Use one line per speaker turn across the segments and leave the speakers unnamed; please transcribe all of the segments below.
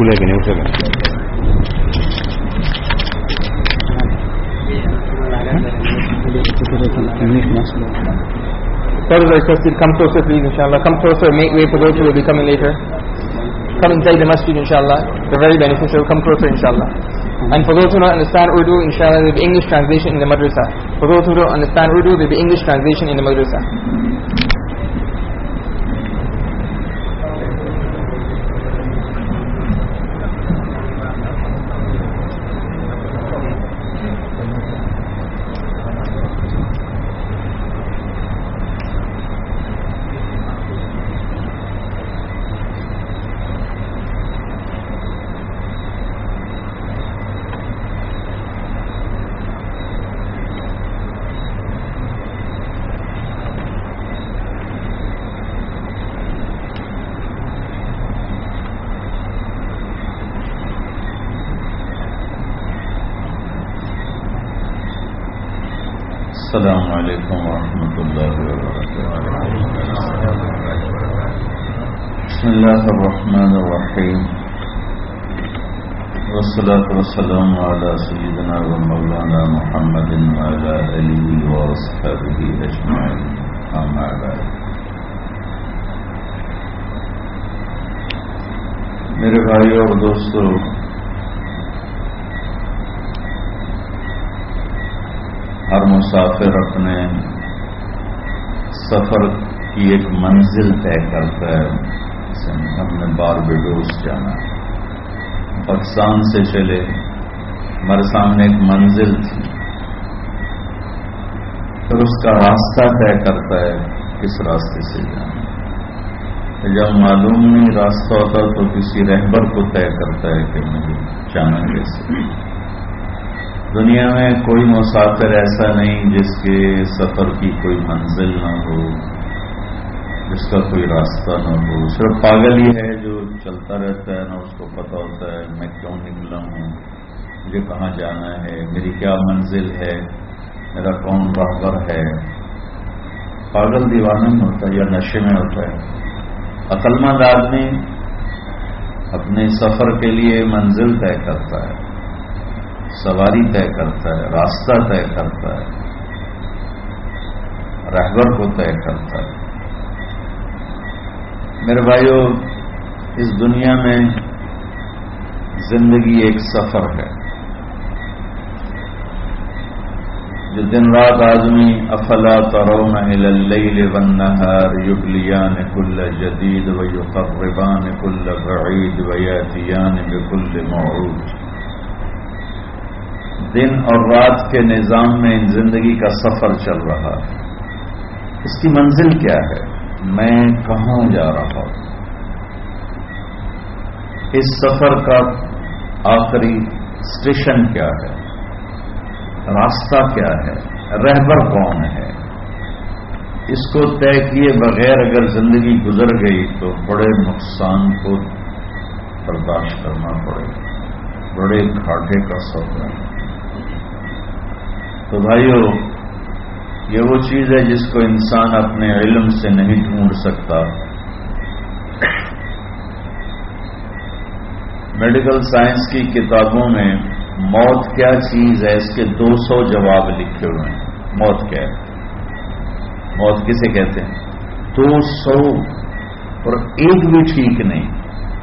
খুলে কেন উঠে come closer please, inshallah. Come closer, make way for those who will be coming later. Come inside the masjid, inshallah. They're very beneficial. Come closer, inshallah. And for those who don't understand Urdu, inshallah, there'll be English translation in the madrasa. For those who don't understand Urdu, there'll be English translation in the madrasa.
بسم اللہ الرحمن الرحیم والصلاة والسلام على سيدنا ومولانا محمد وعلى آله وأصحابه أجمعين. أما بعد. میرے بھائیو اور دوستو، ہر مسافر اپنے سفر کی ایک منزل طے کرتا ہے۔ ہم نے باربیڈوس جانا۔ پاکستان سے چلے، ہمارے سامنے ایک منزل تھی۔ پھر اس کا راستہ طے کرتا ہے کس راستے سے جانا۔ جب معلوم نہیں راستہ ہوتا تو کسی رہبر کو طے کرتا ہے کہ مجھے جانا کیسے۔ دنیا میں کوئی مسافر ایسا نہیں جس کے سفر کی کوئی منزل نہ ہو۔ جس کا کوئی راستہ نہ ہو۔ صرف پاگل ہی ہے جو چلتا رہتا ہے، نہ اس کو پتا ہوتا ہے، میں کیوں نکلا ہوں؟ مجھے کہاں جانا ہے؟ میری کیا منزل ہے؟ میرا کون راہبر ہے؟ پاگل دیوانہ میں ہوتا ہے یا نشے میں ہوتا ہے؟ عقلمند آدمی اپنے سفر کے لیے منزل طے کرتا ہے، سواری طے کرتا ہے، راستہ طے کرتا ہے رہبر کو طے کرتا ہے۔ میرے بھائیو، اس دنیا میں زندگی ایک سفر ہے۔ جو دن رات آدمی، افلا ترون الى اللیل والنہار یبلیان کل جدید و یقربان کل بعید و یاتیان بکل معروج دن اور رات کے نظام میں ان زندگی کا سفر چل رہا ہے۔ اس کی منزل کیا ہے؟ میں کہاں جا رہا ہوں؟ اس سفر کا آخری اسٹیشن کیا ہے؟ راستہ کیا ہے؟ رہبر کون ہے؟ اس کو طے کیے بغیر اگر زندگی گزر گئی تو بڑے نقصان کو برداشت کرنا پڑے، بڑے گھاٹے کا سودا۔ تو بھائیو یہ وہ چیز ہے جس کو انسان اپنے علم سے نہیں ڈھونڈ سکتا۔ میڈیکل سائنس کی کتابوں میں موت کیا چیز ہے؟ اس کے دو سو جواب لکھے ہوئے ہیں۔ موت کیا ہے؟ موت کسے کہتے ہیں؟ دو سو۔ اور ایک بھی ٹھیک نہیں،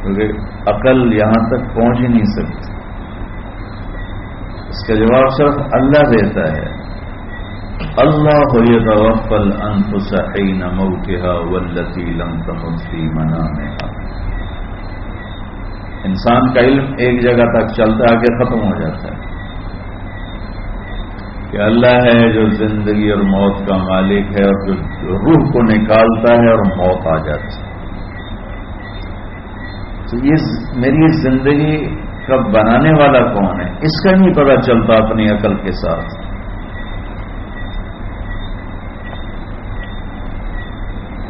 کیونکہ عقل یہاں تک پہنچ ہی نہیں سکتی۔ اس کا جواب صرف اللہ دیتا ہے۔ اللہ ہوفل انفسین موتها والتي لم تمت في منامها انسان کا علم ایک جگہ تک چلتا ہے آگے ختم ہو جاتا ہے۔ کہ اللہ ہے جو زندگی اور موت کا مالک ہے اور جو روح کو نکالتا ہے اور موت آ جاتی ہے۔ تو یہ میری زندگی کا بنانے والا کون ہے؟ اس کا نہیں پتا چلتا اپنی عقل کے ساتھ۔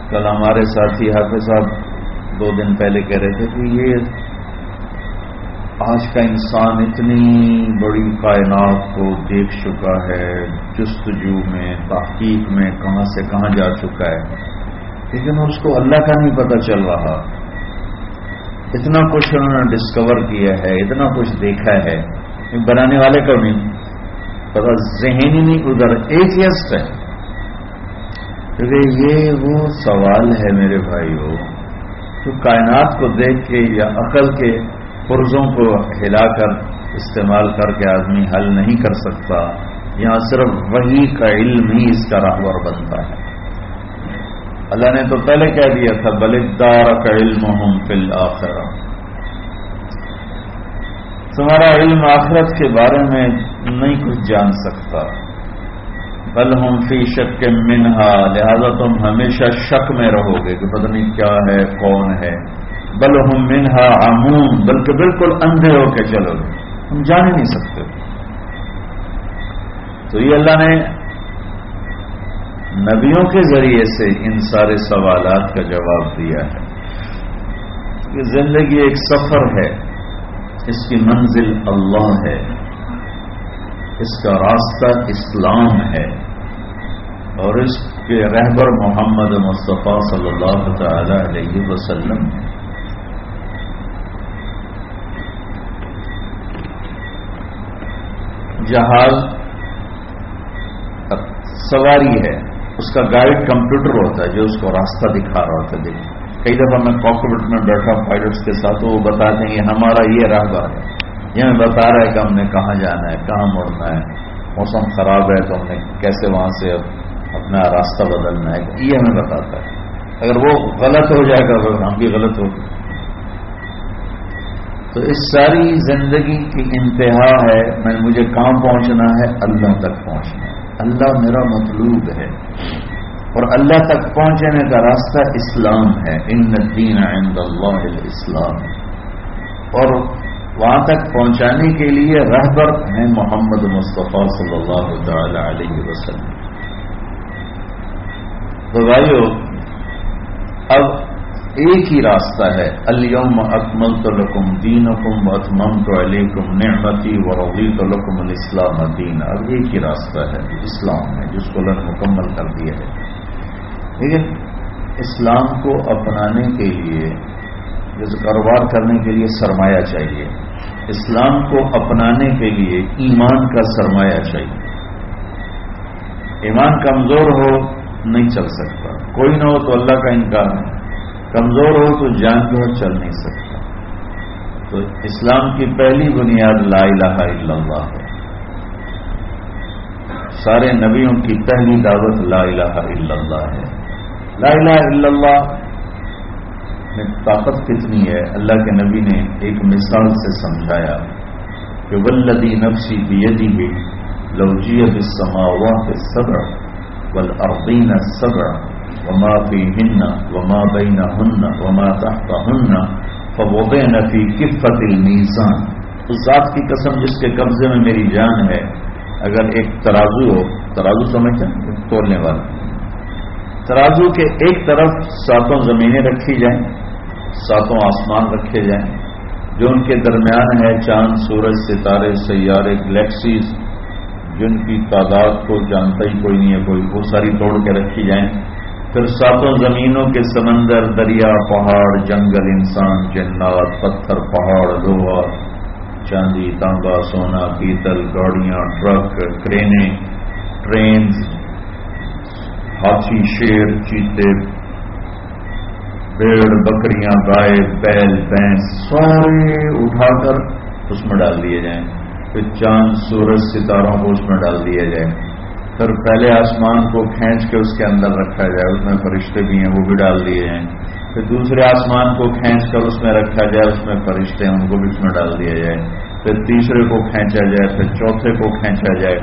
کل ہمارے ساتھی حافظ صاحب دو دن پہلے کہہ رہے تھے کہ یہ آج کا انسان اتنی بڑی کائنات کو دیکھ چکا ہے، جستجو میں، تحقیق میں کہاں سے کہاں جا چکا ہے۔ لیکن اس کو اللہ کا نہیں پتہ چل رہا۔ اتنا کچھ انہوں نے ڈسکور کیا ہے، اتنا کچھ دیکھا ہے۔ بنانے والے کو نہیں پتا ذہنی نہیں، ادھر ایتھیسٹ ہے کیونکہ یہ وہ سوال ہے میرے بھائیوں تو کائنات کو دیکھ کے یا عقل کے پرزوں کو ہلا کر استعمال کر کے آدمی حل نہیں کر سکتا، یہاں صرف وہی کا علم ہی اس کا راہور بنتا ہے۔ اللہ نے تو پہلے کہہ دیا تھا بلدار کا علم ہوں فل تمہارا علم آخرت کے بارے میں نہیں کچھ جان سکتا۔ بل ہم فی شک کے منہا، لہذا تم ہمیشہ شک میں رہو گے کہ پتہ نہیں کیا ہے، کون ہے۔ بل ہم منہا عموم بلکہ بالکل اندھے ہو کے چلو گے۔ ہم جان ہی نہیں سکتے۔ تو یہ اللہ نے نبیوں کے ذریعے سے ان سارے سوالات کا جواب دیا ہے۔ کہ زندگی ایک سفر ہے۔ اس کی منزل اللہ ہے۔ اس کا راستہ اسلام ہے۔ اور اس کے رہبر محمد مصطفیٰ صلی اللہ تعالی علیہ وسلم جہاز سواری ہے، اس کا گائیڈ کمپیوٹر ہوتا ہے جو اس کو راستہ دکھا رہا ہوتا ہے کئی دفعہ میں کاکپٹ میں بیٹھا پائلٹس کے ساتھ، وہ بتاتے ہیں کہ ہمارا یہ راہبر ہے۔ یہ ہمیں بتا رہا ہے کہ ہم نے کہاں جانا ہے، کہاں مڑنا ہے، موسم خراب ہے تو ہم نے کیسے وہاں سے اپنا راستہ بدلنا ہے۔ یہ ہمیں بتاتا ہے۔ اگر وہ غلط ہو جائے گا تو ہم بھی غلط ہو تو اس ساری زندگی کی انتہا ہے، میں مجھے کہاں پہنچنا ہے؟ اللہ تک پہنچنا ہے۔ اللہ میرا مطلوب ہے۔ اور اللہ تک پہنچنے کا راستہ اسلام ہے۔ ان دین عند اللہ اسلام اور وہاں تک پہنچانے کے لیے رہبر ہیں محمد مصطفیٰ صلی اللہ تعالی علیہ وسلم۔ تو بھائیو اب ایک ہی راستہ ہے۔ الم اکمل تو لکم دین حکم اتمم تو علیکم نعمتی و روی تو لکم الاسلام دین اب ایک ہی راستہ ہے، اسلام ہے، جس کو اللہ نے مکمل کر دیا ہے۔ لیکن اسلام کو اپنانے کے لیے جیسے کاروبار کرنے کے لیے سرمایہ چاہیے۔ اسلام کو اپنانے کے لیے ایمان کا سرمایہ چاہیے۔ ایمان کمزور ہو نہیں چل سکتا۔ کوئی نہ ہو تو اللہ کا انکار ہے۔ کمزور ہو تو جان کے چل نہیں سکتا۔ تو اسلام کی پہلی بنیاد لا الہ الا اللہ ہے۔ سارے نبیوں کی پہلی دعوت لا الہ الا اللہ ہے۔ لا الہ الا اللہ میں طاقت کتنی ہے۔ اللہ کے نبی نے ایک مثال سے سمجھایا کہ ولدی نفسی بیدی بھی لوجی بالسماوات السبع۔ والارضین السبع وما فيهن وما بينهن وما تحتهن فوضعن في كفة الميزان۔ اس ذات کی قسم جس کے قبضے میں میری جان ہے، اگر ایک ترازو ہو، ترازو سمجھتے ہیں؟ تولنے والا۔ ترازو کے ایک طرف ساتوں زمینیں رکھی جائیں، ساتوں آسمان رکھے جائیں۔ جو ان کے درمیان ہے، چاند، سورج، ستارے، سیارے، گلیکسیز جن کی تعداد کو جانتا ہی کوئی نہیں ہے، کوئی وہ ساری توڑ کے رکھی جائیں۔ پھر ساتوں زمینوں کے سمندر، دریا، پہاڑ، جنگل، انسان، جنات، پتھر، پہاڑ، لوہا، چاندی، تانبا، سونا، پیتل، گاڑیاں، ٹرک، کرینے، ٹرینز، ہاتھی، شیر، چیتے پیڑ بکریاں، گائے، بیل، بھینس سارے اٹھا کر اس میں ڈال دیے جائیں۔ پھر چاند سورج ستاروں کو اس میں ڈال دیا جائے۔ پھر پہلے آسمان کو کھینچ کے اس کے اندر رکھا جائے، اس میں فرشتے بھی ہیں، وہ بھی ڈال دیے جائیں۔ پھر دوسرے آسمان کو کھینچ کر اس میں رکھا جائے، اس میں فرشتے ہیں، ان کو بھی اس میں ڈال دیا جائے۔ پھر تیسرے کو کھینچا جائے، پھر چوتھے کو کھینچا جائے۔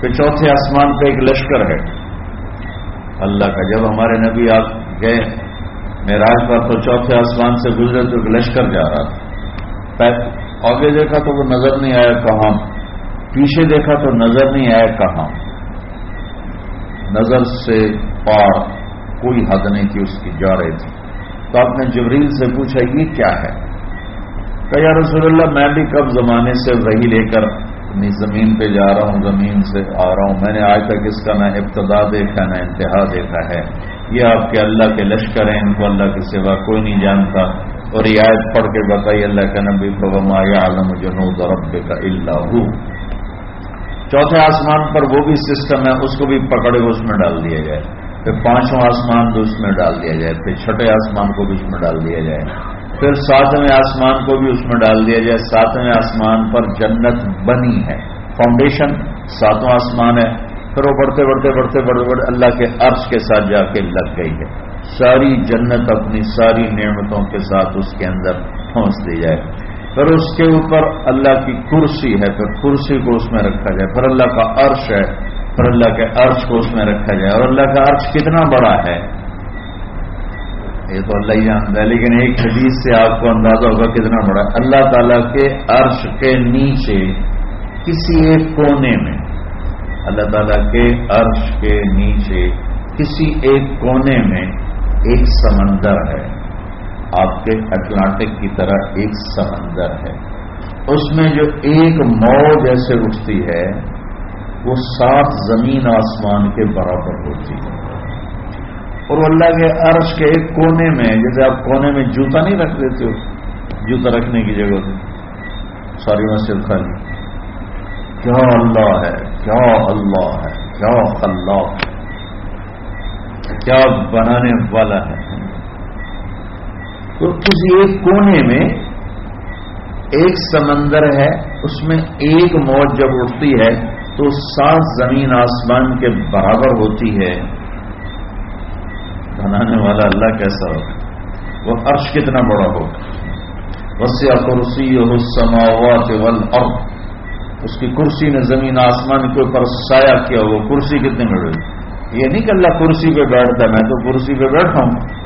پھر چوتھے آسمان پہ ایک لشکر ہے۔ اللہ کا، جب ہمارے نبی آپ گئے معراج پر تو چوتھے آسمان سے گزرے تو ایک لشکر جا رہا تھا۔ آگے دیکھا تو وہ نظر نہیں آیا کہاں، پیچھے دیکھا تو نظر نہیں آیا کہاں۔ نظر سے پار کوئی حد نہیں تھی اس کی جا رہی تھی۔ تو آپ نے جبریل سے پوچھا، یہ کیا ہے؟ کہ یا رسول اللہ، میں بھی کب زمانے سے وہی لے کر اپنی زمین پہ جا رہا ہوں، زمین سے آ رہا ہوں۔ میں نے آج تک اس کا نہ ابتدا دیکھا، نہ انتہا دیکھا ہے۔ یہ آپ کے اللہ کے لشکر ہیں، ان کو اللہ کے سوا کوئی نہیں جانتا۔ اور یہ آیت پڑھ کے بتائی، اللہ کا نبی بغما عالم جنوب رب کا اللہ چوتھے آسمان پر وہ بھی سسٹم ہے، اس کو بھی پکڑے اس میں ڈال دیا جائے۔ پھر پانچواں آسمان بھی اس میں ڈال دیا جائے۔ پھر چھٹے آسمان کو بھی اس میں ڈال دیا جائے۔ پھر ساتویں آسمان کو بھی اس میں ڈال دیا جائے۔ ساتویں آسمان پر جنت بنی ہے۔ فاؤنڈیشن ساتواں آسمان ہے۔ پھر وہ بڑھتے بڑھتے بڑھتے بڑھتے بڑھتے اللہ کے عرش کے ساتھ جا کے لگ گئی ہے۔ ساری جنت اپنی ساری نعمتوں کے ساتھ اس کے اندر پہنچ دی جائے۔ پھر اس کے اوپر اللہ کی کرسی ہے، پھر کرسی کو اس میں رکھا جائے۔ پھر اللہ کا عرش ہے، پھر اللہ کے عرش کو اس میں رکھا جائے۔ اور اللہ کا عرش کتنا بڑا ہے۔ یہ تو اللہ ہی جانتا ہے، لیکن ایک حدیث سے آپ کو اندازہ ہوگا کتنا بڑا ہے۔ اللہ تعالیٰ کے عرش کے نیچے کسی ایک کونے میں، اللہ تعالیٰ کے عرش کے نیچے کسی ایک کونے میں ایک سمندر ہے۔ آپ کے اٹلانٹک کی طرح ایک سمندر ہے۔ اس میں جو ایک مو جیسے اٹھتی ہے، وہ سات زمین آسمان کے برابر ہوتی ہے۔ اور اللہ کے عرش کے ایک کونے میں، جیسے آپ کونے میں جوتا نہیں رکھ دیتے ہو، جوتا رکھنے کی جگہ ساری مسجد خالی۔ کیا اللہ ہے، کیا اللہ ہے، کیا اللہ ہے۔ کیا بنانے والا ہے۔ تو کسی ایک کونے میں ایک سمندر ہے، اس میں ایک موت جب اٹھتی ہے تو سات زمین آسمان کے برابر ہوتی ہے۔ بنانے والا اللہ کیسا ہوگا؟ وہ عرش کتنا بڑا ہوگا؟ وسیع کرسی ہو والارض۔ اس کی کرسی نے زمین آسمان کے اوپر سایہ کیا، وہ کرسی کتنے بڑی یہ نہیں کہ اللہ کرسی پہ بیٹھتا میں تو کرسی پہ بیٹھا ہوں۔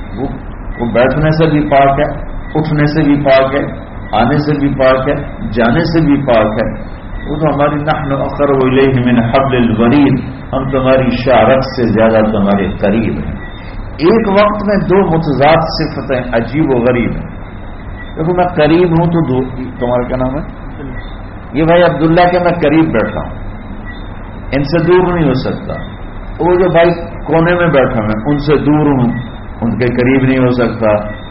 وہ بیٹھنے سے بھی پاک ہے، اٹھنے سے بھی پاک ہے، آنے سے بھی پاک ہے، جانے سے بھی پاک ہے۔ وہ تو ہماری نحن اخر من حبل الورید۔ ہم تمہاری شارت سے زیادہ تمہارے قریب ہیں۔ ایک وقت میں دو متضاد صفتیں عجیب و غریب ہیں۔ دیکھو، میں قریب ہوں تو تمہارا کیا نام ہے؟ یہ بھائی عبداللہ کے میں قریب بیٹھا ہوں۔ ان سے دور نہیں ہو سکتا۔ وہ جو بھائی کونے میں بیٹھا میں، ان سے دور ہوں، ان کے قریب نہیں ہو سکتا۔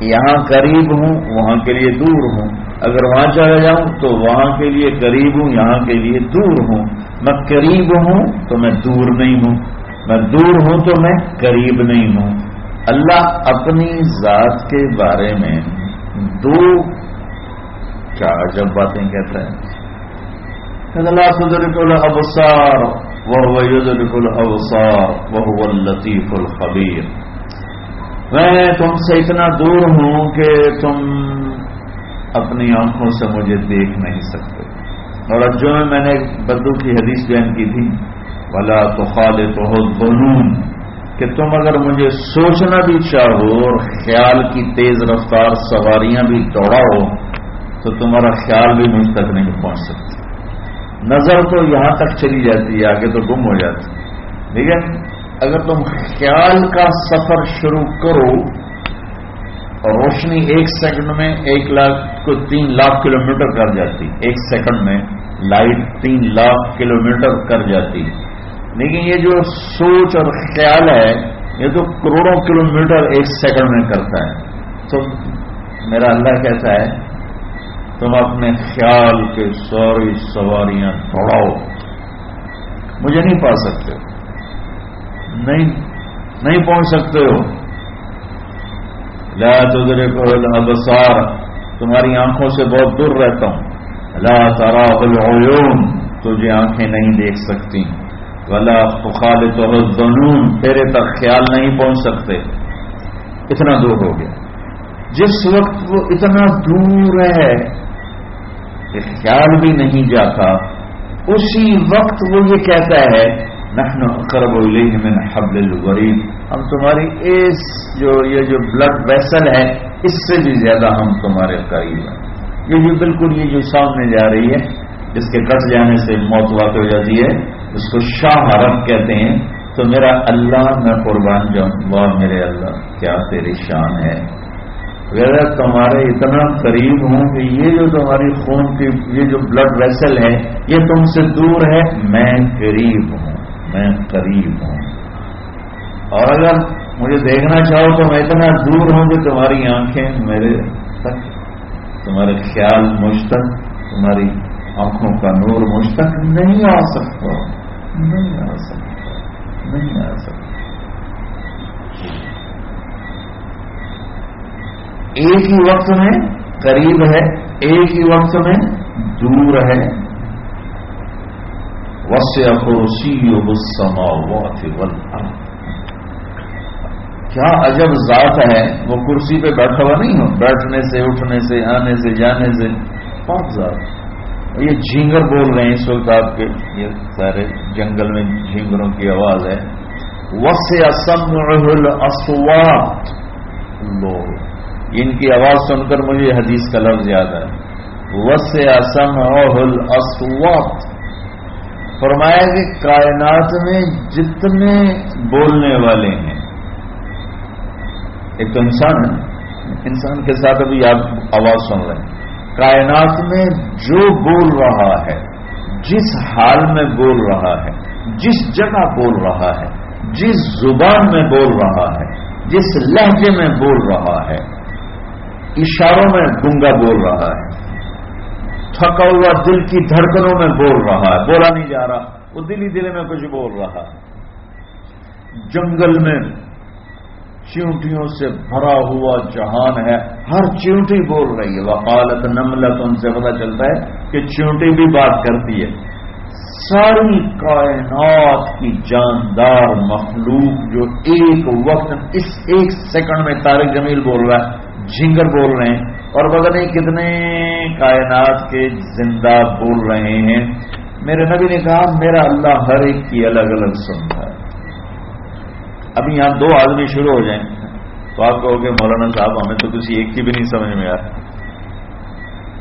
یہاں قریب ہوں، وہاں کے لیے دور ہوں۔ اگر وہاں چلا جاؤں تو وہاں کے لیے قریب ہوں، یہاں کے لیے دور ہوں۔ میں قریب ہوں تو میں دور نہیں ہوں۔ میں دور ہوں تو میں قریب نہیں ہوں۔ اللہ اپنی ذات کے بارے میں دو کیا عجب باتیں کہتا ہے۔ اللہ ابسار وہ يدرك الابصار وهو اللطيف الخبیر میں تم سے اتنا دور ہوں کہ تم اپنی آنکھوں سے مجھے دیکھ نہیں سکتے۔ اور جو میں نے بدو کی حدیث بیان کی تھی بلا تو خال تو بنون کہ تم اگر مجھے سوچنا بھی چاہو اور خیال کی تیز رفتار سواریاں بھی دوڑاؤ، تو تمہارا خیال بھی مجھ تک نہیں پہنچ سکتا۔ نظر تو یہاں تک چلی جاتی ہے، آگے تو گم ہو جاتی لیکن اگر تم خیال کا سفر شروع کرو، اور روشنی ایک سیکنڈ میں ایک لاکھ کو تین لاکھ کلو میٹر کر جاتی، ایک سیکنڈ میں لائٹ تین لاکھ کلو میٹر کر جاتی۔ لیکن یہ جو سوچ اور خیال ہے، یہ تو کروڑوں کلو میٹر ایک سیکنڈ میں کرتا ہے۔ تو میرا اللہ کہتا ہے تم اپنے خیال کے سوری سواریاں دوڑاؤ۔ مجھے نہیں پا سکتے۔ نہیں نہیں پہنچ سکتے ہو۔ لا تدرے کو ابسار تمہاری آنکھوں سے بہت دور رہتا ہوں۔ لا تارا العیون، تجھے آنکھیں نہیں دیکھ سکتی۔ ولا خال تو تیرے تک خیال نہیں پہنچ سکتے۔ اتنا دور ہو گیا۔ جس وقت وہ اتنا دور ہے کہ خیال بھی نہیں جاتا اسی وقت وہ یہ کہتا ہے، نحن قرب من حبل الورید۔ ہم تمہاری اس جو یہ جو بلڈ ویسل ہے، اس سے بھی زیادہ ہم تمہارے قریب ہیں۔ یہ جو بالکل یہ جو سامنے جا رہی ہے، جس کے کٹ جانے سے موت واقع ہو جاتی ہے، اس کو شاہ عرب کہتے ہیں۔ تو میرا اللہ، میں قربان جاؤں۔ واہ میرے اللہ، کیا تیری شان ہے۔ اگر تمہارے اتنا قریب ہوں کہ یہ جو تمہاری خون کی یہ جو بلڈ ویسل ہے، یہ تم سے دور ہے۔ میں قریب ہوں، میں قریب ہوں۔ اور اگر مجھے دیکھنا چاہو تو میں اتنا دور ہوں کہ تمہاری آنکھیں میرے تک تمہارے خیال مجھ تک، تمہاری آنکھوں کا نور مجھ تک نہیں آ سکتا۔ نہیں آ سکتا، نہیں آ سکتا۔ ایک ہی وقت میں قریب ہے، ایک ہی وقت میں دور ہے۔ وسیع کرسی سما کیا عجب ذات ہے، وہ کرسی پہ بیٹھا ہوا نہیں ہو، بیٹھنے سے، اٹھنے سے، آنے سے، جانے سے۔ بہت ذات۔ یہ جھینگر بول رہے ہیں اس وقت آپ کے۔ یہ سارے جنگل میں جھینگروں کی آواز ہے۔ وسیع سم اسوات لوگ ان کی آواز سن کر مجھے حدیث کا لفظ یاد ہے وسیع سم اسوات فرمایا کہ کائنات میں جتنے بولنے والے ہیں، ایک تو انسان ہے، انسان کے ساتھ ابھی آپ آواز سن رہے ہیں۔ کائنات میں جو بول رہا ہے، جس حال میں بول رہا ہے، جس جگہ بول رہا ہے، جس زبان میں بول رہا ہے، جس لہجے میں بول رہا ہے اشاروں میں گنگا بول رہا ہے۔ تھکا ہوا دل کی دھڑکنوں میں بول رہا ہے۔ بولا نہیں جا رہا۔ وہ دلی دل میں کچھ بول رہا ہے۔ جنگل میں چیونٹیوں سے بھرا ہوا جہان ہے۔ ہر چیونٹی بول رہی ہے۔ وقالت نملت ان سے پتا چلتا ہے کہ چیونٹی بھی بات کرتی ہے۔ ساری کائنات کی جاندار مخلوق جو ایک وقت اس ایک سیکنڈ میں تارک جمیل بول رہا ہے۔ جھنگر بول رہے ہیں اور بدلے کتنے کائنات کے زندہ بول رہے ہیں۔ میرے نبی نے کہا، میرا اللہ ہر ایک کی الگ الگ سنتا ہے۔ ابھی یہاں دو آدمی شروع ہو جائیں تو آپ کہو گے، مولانا صاحب، ہمیں تو کسی ایک کی بھی نہیں سمجھ میں آ رہا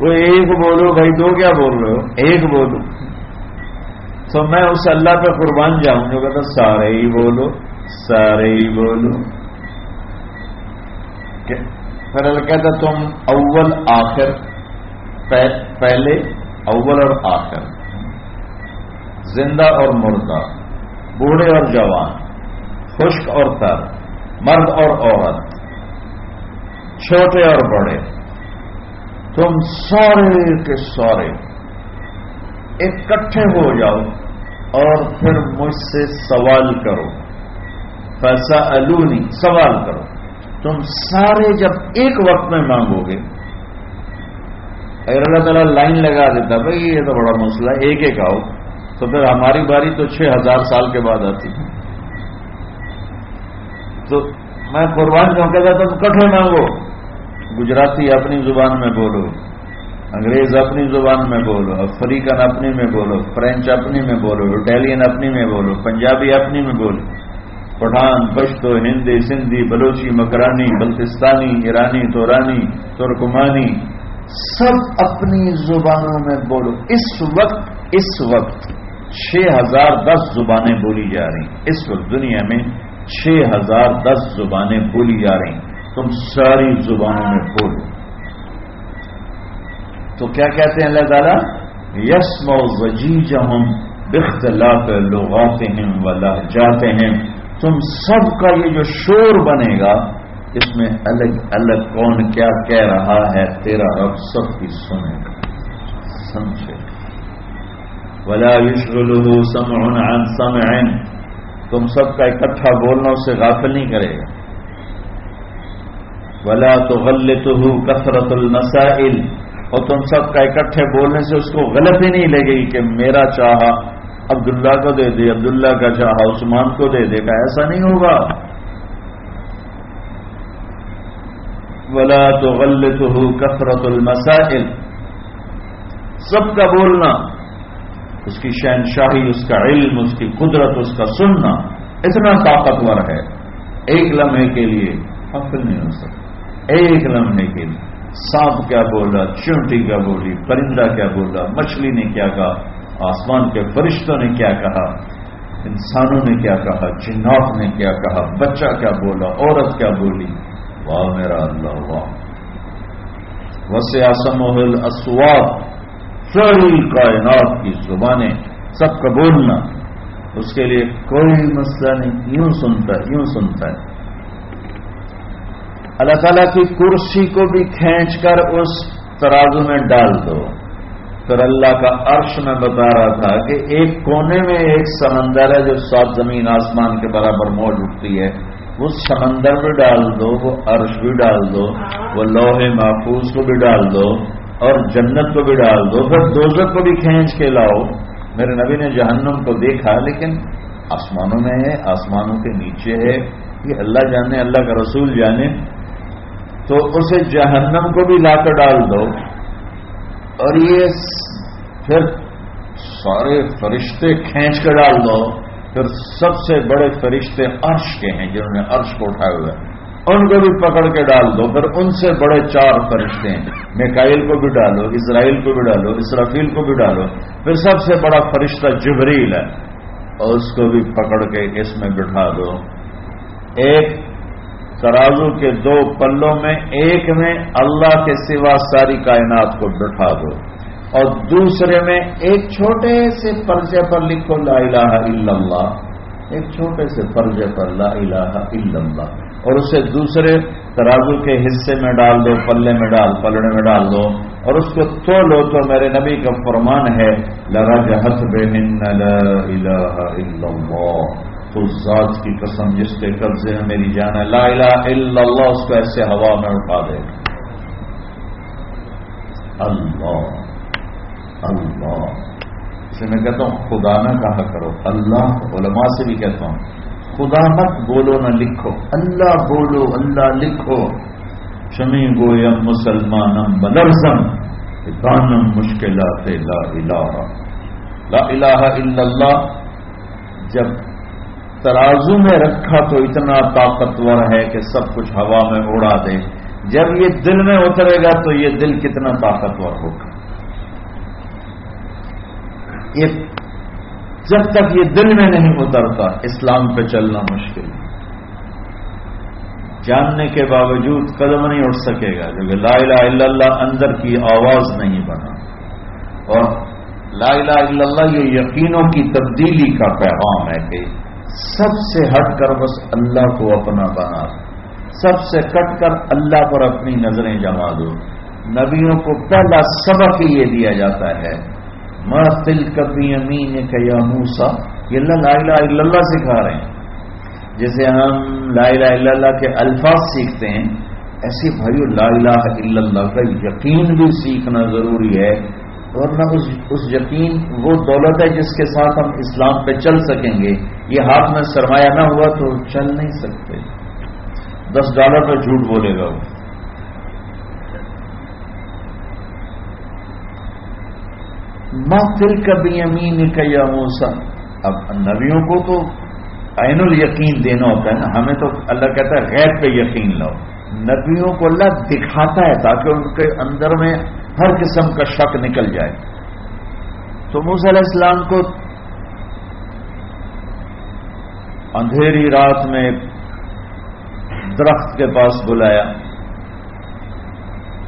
وہ ایک بولو، بھائی دو کیا بول رہے ہو؟ ایک بولو۔ تو میں اس اللہ پہ قربان جاؤں جو کہتا سارے ہی بولو، سارے ہی بولو۔ پھر اللہ کہتا تم اول آخر پہلے، اول اور آخر۔ زندہ اور مردہ، بوڑھے اور جوان، خشک اور تر، مرد اور عورت، چھوٹے اور بڑے۔ تم سارے کے سارے اکٹھے ہو جاؤ اور پھر مجھ سے سوال کرو۔ پیسہ الونی سوال کرو۔ تم سارے جب ایک وقت میں مانگو گے اگر اللہ تعالیٰ لائن لگا دیتا بھائی، یہ تو بڑا مسئلہ ہے، ایک ایک آؤ۔ تو پھر ہماری باری تو چھ ہزار سال کے بعد آتی۔ تو میں قربان کیوں کہتا تم کٹھے مانگو۔ گجراتی اپنی زبان میں بولو، انگریز اپنی زبان میں بولو، افریقن اپنی میں بولو، فرینچ اپنی میں بولو، اٹیلین اپنی میں بولو، پنجابی اپنی میں بولو۔ پٹھان پشتو، ہندی، سندھی، بلوچی، مکرانی، بلتستانی، ایرانی، تورانی، ترکمانی، سب اپنی زبانوں میں بولو۔ اس وقت اس وقت چھ ہزار دس زبانیں بولی جا رہی اس وقت دنیا میں چھ ہزار دس زبانیں بولی جا رہی تم ساری زبانوں میں بولو۔ تو کیا کہتے ہیں اللہ تعالیٰ؟ یسم و وجی ہم بختلاف لغاتے ہیں ولا جاتے ہیں تم سب کا یہ جو شور بنے گا، اس میں الگ الگ کون کیا کہہ رہا ہے، تیرا رب سب کی سنے گا۔ سمجھے۔ ولا یشغلہ سمع عن سمع۔ تم سب کا اکٹھا بولنا اسے غافل نہیں کرے گا۔ ولا تو غلط کثرت المسائل۔ اور تم سب کا اکٹھے بولنے سے اس کو غلط ہی نہیں لگے گی کہ میرا چاہا عبداللہ کو دے دے، عبداللہ کا چاہا، عثمان کو دے دے گا ایسا نہیں ہوگا۔ ولا تو غلط ہو کثرت المسائل۔ سب کا بولنا، اس کی شہنشاہی، اس کا علم، اس کی قدرت، اس کا سننا، اتنا طاقتور ہے۔ ایک لمحے کے لیے حاصل نہیں ہو سکتا۔ ایک لمحے کے لیے۔ سانپ کیا بولا، چونٹی کیا بولی، پرندہ کیا بولا، مچھلی نے کیا کہا؟ آسمان کے فرشتوں نے کیا کہا، انسانوں نے کیا کہا، جنات نے کیا کہا، بچہ کیا بولا، عورت کیا بولی؟ واہ میرا اللہ، واہ۔ وسے آسم اسواد ساری کائنات کی زبانیں سب کا بولنا۔ اس کے لیے کوئی مسئلہ نہیں، یوں سنتا ہے، یوں سنتا ہے۔ اللہ تعالیٰ کی کرسی کو بھی کھینچ کر اس ترازو میں ڈال دو۔ پھر اللہ کا عرش میں بتا رہا تھا کہ ایک کونے میں ایک سمندر ہے جو سات زمین آسمان کے برابر موج اٹھتی ہے۔ وہ سمندر بھی ڈال دو، وہ عرش بھی ڈال دو، وہ لوہے محفوظ کو بھی ڈال دو اور جنت کو بھی ڈال دو۔ پھر دوزت کو بھی کھینچ کے لاؤ۔ میرے نبی نے جہنم کو دیکھا، لیکن آسمانوں میں ہے، آسمانوں کے نیچے ہے۔ یہ اللہ جانے، اللہ کا رسول جانے۔ تو اسے جہنم کو بھی لا کر ڈال دو۔ اور یہ پھر سارے فرشتے کھینچ کر ڈال دو۔ پھر سب سے بڑے فرشتے عرش کے ہیں جنہوں نے عرش کو اٹھائے ہوئے ان کو بھی پکڑ کے ڈال دو۔ پھر ان سے بڑے چار فرشتے ہیں۔ میکائل کو بھی ڈالو، اسرائیل کو بھی ڈالو، اسرافیل کو بھی ڈالو۔ پھر سب سے بڑا فرشتہ جبریل ہے۔ اور اس کو بھی پکڑ کے اس میں بٹھا دو۔ ایک ترازو کے دو پلوں میں ایک میں اللہ کے سوا ساری کائنات کو بٹھا دو اور دوسرے میں ایک چھوٹے سے پرجے پر لکھو لا الہ الا اللہ، ایک چھوٹے سے پرجے پر لا الہ الا اللہ۔ اور اسے دوسرے ترازو کے حصے میں ڈال دو، پلے میں ڈال، پلڑے میں ڈال دو۔ اور اس کو تو لو تو میرے نبی کا فرمان ہے لگا جہت بے الہ الا اللہ۔ تو ذات کی قسم جس کے قبضے میں میری جان ہے۔ لا الہ الا اللہ، اس کو ایسے ہوا میں اٹھا دے۔ اللہ اللہ۔ اسے میں کہتا ہوں، خدا نہ کہا کرو۔ اللہ علماء سے بھی کہتا ہوں۔ خدا مت بولو، نہ لکھو۔ اللہ بولو، اللہ لکھو۔ شمی گویم مسلمانم بلرزم دانم مشکلات لا الہ۔ لا الہ الا اللہ، جب ترازو میں رکھا تو اتنا طاقتور ہے کہ سب کچھ ہوا میں اڑا دے۔ جب یہ دل میں اترے گا تو یہ دل کتنا طاقتور ہوگا۔ یہ جب تک یہ دل میں نہیں اترتا، اسلام پہ چلنا مشکل۔ جاننے کے باوجود قدم نہیں اٹھ سکے گا، کیونکہ لا الہ الا اللہ اندر کی آواز نہیں بنا۔ اور لا الہ الا اللہ یہ یقینوں کی تبدیلی کا پیغام ہے کہ سب سے ہٹ کر بس اللہ کو اپنا بنا سب سے کٹ کر اللہ پر اپنی نظریں جما دو۔ نبیوں کو پہلا سبق یہ دیا جاتا ہے۔ مر کبھی امین یا موسا یہ اللہ لا الہ الا اللہ سکھا رہے ہیں۔ جیسے ہم لا الہ الا اللہ کے الفاظ سیکھتے ہیں، ایسے بھائی لا الہ الا اللہ کا یقین بھی سیکھنا ضروری ہے۔ ورنہ اس اس یقین وہ دولت ہے جس کے ساتھ ہم اسلام پہ چل سکیں گے۔ یہ ہاتھ میں سرمایہ نہ ہوا تو چل نہیں سکتے۔ دس ڈالر پہ جھوٹ بولے گا وہ۔ ماں دل کبھی امین کا یا موسا اب نبیوں کو تو عین ال یقین دینا ہوتا ہے نا۔ ہمیں تو اللہ کہتا ہے غیر پہ یقین لاؤ۔ نبیوں کو اللہ دکھاتا ہے تاکہ ان کے اندر میں ہر قسم کا شک نکل جائے۔ تو موسی علیہ السلام کو اندھیری رات میں درخت کے پاس بلایا۔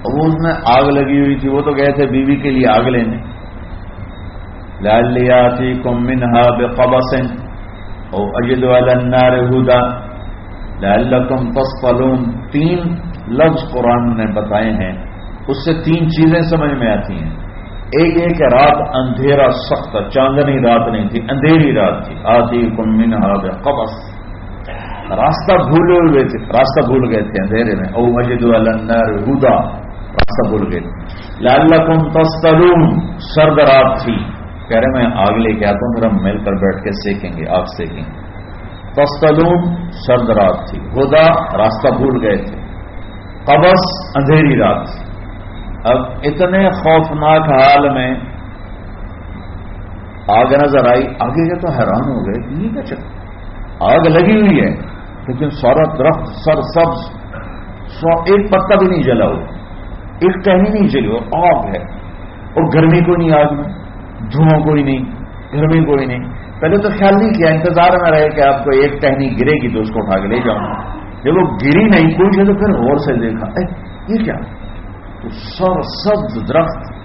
اور وہ اس میں آگ لگی ہوئی تھی، وہ تو گئے تھے بیوی کے لیے آگ لینے۔ لال لیا تھی کمن ہا بے قباسن اور اجد والا ہدا لال تین لفظ قرآن نے بتائے ہیں۔ اس سے تین چیزیں سمجھ میں آتی ہیں۔ ایک یہ کہ رات اندھیرا سخت چاندنی رات نہیں تھی، اندھیری رات تھی۔ آتی کمن ہاد قبس۔ راستہ بھولے ہوئے تھے، راستہ بھول گئے تھے اندھیرے میں۔ او مجد النر ہدا، راستہ بھول گئے۔ تھے لال کم تستلوم سرد رات تھی۔ کہہ رہے میں آگ لے کے آتا ہوں، پھر ہم مل کر بیٹھ کے سیکھیں گے، آگ سیکھیں گے تستلوم سرد رات تھی۔ ہدا، راستہ بھول گئے تھے۔ قبس، اندھیری رات تھی۔ اب اتنے خوفناک حال میں آگ نظر آئی، آگے کے تو حیران ہو گئے، یہ کیا چکر؟ آگ لگی ہوئی ہے، لیکن سارا درخت، سر سب سو ایک پتا بھی نہیں جلا ہو ایک ٹہنی نہیں جلی ہو آگ ہے۔ اور گرمی کو نہیں آگ میں، دھواں کوئی نہیں، گرمی کوئی نہیں۔ پہلے تو خیال نہیں کیا، انتظار میں رہے کہ آپ کو ایک ٹہنی گرے گی تو اس کو اٹھا کے لے جاؤں۔ جب وہ گری نہیں، کوئی تو پھر غور سے دیکھا۔ اے، یہ کیا؟ سر سبز درخت،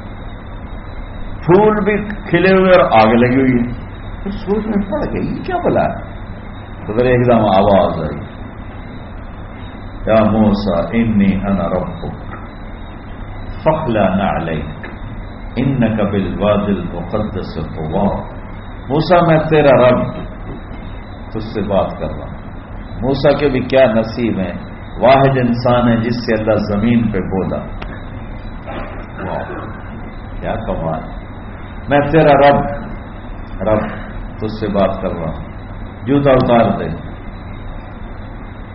پھول بھی کھلے ہوئے اور آگ لگی ہوئی ہے۔ سوچ میں پڑ گئی یہ کیا بلا ہے؟ تو ایک دم آواز آئی۔ یا موسا انی انا ربک، فخلا نعلیک ان قبل وادل مقدس طوا موسا میں تیرا رب تجھ سے بات کر رہا ہوں۔ موسا کے بھی کیا نصیب ہیں، واحد انسان ہے جس سے اللہ زمین پہ بولا۔ کیا کمال۔ میں تیرا رب رب، تجھ سے بات کر رہا ہوں۔ جوتا اتار دے۔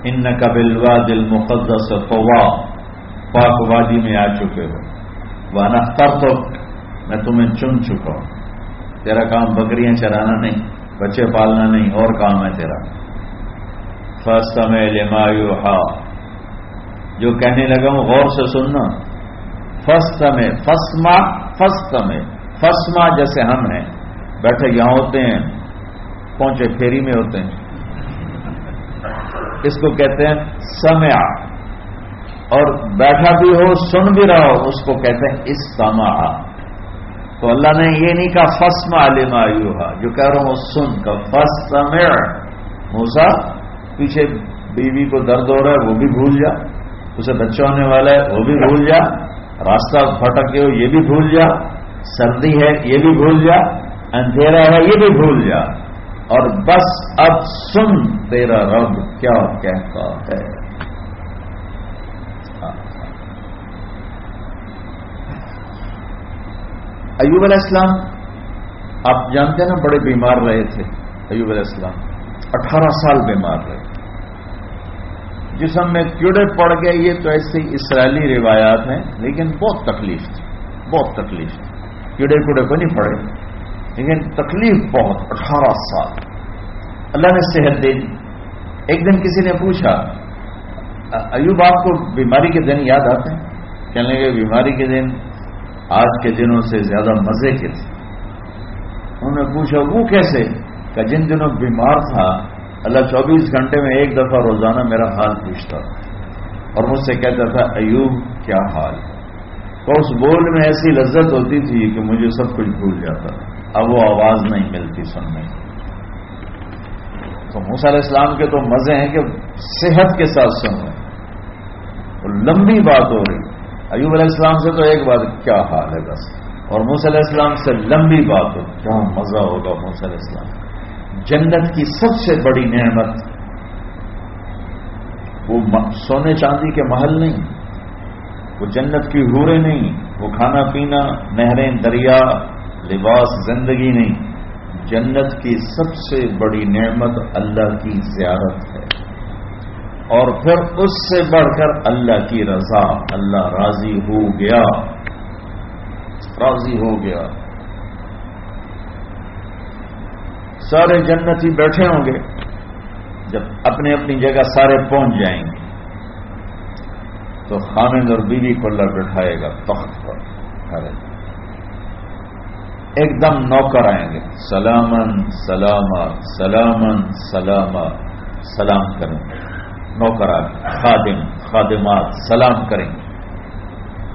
ان قبل وادل مقدس طوا پاک وادی میں آ چکے ہو۔ وہ نختر تو میں تمہیں چن چکا ہوں۔ تیرا کام بکریاں چرانا نہیں، بچے پالنا نہیں، اور کام ہے تیرا۔ فسٹ میں لمایو ہا جو کہنے لگا ہوں، غور سے سننا۔ فسٹ میں فسما فسٹ میں فسما جیسے ہم ہیں، بیٹھے یہاں ہوتے ہیں، پہنچے پھیری میں ہوتے ہیں۔ اس کو کہتے ہیں سمیا اور بیٹھا بھی ہو، سن بھی رہا ہو، اس کو کہتے ہیں اس تو اللہ نے یہ نہیں کہا فسم علم آیو جو کہہ رہا ہوں سن کا فس سمع موسا پیچھے بیوی کو درد ہو رہا ہے، وہ بھی بھول جا۔ اسے بچہ ہونے والا ہے، وہ بھی بھول جا۔ راستہ پھٹک کے ہو یہ بھی بھول جا، سردی ہے یہ بھی بھول جا، اندھیرا ہے یہ بھی بھول جا۔ اور بس اب سن تیرا رب، کیا کہتا ہے۔ ایوب علیہ السلام، آپ جانتے ہیں نا بڑے بیمار رہے تھے ایوب علیہ السلام، اٹھارہ سال بیمار رہے۔ جسم میں کیڑے پڑ گئے، یہ تو ایسے اسرائیلی روایات ہیں، لیکن بہت تکلیف تھی، بہت تکلیف تھی۔ کیڑے کوڑے کو نہیں پڑے، لیکن تکلیف بہت، اٹھارہ سال۔ اللہ نے صحت دے دی۔ ایک دن کسی نے پوچھا ایوب، آپ کو بیماری کے دن یاد آتے ہیں؟ کہنے لگے، بیماری کے دن آج کے دنوں سے زیادہ مزے کے تھے۔ انہوں نے پوچھا، وہ کیسے؟ کہ جن دنوں بیمار تھا اللہ چوبیس گھنٹے میں ایک دفعہ روزانہ میرا حال پوچھتا اور مجھ سے کہتا تھا، ایوب، کیا حال؟ تو اس بول میں ایسی لذت ہوتی تھی کہ مجھے سب کچھ بھول جاتا۔ اب وہ آواز نہیں ملتی سننے تو موسیٰ علیہ السلام کے تو مزے ہیں کہ صحت کے ساتھ سن رہے لمبی بات ہو رہی۔ ایوب علیہ السلام سے تو ایک بات، کیا حال ہے بس؟ اور موسی علیہ السلام سے لمبی بات ہو۔ کیا مزہ ہوگا موسی علیہ السلام۔ جنت کی سب سے بڑی نعمت وہ سونے چاندی کے محل نہیں، وہ جنت کی حوریں نہیں، وہ کھانا پینا، نہریں، دریا، لباس، زندگی نہیں۔ جنت کی سب سے بڑی نعمت اللہ کی زیارت ہے۔ اور پھر اس سے بڑھ کر اللہ کی رضا، اللہ راضی ہو گیا۔ راضی ہو گیا۔ سارے جنتی بیٹھے ہوں گے جب اپنی اپنی جگہ سارے پہنچ جائیں گے۔ تو خامد اور بیوی کو اللہ بٹھائے گا تخت پر۔ ایک دم نوکر آئیں گے۔ سلامن سلامہ سلامن سلامہ سلام کریں۔ گے۔ نوکران خادم، خادمات، سلام کریں گے۔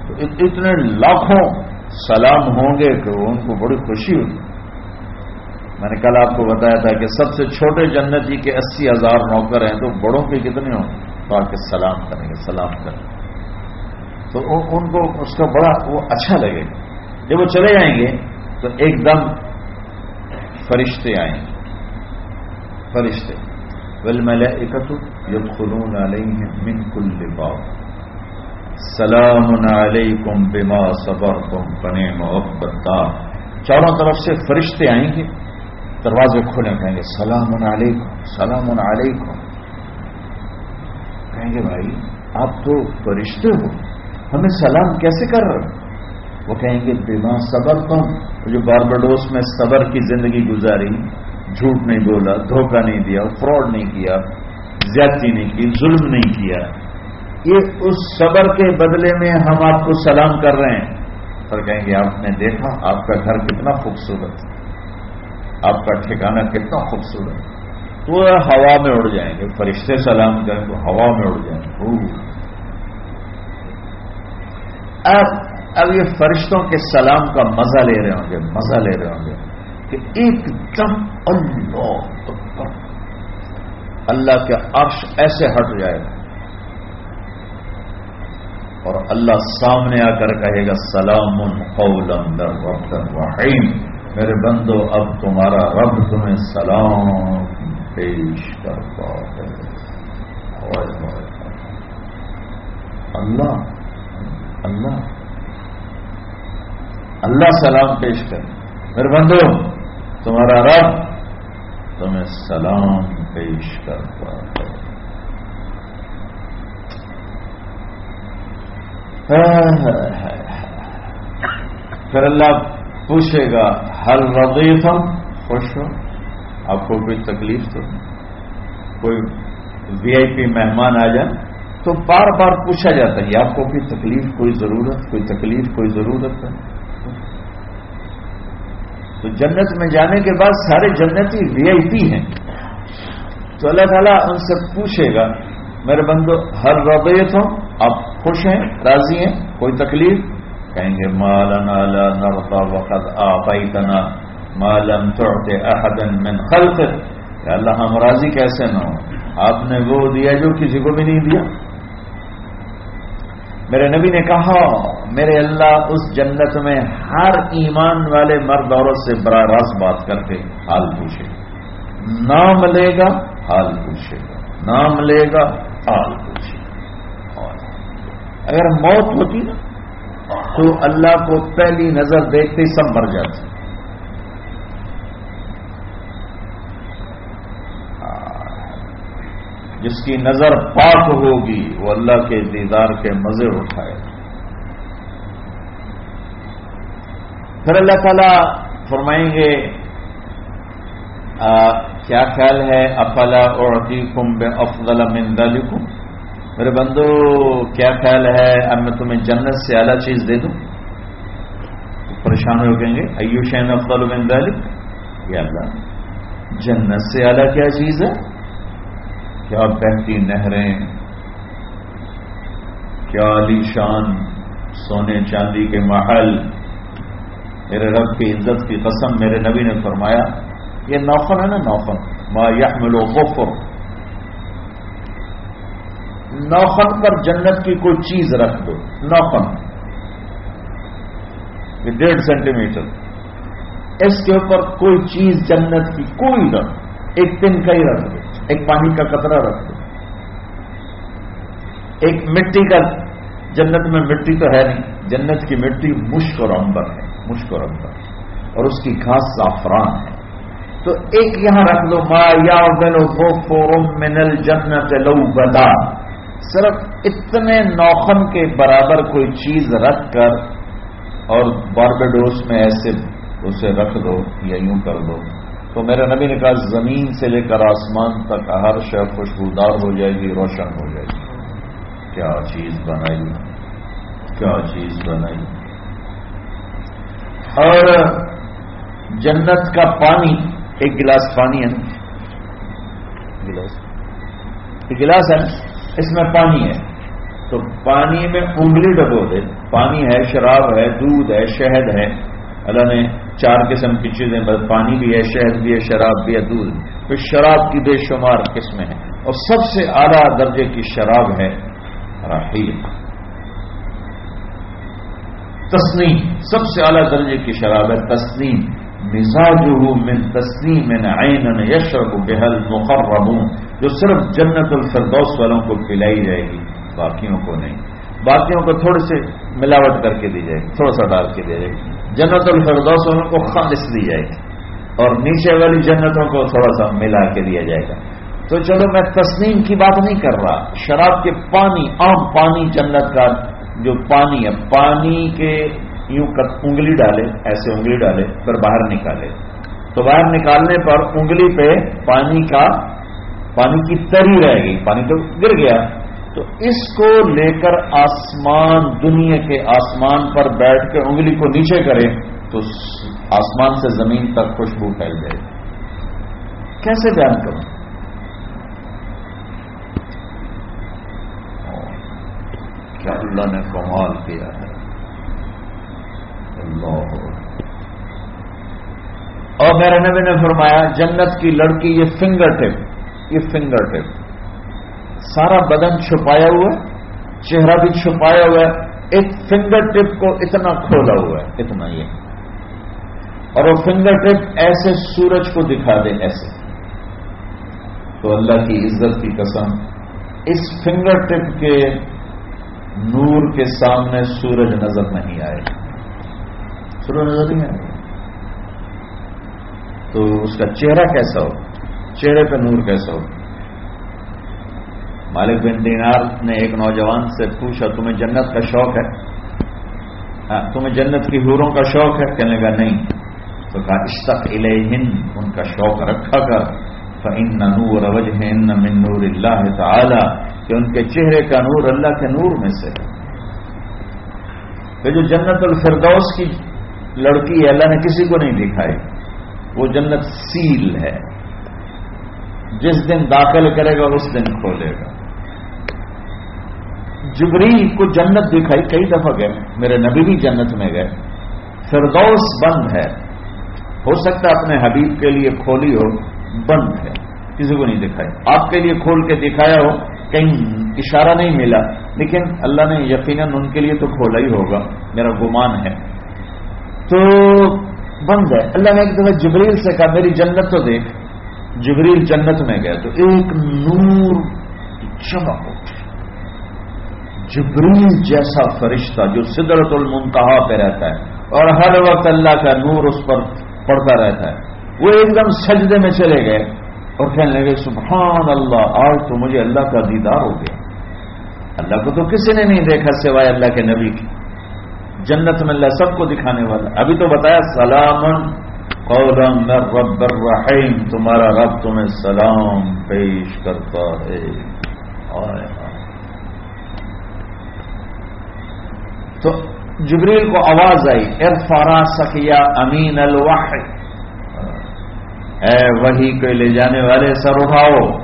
تو اتنے لاکھوں سلام ہوں گے کہ ان کو بڑی خوشی ہوگی۔ میں نے کل آپ کو بتایا تھا کہ سب سے چھوٹے جنتی کے اسی ہزار نوکر ہیں تو بڑوں کے کتنے ہوں؟ تو آ کے سلام کریں گے، سلام کریں گے۔ تو ان کو اس کا بڑا وہ اچھا لگے۔ گا جب وہ چلے جائیں گے تو ایک دم فرشتے آئیں گے۔ فرشتے۔ والملائکة يدخلون عليهم من كل باب۔ سلام علیکم بما صبرتم فنعم عقب الدار چاروں طرف سے فرشتے آئیں گے۔ دروازے کھولے کہیں گے، سلام علیکم سلام علیکم. کہیں گے، بھائی، آپ تو فرشتے ہو، ہمیں سلام کیسے کر رہے وہ کہیں گے، بما صبر تم جو باربڈوس میں صبر کی زندگی گزاری، جھوٹ نہیں بولا، دھوکہ نہیں دیا، فراڈ نہیں کیا، زیادتی نہیں کی، ظلم نہیں کیا، یہ اس صبر کے بدلے میں ہم آپ کو سلام کر رہے ہیں۔ اور کہیں گے، آپ نے دیکھا، آپ کا گھر کتنا خوبصورت ہے۔ آپ کا ٹھکانا کتنا خوبصورت تو ہوا میں اڑ جائیں گے، فرشتے سلام کریں تو ہوا میں اڑ جائیں گے۔ اب اب یہ فرشتوں کے سلام کا مزہ لے رہے ہوں گے، مزہ لے رہے ہوں گے کہ ایک دم اللہ اللہ کے عرش ایسے ہٹ جائے۔ گا اور اللہ سامنے آ کر کہے گا، سلام قولم در رب الرحیم میرے بندو، اب تمہارا رب تمہیں سلام پیش کرتا ہے۔ اللہ اللہ اللہ سلام پیش کر میرے بندو، تمہارا رب تمہیں سلام پیش کرتا ہے۔ پھر اللہ پوچھے گا ہر رضیف خوش ہو۔ آپ کو کوئی تکلیف تو؟ کوئی وی آئی پی مہمان آ جائے۔ تو بار بار پوچھا جاتا ہے، آپ کو کوئی تکلیف، کوئی ضرورت، کوئی تکلیف، کوئی ضرورت ہے؟ تو جنت میں جانے کے بعد سارے جنتی وی آئی پی ہیں۔ تو اللہ تعالیٰ ان سے پوچھے گا، میرے بندو ہر ربیت ہوں آپ خوش ہیں؟ راضی ہیں؟ کوئی تکلیف؟ کہیں گے مالنا لا نرضا وقت آبیتنا مالم توڑتے احدن من خلق یا اللہ، ہم راضی کیسے نہ ہو آپ نے وہ دیا جو کسی کو بھی نہیں دیا۔ میرے نبی نے کہا، میرے اللہ، اس جنت میں ہر ایمان والے مرد عورت سے براہ راست بات کر کے حال پوچھے۔ نام لے گا، حال پوچھے گا۔ نام لے گا، حال پوچھے گا۔ اگر موت ہوتی نا تو اللہ کو پہلی نظر دیکھتے سب مر جاتے جس کی نظر پاک ہوگی، وہ اللہ کے دیدار کے مزے اٹھائے۔ پھر اللہ تعالی فرمائیں گے کیا خیال ہے؟ افلا اور بے افضل من ذالکم میرے بندو، کیا خیال ہے؟ اب میں تمہیں جنت سے اعلیٰ چیز دے دوں؟ پریشان ہو کہیں گے؟ ایو شین افضل من ذالک یا اللہ، جنت سے اعلیٰ کیا چیز ہے؟ کیا بہتی نہریں، کیا علی شان سونے چاندی کے محل؟ میرے رب کی عزت کی قسم میرے نبی نے فرمایا، یہ نوفن ہے نا نوفن ما یحمل غفر نوفن پر جنت کی کوئی چیز رکھ دو نوفن ڈیڑھ سینٹی میٹر اس کے اوپر کوئی چیز جنت کی کوئی رکھ ایک دن کا ہی رکھ دو۔ ایک پانی کا قطرہ رکھ دو۔ ایک مٹی کا، جنت میں مٹی تو ہے نہیں، جنت کی مٹی مشک اور امبر ہے، مشک اور امبر اور اس کی گھاس زعفران ہے۔ تو ایک یہاں رکھ دو، ما یا فورم منل جنت لو بدا۔ صرف اتنے نوخن کے برابر کوئی چیز رکھ کر اور باربیڈوس میں ایسے اسے رکھ دو یا یوں کر دو۔ تو میرے نبی نے کہا، زمین سے لے کر آسمان تک ہر شہ خوشبودار ہو جائے گی، روشن ہو جائے گی۔ کیا چیز بنائی؟ کیا چیز بنائی؟ اور جنت کا پانی، ایک گلاس پانی ہے۔ گلاس۔ ایک گلاس ہے۔ اس میں پانی ہے۔ تو پانی میں انگلی ڈبو دے۔ پانی ہے، شراب ہے، دودھ ہے، شہد ہے۔ اللہ نے چار قسم کی چیزیں، بس پانی بھی ہے، شہد بھی ہے، شراب بھی ہے، دودھ پھر شراب کی بے شمار قسمیں ہیں۔ اور سب سے اعلیٰ درجے کی شراب ہے راہیل تسنیم، سب سے اعلیٰ درجے کی شراب ہے تسنیم۔ مزاج من تسنیم عین یشرب بحل مقرب جو صرف جنت الفردوس والوں کو پلائی جائے گی، باقیوں کو نہیں۔ باقیوں کو تھوڑے سے ملاوٹ کر کے دی جائے گی، تھوڑا سا ڈال کے دے جائے گی۔ جنت الفردوس والوں کو خالص دی جائے گی۔ اور نیچے والی جنتوں کو تھوڑا سا ملا کے دیا جائے گا۔ تو چلو، میں تسلیم کی بات نہیں کر رہا۔ شراب کے پانی، عام پانی جنت کا جو پانی ہے، پانی کے یوں انگلی ڈالے، ایسے انگلی ڈالے، پھر باہر نکالے۔ تو باہر نکالنے پر انگلی پہ پانی کا پانی کی تری رہے گی پانی تو گر گیا۔ تو اس کو لے کر آسمان، دنیا کے آسمان پر بیٹھ کے انگلی کو نیچے کرے، تو آسمان سے زمین تک خوشبو پھیل جائے۔ کیسے بیان کروں؟ کیا اللہ نے کمال کیا ہے؟ اللہ۔ اور میرے نبی نے فرمایا، جنت کی لڑکی یہ فنگر ٹپ۔ یہ فنگر ٹپ سارا بدن چھپایا ہوا ہے، چہرہ بھی چھپایا ہوا ہے، ایک فنگر ٹپ کو اتنا کھولا ہوا ہے، اتنا یہ۔ اور وہ فنگر ٹپ ایسے سورج کو دکھا دے، ایسے۔ تو اللہ کی عزت کی قسم، اس فنگر ٹپ کے نور کے سامنے سورج نظر نہیں آئے۔ سورج نظر نہیں آئے۔ تو اس کا چہرہ کیسا ہو؟ چہرے پہ نور کیسا ہو؟ مالک بن دینار نے ایک نوجوان سے پوچھا، تمہیں جنت کا شوق ہے؟ ہاں، تمہیں جنت کی حوروں کا شوق ہے؟ کہنے کا نہیں. تو کہا، اشتق الہن ان کا شوق رکھا کر فن نور وجہ من نور اللہ تعالی کہ ان کے چہرے کا نور اللہ کے نور میں سے کہ جو جنت الفردوس کی لڑکی ہے، اللہ نے کسی کو نہیں دکھائی، وہ جنت سیل ہے۔ جس دن داخل کرے گا اس دن کھولے گا۔ جبریل کو جنت دکھائی، کئی دفعہ گئے، میرے نبی بھی جنت میں گئے۔ فردوس بند ہے۔ ہو سکتا ہے اپنے حبیب کے لیے کھولی ہو، بند ہے۔ کسی کو نہیں دکھائی۔ آپ کے لیے کھول کے دکھایا ہو، کہیں اشارہ نہیں ملا۔ لیکن اللہ نے یقیناً ان کے لیے تو کھولا ہی ہوگا۔ میرا گمان ہے۔ تو بند ہے۔ اللہ نے ایک دفعہ جبریل سے کہا، میری جنت تو دیکھ۔ جبریل جنت میں گیا تو ایک نور چمک اٹھ جبریل جیسا فرشتہ جو سدرت المنتہا پہ رہتا ہے اور ہر وقت اللہ کا نور اس پر پڑتا رہتا ہے، وہ ایک دم سجدے میں چلے گئے اور کہنے لگے، سبحان اللہ، آج تو مجھے اللہ کا دیدار ہو گیا۔ اللہ کو تو کسی نے نہیں دیکھا سوائے اللہ کے نبی کی۔ جنت میں اللہ سب کو دکھانے والا۔ ابھی تو بتایا، سلامن قولم رب الرحیم، تمہارا رب تمہیں سلام پیش کرتا ہے۔ تو جبریل کو آواز آئی ارفارا سکیا امین الواح اے وہی کو لے جانے والے، سر اٹھاؤ۔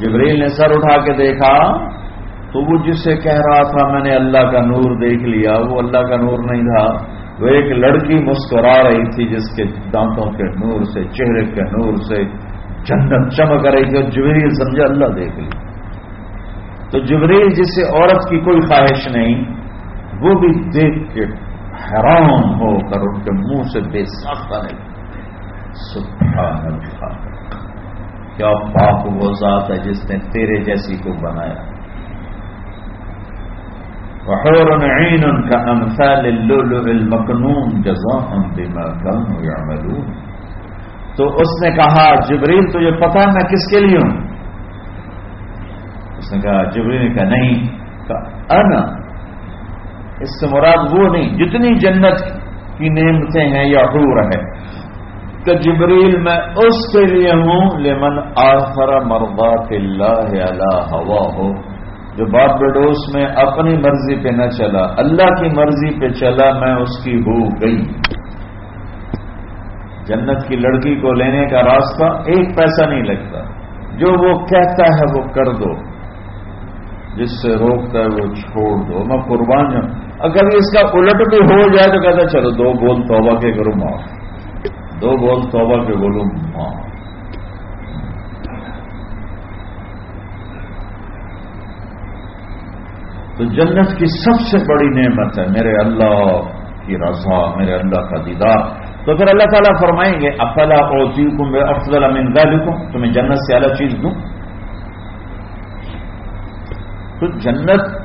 جبریل نے سر اٹھا کے دیکھا، تو وہ جس سے کہہ رہا تھا، میں نے اللہ کا نور دیکھ لیا، وہ اللہ کا نور نہیں تھا۔ وہ ایک لڑکی مسکرا رہی تھی جس کے دانتوں کے نور سے، چہرے کے نور سے جنت چمک رہی تھی اور جبریل سمجھا، اللہ دیکھ لی تو جبریل جسے عورت کی کوئی خواہش نہیں، وہ بھی دیکھ کے حیران ہو کر ان کے منہ سے بے ساختہ نہیں۔ سبحان اللہ۔ کیا پاک وہ ذات ہے جس نے تیرے جیسی کو بنایا؟ عین کا امثال اللؤلؤ المکنون جزاهم بما كانوا يعملون۔ تو اس نے کہا، جبریل، تجھے پتا میں کس کے لیے ہوں؟ اس نے کہا جبری نے کہا، نہیں۔ کہا انا، اس سے مراد وہ نہیں، جتنی جنت کی نعمتیں ہیں یا حور ہے۔ کہ جبریل، میں اس کے لیے ہوں، لمن آخر مرضات اللہ علی ہوا ہو جو باپ بڈوس میں اپنی مرضی پہ نہ چلا، اللہ کی مرضی پہ چلا، میں اس کی ہو گئی۔ جنت کی لڑکی کو لینے کا راستہ ایک پیسہ نہیں لگتا۔ جو وہ کہتا ہے وہ کر دو۔ جس سے روکتا ہے وہ چھوڑ دو۔ میں قربان ہوں اگر اس کا الٹ بھی ہو جائے تو کہتا چلو دو بول توبہ کے کروں ماں دو بول توبہ کے بولوں ماں تو جنت کی سب سے بڑی نعمت ہے، میرے اللہ کی رضا، میرے اللہ کا دیدار۔ تو پھر اللہ تعالیٰ فرمائیں گے، افلا اور افضل امین گاہ تمہیں جنت سے الگ چیز دوں۔ تو جنت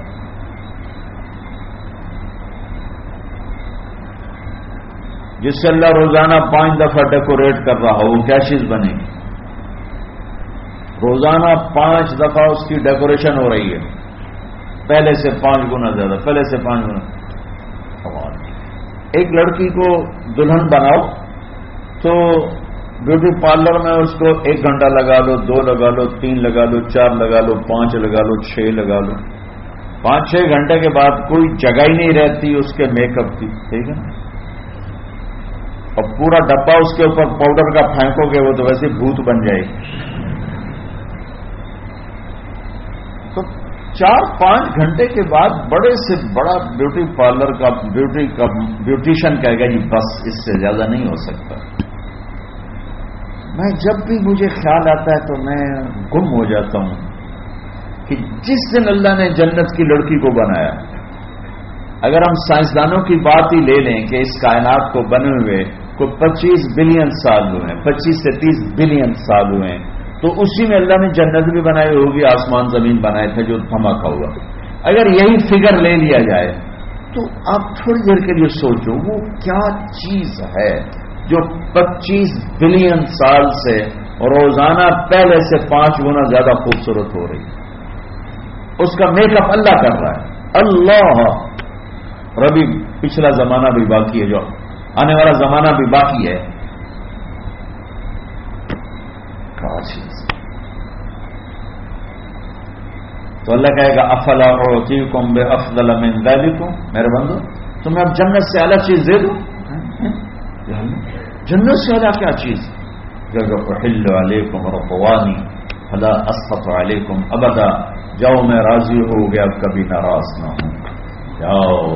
جس سے اللہ روزانہ پانچ دفعہ ڈیکوریٹ کر رہا ہو، وہ کیا چیز بنے گی؟ روزانہ پانچ دفعہ اس کی ڈیکوریشن ہو رہی ہے۔ پہلے سے پانچ گنا زیادہ، پہلے سے پانچ گنا۔ ایک لڑکی کو دلہن بناؤ، تو بیوٹی پارلر میں اس کو ایک گھنٹہ لگا لو، دو لگا لو، تین لگا لو، چار لگا لو، پانچ لگا لو، چھ لگا لو۔ پانچ چھ گھنٹے کے بعد کوئی جگہ ہی نہیں رہتی اس کے میک اپ کی، ٹھیک ہے؟ اور پورا ڈبا اس کے اوپر پاؤڈر کا پھینکو گے، وہ تو ویسے بھوت بن جائے گی۔ تو چار پانچ گھنٹے کے بعد بڑے سے بڑا بیوٹی پارلر کا بیوٹی کا بیوٹیشن کہے گا جی بس اس سے زیادہ نہیں ہو سکتا۔ میں جب بھی مجھے خیال آتا ہے تو میں گم ہو جاتا ہوں کہ جس دن اللہ نے جنت کی لڑکی کو بنایا، اگر ہم سائنسدانوں کی بات ہی لے لیں کہ اس کائنات کو بنے ہوئے کو پچیس بلین سال ہوئے ہیں پچیس سے تیس بلین سال ہوئے ہیں تو اسی میں اللہ نے جنت بھی بنائی ہوگی آسمان، زمین بنائے تھے جو دھماکہ ہوا۔ اگر یہی فگر لے لیا جائے، تو آپ تھوڑی دیر کے لیے سوچو، وہ کیا چیز ہے جو پچیس بلین سال سے روزانہ پہلے سے پانچ گنا زیادہ خوبصورت ہو رہی اس کا میک اپ اللہ کر رہا ہے۔ اللہ! اور ابھی پچھلا زمانہ بھی باقی ہے جو آنے والا زمانہ بھی باقی ہے۔ تو اللہ کہے گا، افلا اور کم بے افضل من ذالکم میرے بندو، تمہیں اب جنت سے الگ چیز دے دوں؟ جنت سے الگ کیا چیز؟ علیکم ربوانی فلا اسخط علیکم ابدا جاؤ، میں راضی ہو گیا، اب کبھی ناراض نہ ہوں۔ جاؤ،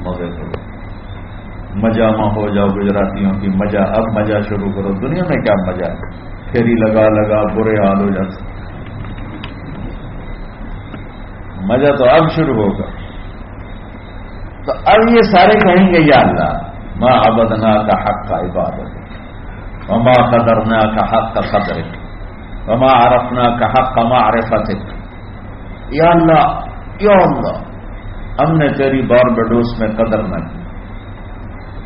مزے کرو۔ مزہ ماں ہو جاؤ گجراتیوں کی مزہ اب مزہ شروع کرو۔ دنیا میں کیا مزہ ہے پھیری لگا لگا برے حال ہو جاتے مزہ تو اب شروع ہوگا۔ تو اب یہ سارے کہیں گے، یا اللہ ماں ابدنا کا حق کا عبادت وما قدرنا کا حق کا قدر وما عرفنا کا حق کا معرفت یا اللہ یا اللہ، ہم نے تیری بار بڈوس میں قدر نہ کی۔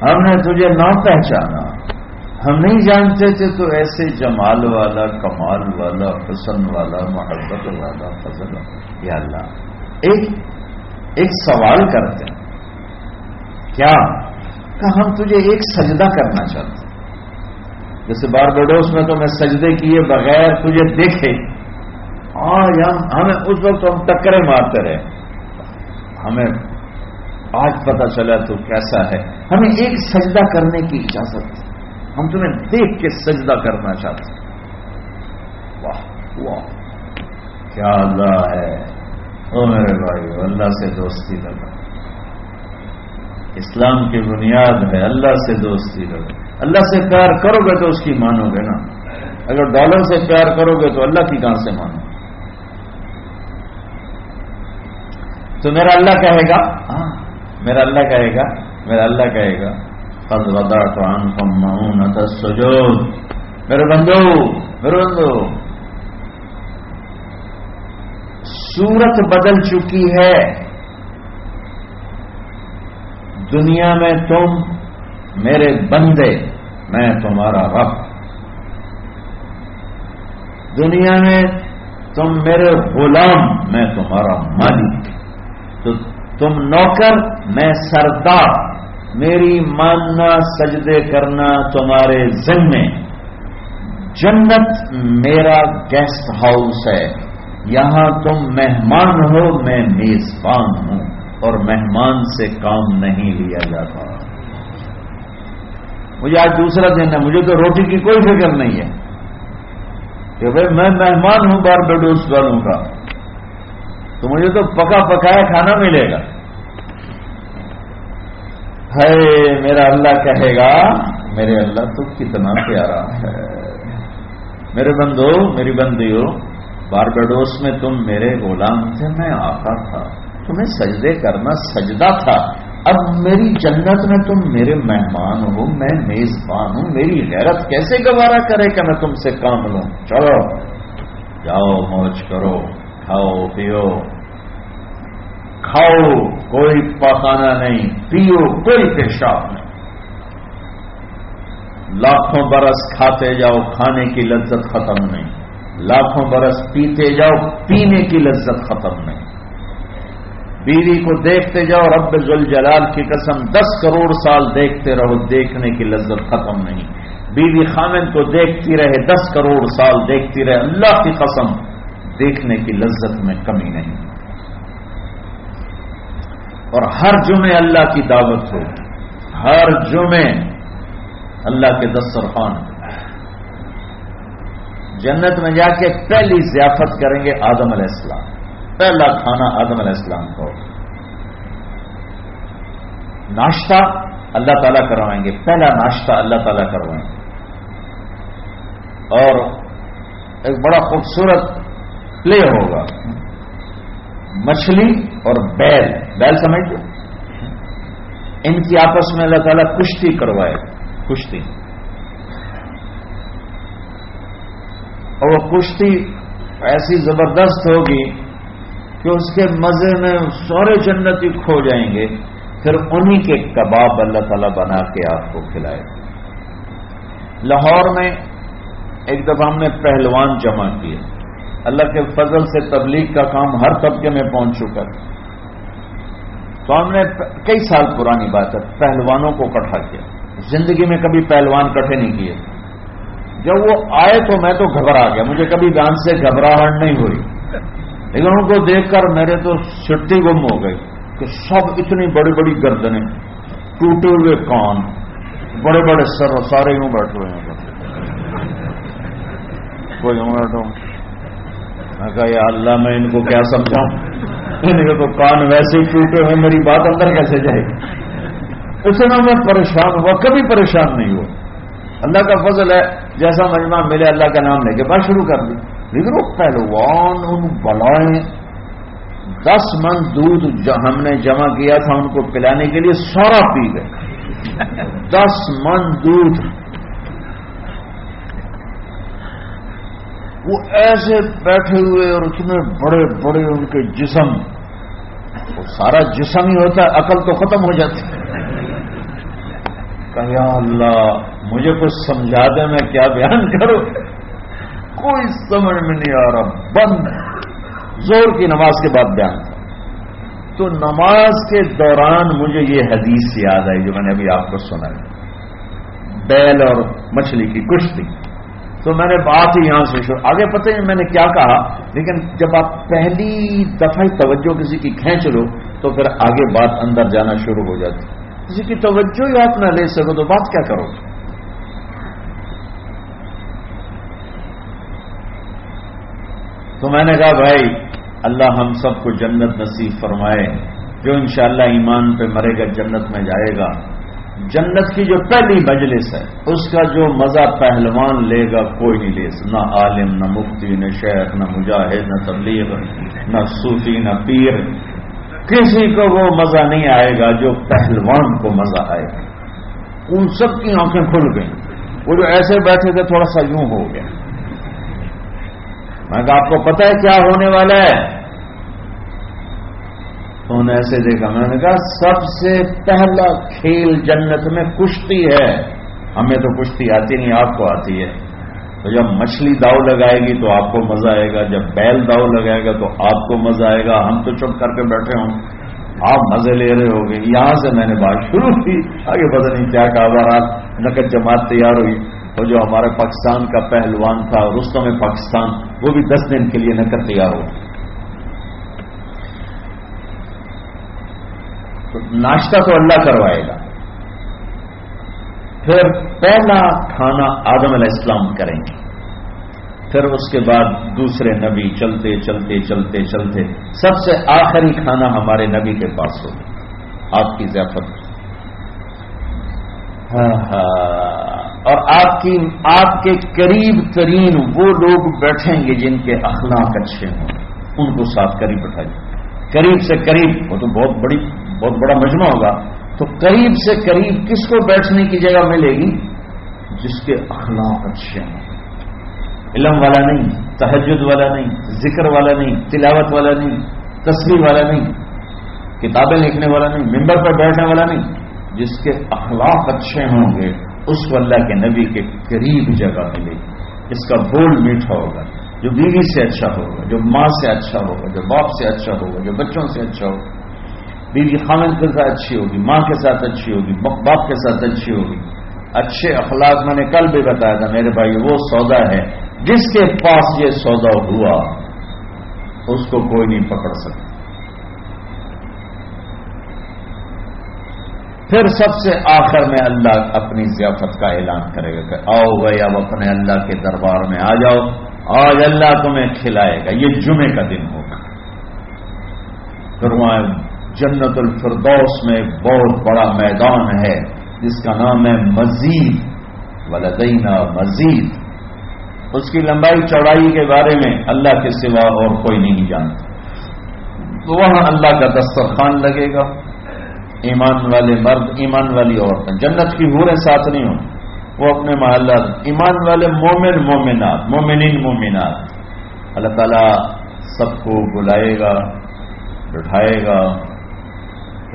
ہم نے تجھے نہ پہچانا۔ ہم نہیں جانتے تھے تو ایسے جمال والا، کمال والا، حسن والا، محبت والا، فضل یا اللہ۔ ایک ایک سوال کرتے ہیں۔ کیا؟ کہ ہم تجھے ایک سجدہ کرنا چاہتے ہیں۔ جیسے بار بڈوس میں تو میں سجدے کیے بغیر تجھے دیکھے۔ اور ہمیں اس وقت ہم ٹکرے مارتے رہے۔ ہمیں آج پتا چلا تو کیسا ہے۔ ہمیں ایک سجدہ کرنے کی اجازت۔ ہم تمہیں دیکھ کے سجدہ کرنا چاہتے ہیں۔ واہ واہ۔ کیا اللہ ہے۔ او میرے بھائی اللہ سے دوستی لگا اسلام کی بنیاد ہے اللہ سے دوستی لگا اللہ سے پیار کرو گے تو اس کی مانو گے نا۔ اگر ڈالر سے پیار کرو گے تو اللہ کی کہاں سے مانو۔ تو میرا اللہ کہے گا ہاں میرا اللہ کہے گا، میرا اللہ کہے گا۔ فض ودا تو سجو میرے بندو میرے بندو، سورت بدل چکی ہے۔ دنیا میں تم میرے بندے، میں تمہارا رب۔ دنیا میں تم میرے غلام، میں تمہارا مالک۔ تو تم نوکر، میں سردار۔ میری ماننا سجدے کرنا تمہارے ذمے۔ جنت میرا گیسٹ ہاؤس ہے۔ یہاں تم مہمان ہو، میں میزبان ہوں۔ اور مہمان سے کام نہیں لیا جاتا۔ مجھے آج دوسرا دن ہے، مجھے تو روٹی کی کوئی فکر نہیں ہے۔ کہ بھائی، میں مہمان ہوں بار بیڈوس والوں کا۔ تو مجھے تو پکا پکایا کھانا ملے گا۔ ہے، میرا اللہ کہے گا، میرے اللہ تو کتنا پیارا ہے۔ میرے بندو، میری بندیو بارباڈوس میں تم میرے غلام تھے، میں آقا تھا۔ تمہیں سجدے کرنا سجدہ تھا۔ اب میری جنت میں تم میرے مہمان ہو، میں میزبان ہوں، میری غیرت کیسے گوارا کرے کہ میں تم سے کام لوں؟ چلو، جاؤ، موج کرو، کھاؤ، پیو۔ کھاؤ، کوئی پکانا نہیں، پیو، کوئی پیشاب نہیں۔ لاکھوں برس کھاتے جاؤ، کھانے کی لذت ختم نہیں۔ لاکھوں برس پیتے جاؤ، پینے کی لذت ختم نہیں۔ بیوی کو دیکھتے جاؤ، رب جلال کی قسم، دس کروڑ سال دیکھتے رہو، دیکھنے کی لذت ختم نہیں۔ بیوی خامن کو دیکھتی رہے، دس کروڑ سال دیکھتی رہے۔ اللہ کی قسم، دیکھنے کی لذت میں کمی نہیں۔ اور ہر جمعے اللہ کی دعوت ہو۔ ہر جمعے اللہ کے دسترخوان جنت میں جا کے پہلی ضیافت کریں گے آدم علیہ السلام۔ پہلا کھانا آدم علیہ السلام کو ناشتہ اللہ تعالیٰ کروائیں گے۔ پہلا ناشتہ اللہ تعالیٰ کروائیں گے۔ اور ایک بڑا خوبصورت پلے ہوگا۔ مچھلی اور بیل بیل سمجھتے؟ ان کی آپس میں اللہ تعالیٰ کشتی کروائے، کشتی۔ اور وہ کشتی ایسی زبردست ہوگی کہ اس کے مزے میں سورے جنتی کھو جائیں گے، پھر انہی کے کباب اللہ تعالیٰ بنا کے آپ کو کھلائے۔ لاہور میں ایک دفعہ ہم نے پہلوان جمع کیے۔ اللہ کے فضل سے تبلیغ کا کام ہر طبقے میں پہنچ چکا ہے۔ تو ہم نے کئی سال پرانی بات ہے، پہلوانوں کو کٹھا کیا۔ زندگی میں کبھی پہلوان کٹھے نہیں کیے۔ جب وہ آئے تو میں تو گھبرا گیا، مجھے کبھی گان سے گھبراہٹ نہیں ہوئی۔ لیکن ان کو دیکھ کر میرے تو چھٹی گم ہو گئی کہ سب اتنی بڑی بڑی گردنیں ٹوٹے ہوئے کان، بڑے بڑے سر سارے یوں بیٹھے ہوئے ہیں۔ کوئی یوں بیٹھا میں کہا، یا اللہ، میں ان کو کیا سمجھاؤں؟ تو کان ویسے ہی ٹوٹے ہوئے میری بات اندر کیسے جائے اسے نہ میں پریشان ہوا کبھی پریشان نہیں ہوا۔ اللہ کا فضل ہے، جیسا مجمع ملے، اللہ کا نام لے کے بات شروع کر دی۔ لیکن وہ پہلوان، ان بلائیں، دس من دودھ ہم نے جمع کیا تھا، ان کو پلانے کے لیے سورا پی گئے۔ دس من دودھ۔ وہ ایسے بیٹھے ہوئے اور اتنے بڑے بڑے ان کے جسم۔ وہ سارا جسم ہی ہوتا ہے، عقل تو ختم ہو جاتی۔ کہ یا اللہ، مجھے کچھ سمجھا دے، میں کیا بیان کروں؟ کوئی سمجھ میں نہیں آ رہا، بند۔ زور کی نماز کے بعد بیان۔ تو نماز کے دوران مجھے یہ حدیث یاد آئی جو میں نے ابھی آپ کو سنا ہے بیل اور مچھلی کی کشتی۔ تو میں نے بات ہی یہاں سے شروع آگے پتہ نہیں میں نے کیا کہا، لیکن جب آپ پہلی دفعہ توجہ کسی کی کھینچ لو، تو پھر آگے بات اندر جانا شروع ہو جاتی۔ کسی کی توجہ ہی آپ نہ لے سکو تو بات کیا کرو؟ تو میں نے کہا، بھائی، اللہ ہم سب کو جنت نصیب فرمائے، جو انشاءاللہ ایمان پہ مرے گا، جنت میں جائے گا۔ جنت کی جو پہلی مجلس ہے، اس کا جو مزہ پہلوان لے گا کوئی نہیں لے نہ عالم، نہ مفتی، نہ شیخ، نہ مجاہد، نہ تبلیغ، نہ صوفی، نہ پیر۔ کسی کو وہ مزہ نہیں آئے گا جو پہلوان کو مزہ آئے گا۔ ان سب کی آنکھیں کھل گئیں۔ وہ جو ایسے بیٹھے تھے، تھوڑا سا یوں ہو گیا۔ میں کہا، آپ کو پتا ہے کیا ہونے والا ہے؟ تو انہوں نے ایسے دیکھا میں نے کہا، سب سے پہلا کھیل جنت میں کشتی ہے۔ ہمیں تو کشتی آتی نہیں، آپ کو آتی ہے۔ تو جب مچھلی داؤ لگائے گی تو آپ کو مزہ آئے گا، جب بیل داؤ لگائے گا تو آپ کو مزہ آئے گا۔ ہم تو چپ کر کے بیٹھے ہوں۔ آپ مزے لے رہے ہو گے۔ یہاں سے میں نے بات شروع کی۔ آگے پتہ نہیں کیا کاروبار نقد جماعت تیار ہوئی۔ اور جو ہمارے پاکستان کا پہلوان تھا رستوں میں پاکستان، وہ بھی دس دن کے لیے نقد تیار ہو تو ناشتہ تو اللہ کروائے گا۔ پھر پہلا کھانا آدم علیہ السلام کریں گے۔ پھر اس کے بعد دوسرے نبی چلتے چلتے چلتے چلتے سب سے آخری کھانا ہمارے نبی کے پاس ہوگا۔ آپ کی ضیافت۔ ہاں، ہاں۔ اور آپ کی، آپ کے قریب ترین وہ لوگ بیٹھیں گے جن کے اخلاق اچھے ہوں۔ ان کو ساتھ قریب بٹھائیے قریب سے قریب، وہ تو بہت بڑی بہت بڑا مجمع ہوگا، تو قریب سے قریب کس کو بیٹھنے کی جگہ ملے گی؟ جس کے اخلاق اچھے ہیں علم والا نہیں تحجد والا نہیں، ذکر والا نہیں، تلاوت والا نہیں تصویر والا نہیں، کتابیں لکھنے والا نہیں ممبر پر بیٹھنے والا نہیں، جس کے اخلاق اچھے ہوں گے، اس کو اللہ کے نبی کے قریب جگہ ملے گی۔ اس کا بول میٹھا ہوگا۔ جو بیوی سے اچھا ہوگا، جو ماں سے اچھا ہوگا، جو باپ سے اچھا ہوگا، جو بچوں سے اچھا ہوگا بیوی خامن کے ساتھ اچھی ہوگی، ماں کے ساتھ اچھی ہوگی، باپ کے ساتھ اچھی ہوگی۔ اچھے اخلاق میں نے کل بھی بتایا تھا، میرے بھائی وہ سودا ہے۔ جس کے پاس یہ سودا ہوا، اس کو کوئی نہیں پکڑ سکتا۔ پھر سب سے آخر میں اللہ اپنی ضیافت کا اعلان کرے گا کہ آؤ بھائی، اب اپنے اللہ کے دربار میں آ جاؤ۔ آج اللہ تمہیں کھلائے گا، یہ جمعے کا دن ہوگا۔ پھر وہاں جنت الفردوس میں ایک بہت بڑا میدان ہے، جس کا نام ہے مزید ولدینہ مزید۔ اس کی لمبائی چوڑائی کے بارے میں اللہ کے سوا اور کوئی نہیں جانتا۔ تو وہاں اللہ کا دسترخوان لگے گا۔ ایمان والے مرد، ایمان والی عورتیں۔ جنت کی حوریں ساتھ نہیں ہوں۔ وہ اپنے محلہ، ایمان والے مومن، مومنات، مومنین، مومنات۔ اللہ تعالیٰ سب کو بلائے گا، بٹھائے گا۔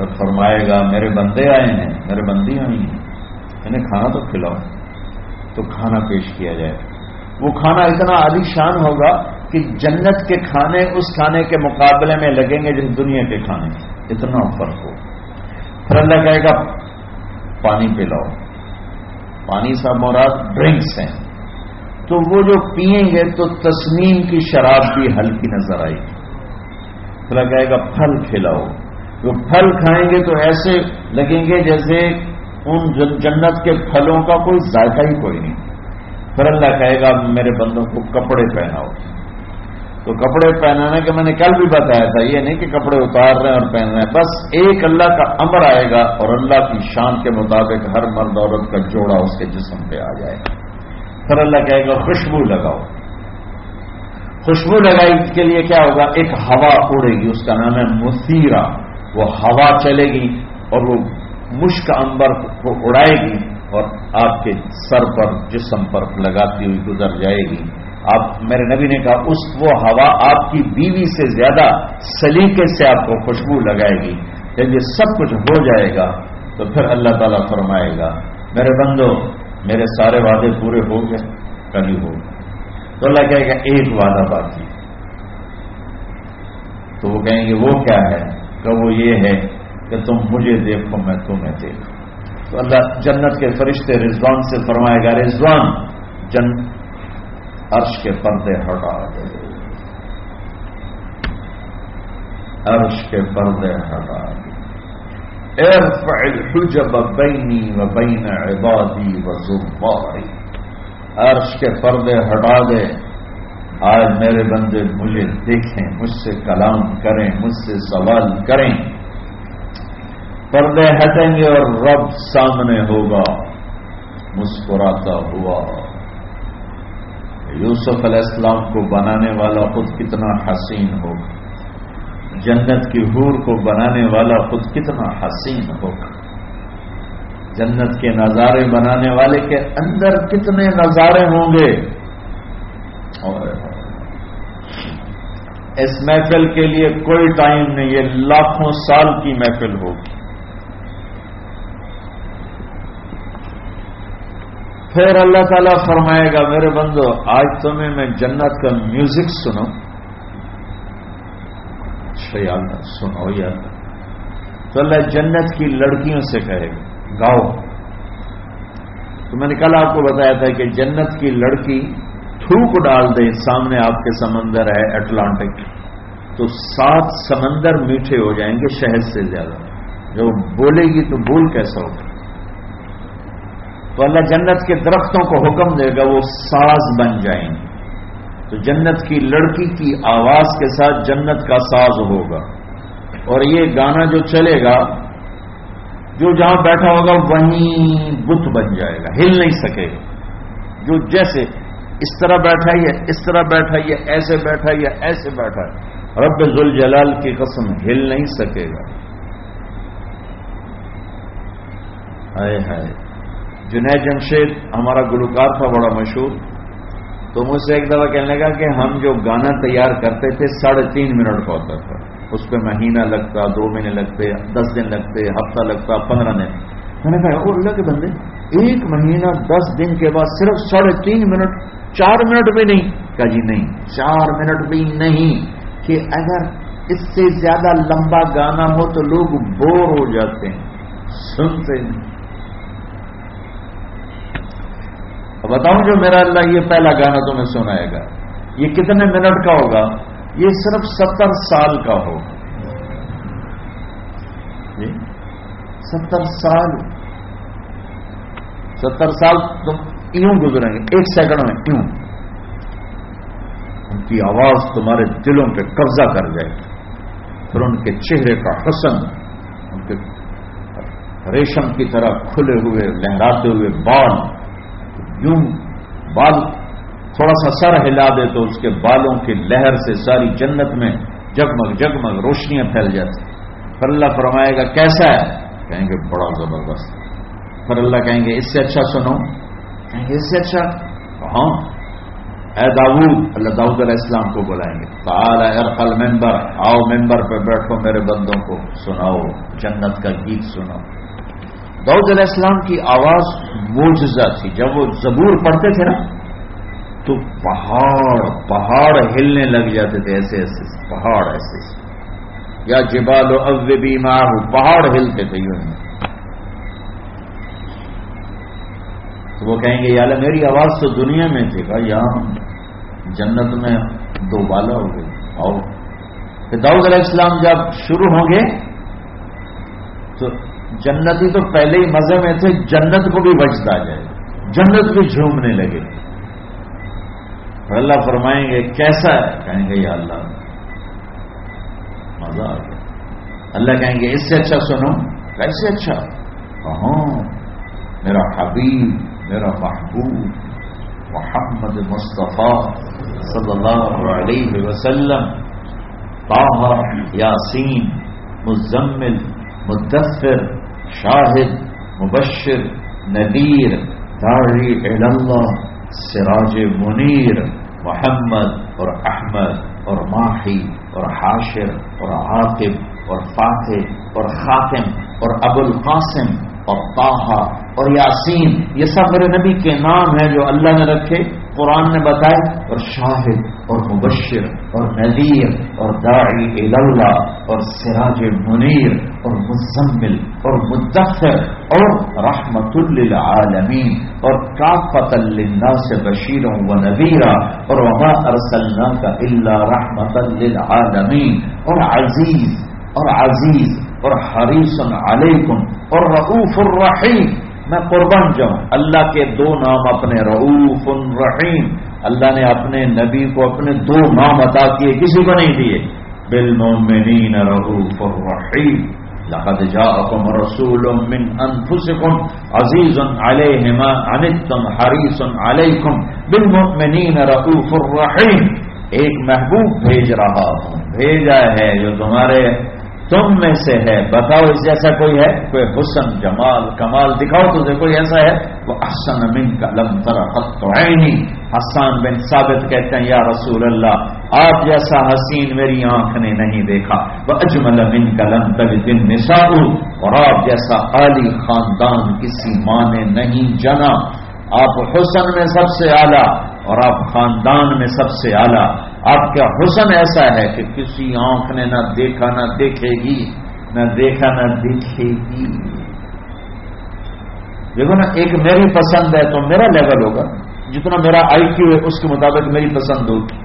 پھر فرمائے گا، میرے بندے آئے ہیں، میرے بندی آئی ہیں. انہیں کھانا تو کھلاؤ، تو کھانا پیش کیا جائے. وہ کھانا اتنا عالی شان ہوگا کہ جنت کے کھانے اس کھانے کے مقابلے میں لگیں گے جس دنیا کے کھانے اتنا فرق ہو۔ پھر اللہ کہے گا، پانی پلاؤ۔ پانی سا مراد ڈرنکس ہیں۔ تو وہ جو پیئیں گے تو تسنیم کی شراب بھی ہلکی نظر آئے گی۔ پھر کہے گا، پھل کھلاؤ۔ وہ پھل کھائیں گے تو ایسے لگیں گے جیسے ان جنت کے پھلوں کا کوئی ذائقہ ہی کوئی نہیں۔ پھر اللہ کہے گا میرے بندوں کو کپڑے پہناؤ۔ تو کپڑے پہنانے کا میں نے کل بھی بتایا تھا، یہ نہیں کہ کپڑے اتار رہے ہیں اور پہن رہے ہیں۔ بس ایک اللہ کا امر آئے گا اور اللہ کی شان کے مطابق ہر مرد عورت کا جوڑا اس کے جسم پہ آ جائے۔ گا پھر اللہ کہے گا، خوشبو لگاؤ۔ خوشبو لگائی کے لیے کیا ہوگا؟ ایک ہوا اڑے گی، اس کا نام ہے مثیرہ وہ ہوا چلے گی اور وہ مشک امبر کو اڑائے گی اور آپ کے سر پر جسم پر لگاتی ہوئی گزر جائے گی۔ آپ، میرے نبی نے کہا، اس وہ ہوا آپ کی بیوی سے زیادہ سلیقے سے آپ کو خوشبو لگائے گی۔ جب یہ سب کچھ ہو جائے گا تو پھر اللہ تعالیٰ فرمائے گا، میرے بندو، میرے سارے وعدے پورے ہو گئے کبھی ہو۔ تو اللہ کہے گا، ایک وعدہ باقی۔ تو وہ کہیں گے، وہ کیا ہے؟ کہ وہ یہ ہے کہ تم مجھے دیکھو، میں تمہیں دیکھوں۔ تو اللہ جنت کے فرشتے رضوان سے فرمائے گا، رضوان، جن عرش کے پردے ہٹا دے۔ عرش کے پردے ہٹا دے۔ الحجب بینی و بین عبادی و زباری عرش کے پردے ہٹا دے۔ آج میرے بندے مجھے دیکھیں، مجھ سے کلام کریں، مجھ سے سوال کریں۔ پردے ہٹیں گے اور رب سامنے ہوگا۔ مسکراتا ہوا۔ یوسف علیہ السلام کو بنانے والا خود کتنا حسین ہوگا۔ جنت کی حور کو بنانے والا خود کتنا حسین ہوگا۔ جنت کے نظارے بنانے والے کے اندر کتنے نظارے ہوں گے؟ اور اس محفل کے لیے کوئی ٹائم نہیں، یہ لاکھوں سال کی محفل ہوگی۔ پھر اللہ تعالیٰ فرمائے گا، میرے بندو، آج تمہیں میں جنت کا میوزک سنو اچھا یاد سنو یاد تو اللہ جنت کی لڑکیوں سے کہے گا، گاؤ۔ تو میں نے کل آپ کو بتایا تھا کہ جنت کی لڑکی تھوک ڈال دے سامنے آپ کے سمندر ہے اٹلانٹک۔ تو سات سمندر میٹھے ہو جائیں گے شہد سے زیادہ۔ جو بولے گی تو بول کیسا ہوگا؟ تو اللہ جنت کے درختوں کو حکم دے گا، وہ ساز بن جائیں گے۔ تو جنت کی لڑکی کی آواز کے ساتھ جنت کا ساز ہوگا۔ اور یہ گانا جو چلے گا، جو جہاں بیٹھا ہوگا، وہیں بت بن جائے گا، ہل نہیں سکے گا۔ جو جیسے اس طرح بیٹھا اس طرح بیٹھا ایسے بیٹھا ایسے بیٹھا رب ذل جلال کی قسم ہل نہیں سکے گا۔ ہائے ہائے۔ جنید جمشید ہمارا گلوکار تھا، بڑا مشہور۔ تو مجھ سے ایک دفعہ کہنے لگا کہ ہم جو گانا تیار کرتے تھے، ساڑھے تین منٹ کا ہوتا تھا۔ اس پہ مہینہ لگتا، دو مہینے لگتے، دس دن لگتے، ہفتہ لگتا، پندرہ دن۔ میں نے کہا اللہ کے بندے، ایک مہینہ دس دن کے بعد صرف ساڑھے تین منٹ، چار منٹ بھی نہیں. کہا جی نہیں. چار منٹ بھی نہیں کہ اگر اس سے زیادہ لمبا گانا ہو تو لوگ بور ہو جاتے ہیں۔ سنتے ہیں۔ بتاؤں جو میرا اللہ یہ پہلا گانا تمہیں سنائے گا۔ یہ کتنے منٹ کا ہوگا؟ یہ صرف ستر سال کا ہوگا۔ ستر سال ستر سال تم یوں گزریں گے، ایک سیکنڈ میں کیوں ان کی آواز تمہارے دلوں پہ قبضہ کر جائے گی۔ پھر ان کے چہرے کا حسن، ان کے ریشم کی طرح کھلے ہوئے، لہراتے ہوئے بال۔ یوں بال تھوڑا سا سر ہلا دے تو اس کے بالوں کی لہر سے ساری جنت میں جگمگ جگمگ روشنیاں پھیل جاتی۔ پھر اللہ فرمائے گا، کیسا ہے؟ کہیں گے، بڑا زبردست۔ پھر اللہ کہیں گے، اس سے اچھا سنو۔ کہیں گے، اس سے اچھا۔ ہاں۔ اے داود اللہ داود علیہ السلام کو بلائیں گے۔ تعال ارقل ممبر آؤ ممبر پہ بیٹھو میرے بندوں کو۔ سناؤ، جنت کا گیت سناؤ۔ داؤد علیہ السلام کی آواز موجزہ تھی۔ جب وہ زبور پڑھتے تھے نا، تو پہاڑ پہاڑ ہلنے لگ جاتے تھے، ایسے ایسے، پہاڑ ایسے۔ یا جبال و اب بیمار پہاڑ ہلتے تھے یوں۔ تو وہ کہیں گے یار میری آواز تو دنیا میں تھی. گا یہاں جنت میں دو بالا ہو گئے اور داؤد علیہ السلام جب شروع ہوں گے، تو جنتی تو پہلے ہی مزے میں تھے، جنت کو بھی بچتا جائے، جنت بھی جھومنے لگے۔ اللہ فرمائیں گے، کیسا ہے؟ کہیں گے، یا اللہ، مزہ آ گیا. اللہ کہیں گے، اس سے اچھا سنو. کیسے اچھا؟ کہوں ہاں، میرا حبیب میرا محبوب محمد مصطفیٰ صلی اللہ علیہ وسلم. تاہا یاسین مزمل مدثر شاہد مبشر ندیر داڑی اللہ سراج منیر محمد اور أحمد اور ماہی اور حاشر اور عاقب اور فاتح اور خاتم اور أبو القاسم اور طاہا اور یاسین، یہ سب میرے نبی کے نام ہیں جو اللہ نے رکھے، قرآن نے بتائے، اور شاہد، اور مبشر، اور نذیر، اور داعی اللہ، اور سراج منیر، اور مزمل، اور مدفر اور رحمت للعالمین، اور کافت للناس سے و نبیرہ اور وما ارسلنا کا اللہ رحمت للعالمین، اور عزیز اور عزیز، اور حریص علیکم، اور رعوف الرحیم۔ میں قربان جاؤں۔ اللہ کے دو نام اپنے رعوف الرحیم اللہ نے اپنے نبی کو اپنے دو نام عطا کیے، کسی کو نہیں دیے۔ بالمؤمنین رعوف الرحیم لقد جاءكم رسول من انفسكم عزيز عليه ما عنتم حريص عليكم بالمؤمنين رؤوف الرحيم ایک محبوب بھیج رہا ہوں، بھیجا ہے جو تمہارے تم میں سے ہے۔ بتاؤ اس جیسا کوئی ہے؟ کوئی حسن، جمال، کمال دکھاؤ تو کوئی ایسا ہے؟ وہ احسن من کا لم تو حسان بن ثابت کہتے ہیں، یا رسول اللہ، آپ جیسا حسین میری آنکھ نے نہیں دیکھا۔ وہ اجمل من کا لم تب دن نساؤ اور آپ جیسا عالی خاندان کسی ماں نے نہیں جنا۔ آپ حسن میں سب سے اعلیٰ اور آپ خاندان میں سب سے اعلیٰ۔ آپ کا حسن ایسا ہے کہ کسی آنکھ نے نہ دیکھا نہ دیکھے گی، نہ دیکھا نہ دیکھے گی۔ دیکھو نا، ایک میری پسند ہے تو میرا لیول ہوگا۔ جتنا میرا آئی کیو ہے، اس کے مطابق میری پسند ہوگی۔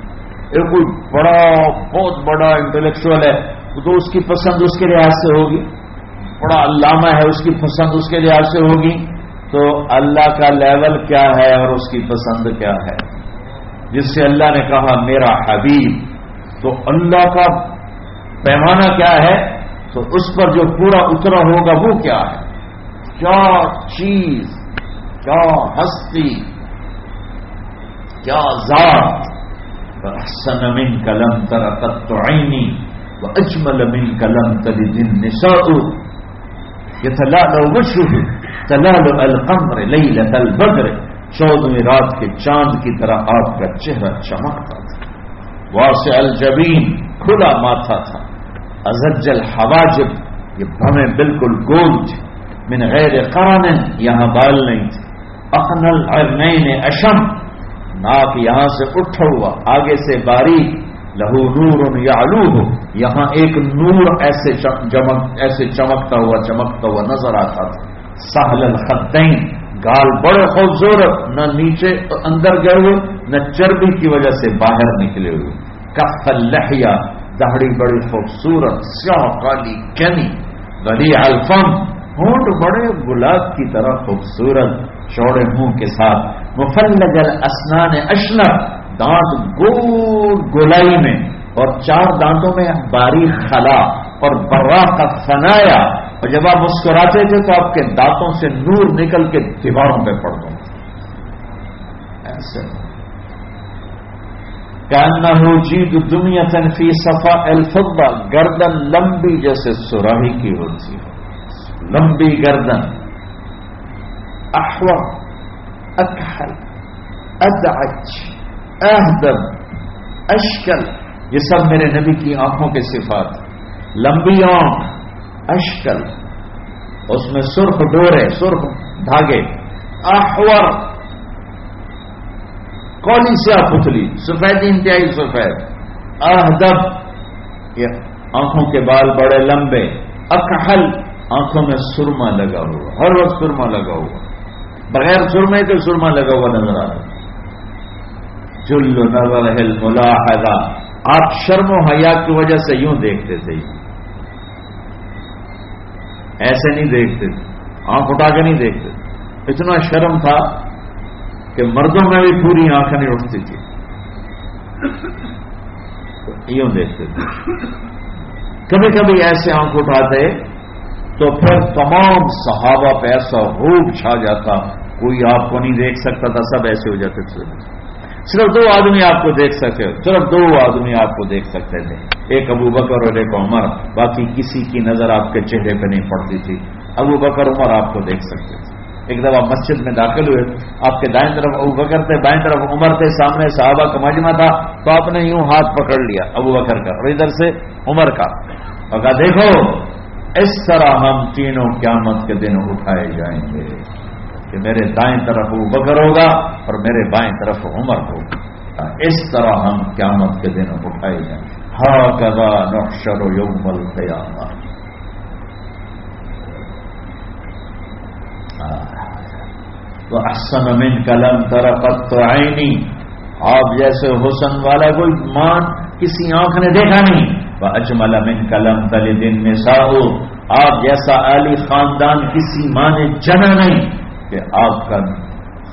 ایک کوئی بڑا، بہت بڑا انٹلیکچوئل ہے تو اس کی پسند اس کے لحاظ سے ہوگی۔ بڑا علامہ ہے، اس کی پسند اس کے لحاظ سے ہوگی۔ تو اللہ کا لیول کیا ہے اور اس کی پسند کیا ہے؟ جس سے اللہ نے کہا، میرا حبیب، تو اللہ کا پیمانہ کیا ہے؟ تو اس پر جو پورا اترا ہوگا، وہ کیا ہے؟ کیا چیز، کیا ہستی، کیا ذات؟ احسن من کلم تر تتعینی و اجمل من کلم تلی دن نساء یتلال وشہ تلال القمر لیلت البدر چودہویں رات کے چاند کی طرح آپ کا چہرہ چمکتا تھا۔ واسع الجبین کھلا ماتھا تھا۔ ازجل حواجب یہ بھمیں بالکل گول تھے۔ من غیر قرن یہاں بال نہیں تھے۔ اخنل عرنین اشم، ناک یہاں سے اٹھا ہوا، آگے سے باریک۔ لہو نور یا ہو یہاں ایک نور ایسے چمک ایسے چمکتا ہوا چمکتا ہوا نظر آتا تھا۔ سہل الخطین گال بڑے خوبصورت، نہ نیچے اندر گئے ہوئے، نہ چربی کی وجہ سے باہر نکلے ہوئے۔ کف لہیا دہڑی بڑی خوبصورت، سیاہ، کالی کینی گلی الفم۔ ہونٹ بڑے، گلاب کی طرح خوبصورت۔ چوڑے منہ کے ساتھ۔ مفلجل اسنان اشنر دانت گول گولائی میں۔ اور چار دانتوں میں باریک خلا اور برا کا فنایا اور جب آپ مسکراتے تھے تو آپ کے دانتوں سے نور نکل کے دیواروں پہ پڑ دوں ایسے۔ کہنا ہو جید دنیا تنفی صفا الفبا گردن لمبی جیسے سراہی کی ہوتی ہے۔ لمبی گردن۔ احور اکحل۔ ادعج۔ اہدم اشکل۔ یہ سب میرے نبی کی آنکھوں کے صفات۔ لمبی آنکھ۔ اشکل، اس میں سرخ ڈورے، سرخ دھاگے، احور، کولی سیاہ پتلی، سفید انتہائی سفید، اہدب، یہ آنکھوں کے بال بڑے لمبے، اکحل، آنکھوں میں سرما لگا ہوا، ہر وقت سرما لگا ہوا، بغیر سرمے کے سرما لگا ہوا نظر آ رہا جل نظر ملاحدہ آپ شرم و حیا کی وجہ سے یوں دیکھتے تھے۔ ایسے نہیں دیکھتے تھے آنکھ اٹھا کے نہیں دیکھتے۔ اتنا شرم تھا کہ مردوں میں بھی پوری آنکھیں نہیں اٹھتی تھی۔ یوں دیکھتے تھے۔ کبھی کبھی ایسے آنکھ اٹھاتے تو پھر تمام صحابہ پہ ایسا روپ چھا جاتا، کوئی آپ کو نہیں دیکھ سکتا تھا، سب ایسے ہو جاتے تھے۔ صرف دو آدمی آپ کو دیکھ سکتے صرف دو آدمی آپ کو دیکھ سکتے تھے۔ ایک ابو بکر اور ایک عمر، باقی کسی کی نظر آپ کے چہرے پہ نہیں پڑتی تھی۔ ابو بکر، عمر آپ کو دیکھ سکتے تھے۔ ایک دفعہ مسجد میں داخل ہوئے، آپ کے دائیں طرف ابو بکر تھے، بائیں طرف عمر تھے، سامنے صحابہ کا مجمع تھا۔ تو آپ نے یوں ہاتھ پکڑ لیا ابو بکر کا اور ادھر سے عمر کا۔ اور کہا، دیکھو، اس طرح ہم تینوں قیامت کے دن اٹھائے جائیں گے۔ کہ میرے دائیں طرف ابو بکر ہوگا اور میرے بائیں طرف عمر ہوگا اس طرح ہم قیامت کے دن اٹھائے جائیں۔ ہا گدا نقشر و یوم مل تو احسن من قلم ترقت تو آئینی آپ جیسے حسن والا کوئی مان کسی آنکھ نے دیکھا نہیں۔ وہ اجمل من قلم تل دن میں ساہو آپ جیسا علی خاندان کسی ماں نے جنا نہیں۔ کہ آپ کا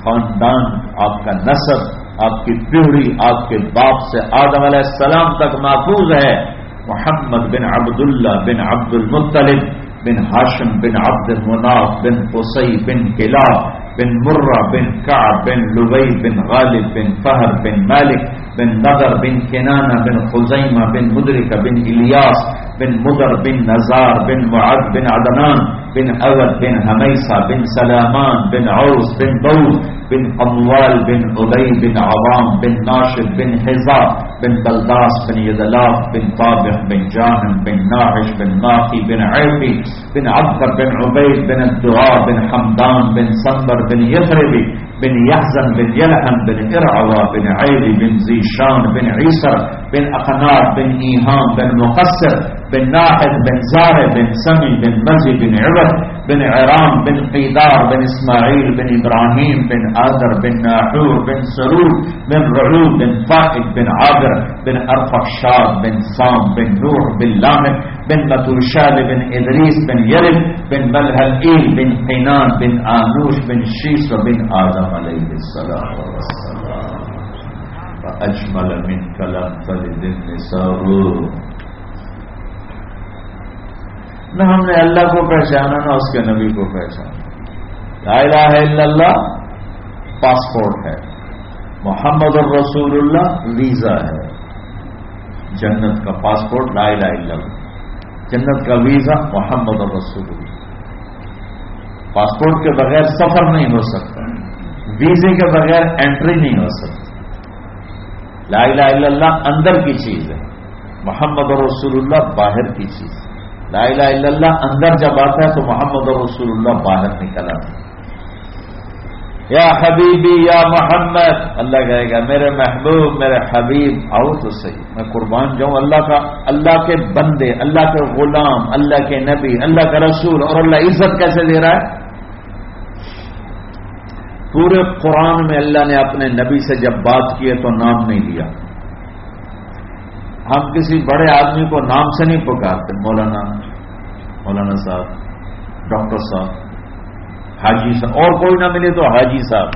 خاندان، آپ کا نصب آپ کی پیڑھی، آپ کے باپ سے آدم علیہ السلام تک محفوظ ہے۔ محمد بن عبداللہ بن عبد المطلب بن ہاشم بن عبد المناف بن قصی بن کلاب بن مرہ بن كعب بن لبئی بن غالب بن فہر بن مالک بن نظر بن كنانہ بن خزیمہ بن مدرک بن الیاس بن مدر بن نزار بن معد بن عدنان بن اود بن حمیسہ بن سلامان بن عوس بن بوز بن قموال بن ابئی بن عوام بن ناشد بن حزاب بن بلداس بن يدلاف بن طابق بن جاہم بن ناحش بن ناقی بن عیبی بن عبر بن عبید بن الدعاء بن حمدان بن صندر بن يثربي بن يحزن بن يلحم بن إرعوى بن عيلي بن زيشان بن عيسر بن أقنار بن إيهام بن مقصر بن ناحد بن زارع بن سمي بن مزي بن عبد بن عرام بن قيدار بن إسماعيل بن إبراهيم بن آذر بن ناحور بن سرور بن رعود بن فائد بن عابر بن أرفخشاد بن سام بن نوح بن لامك بن متوشال بن إدريس بن يرد بن ملهل بن قينان بن آنوش بن شيس بن آدم عليه السلام. والسلام فأجمل من كلام فلد النساء. نہ ہم نے اللہ کو پہچانا، نہ اس کے نبی کو پہچانا۔ لا الہ الا اللہ، پاسپورٹ ہے۔ محمد الرسول اللہ ویزا ہے۔ جنت کا پاسپورٹ، لا الہ الا اللہ۔ جنت کا ویزا، محمد الرسول اللہ پاسپورٹ کے بغیر سفر نہیں ہو سکتا۔ ویزے کے بغیر انٹری نہیں ہو سکتی لا الہ الا اللہ، اندر کی چیز ہے۔ محمد رسول اللہ باہر کی چیز ہے۔ لا الہ الا اللہ، اندر جب آتا ہے تو محمد رسول اللہ باہر نکل آتا یا حبیبی، یا محمد، اللہ کہے گا، میرے محبوب، میرے حبیب، آؤ تو صحیح، میں قربان جاؤں اللہ کا، اللہ کے بندے، اللہ کے غلام، اللہ کے نبی، اللہ کا رسول، اور اللہ عزت کیسے دے رہا ہے؟ پورے قرآن میں اللہ نے اپنے نبی سے جب بات کی ہے تو نام نہیں لیا۔ ہم کسی بڑے آدمی کو نام سے نہیں پکارتے، مولانا مولانا صاحب، ڈاکٹر صاحب، حاجی صاحب، اور کوئی نہ ملے تو حاجی صاحب۔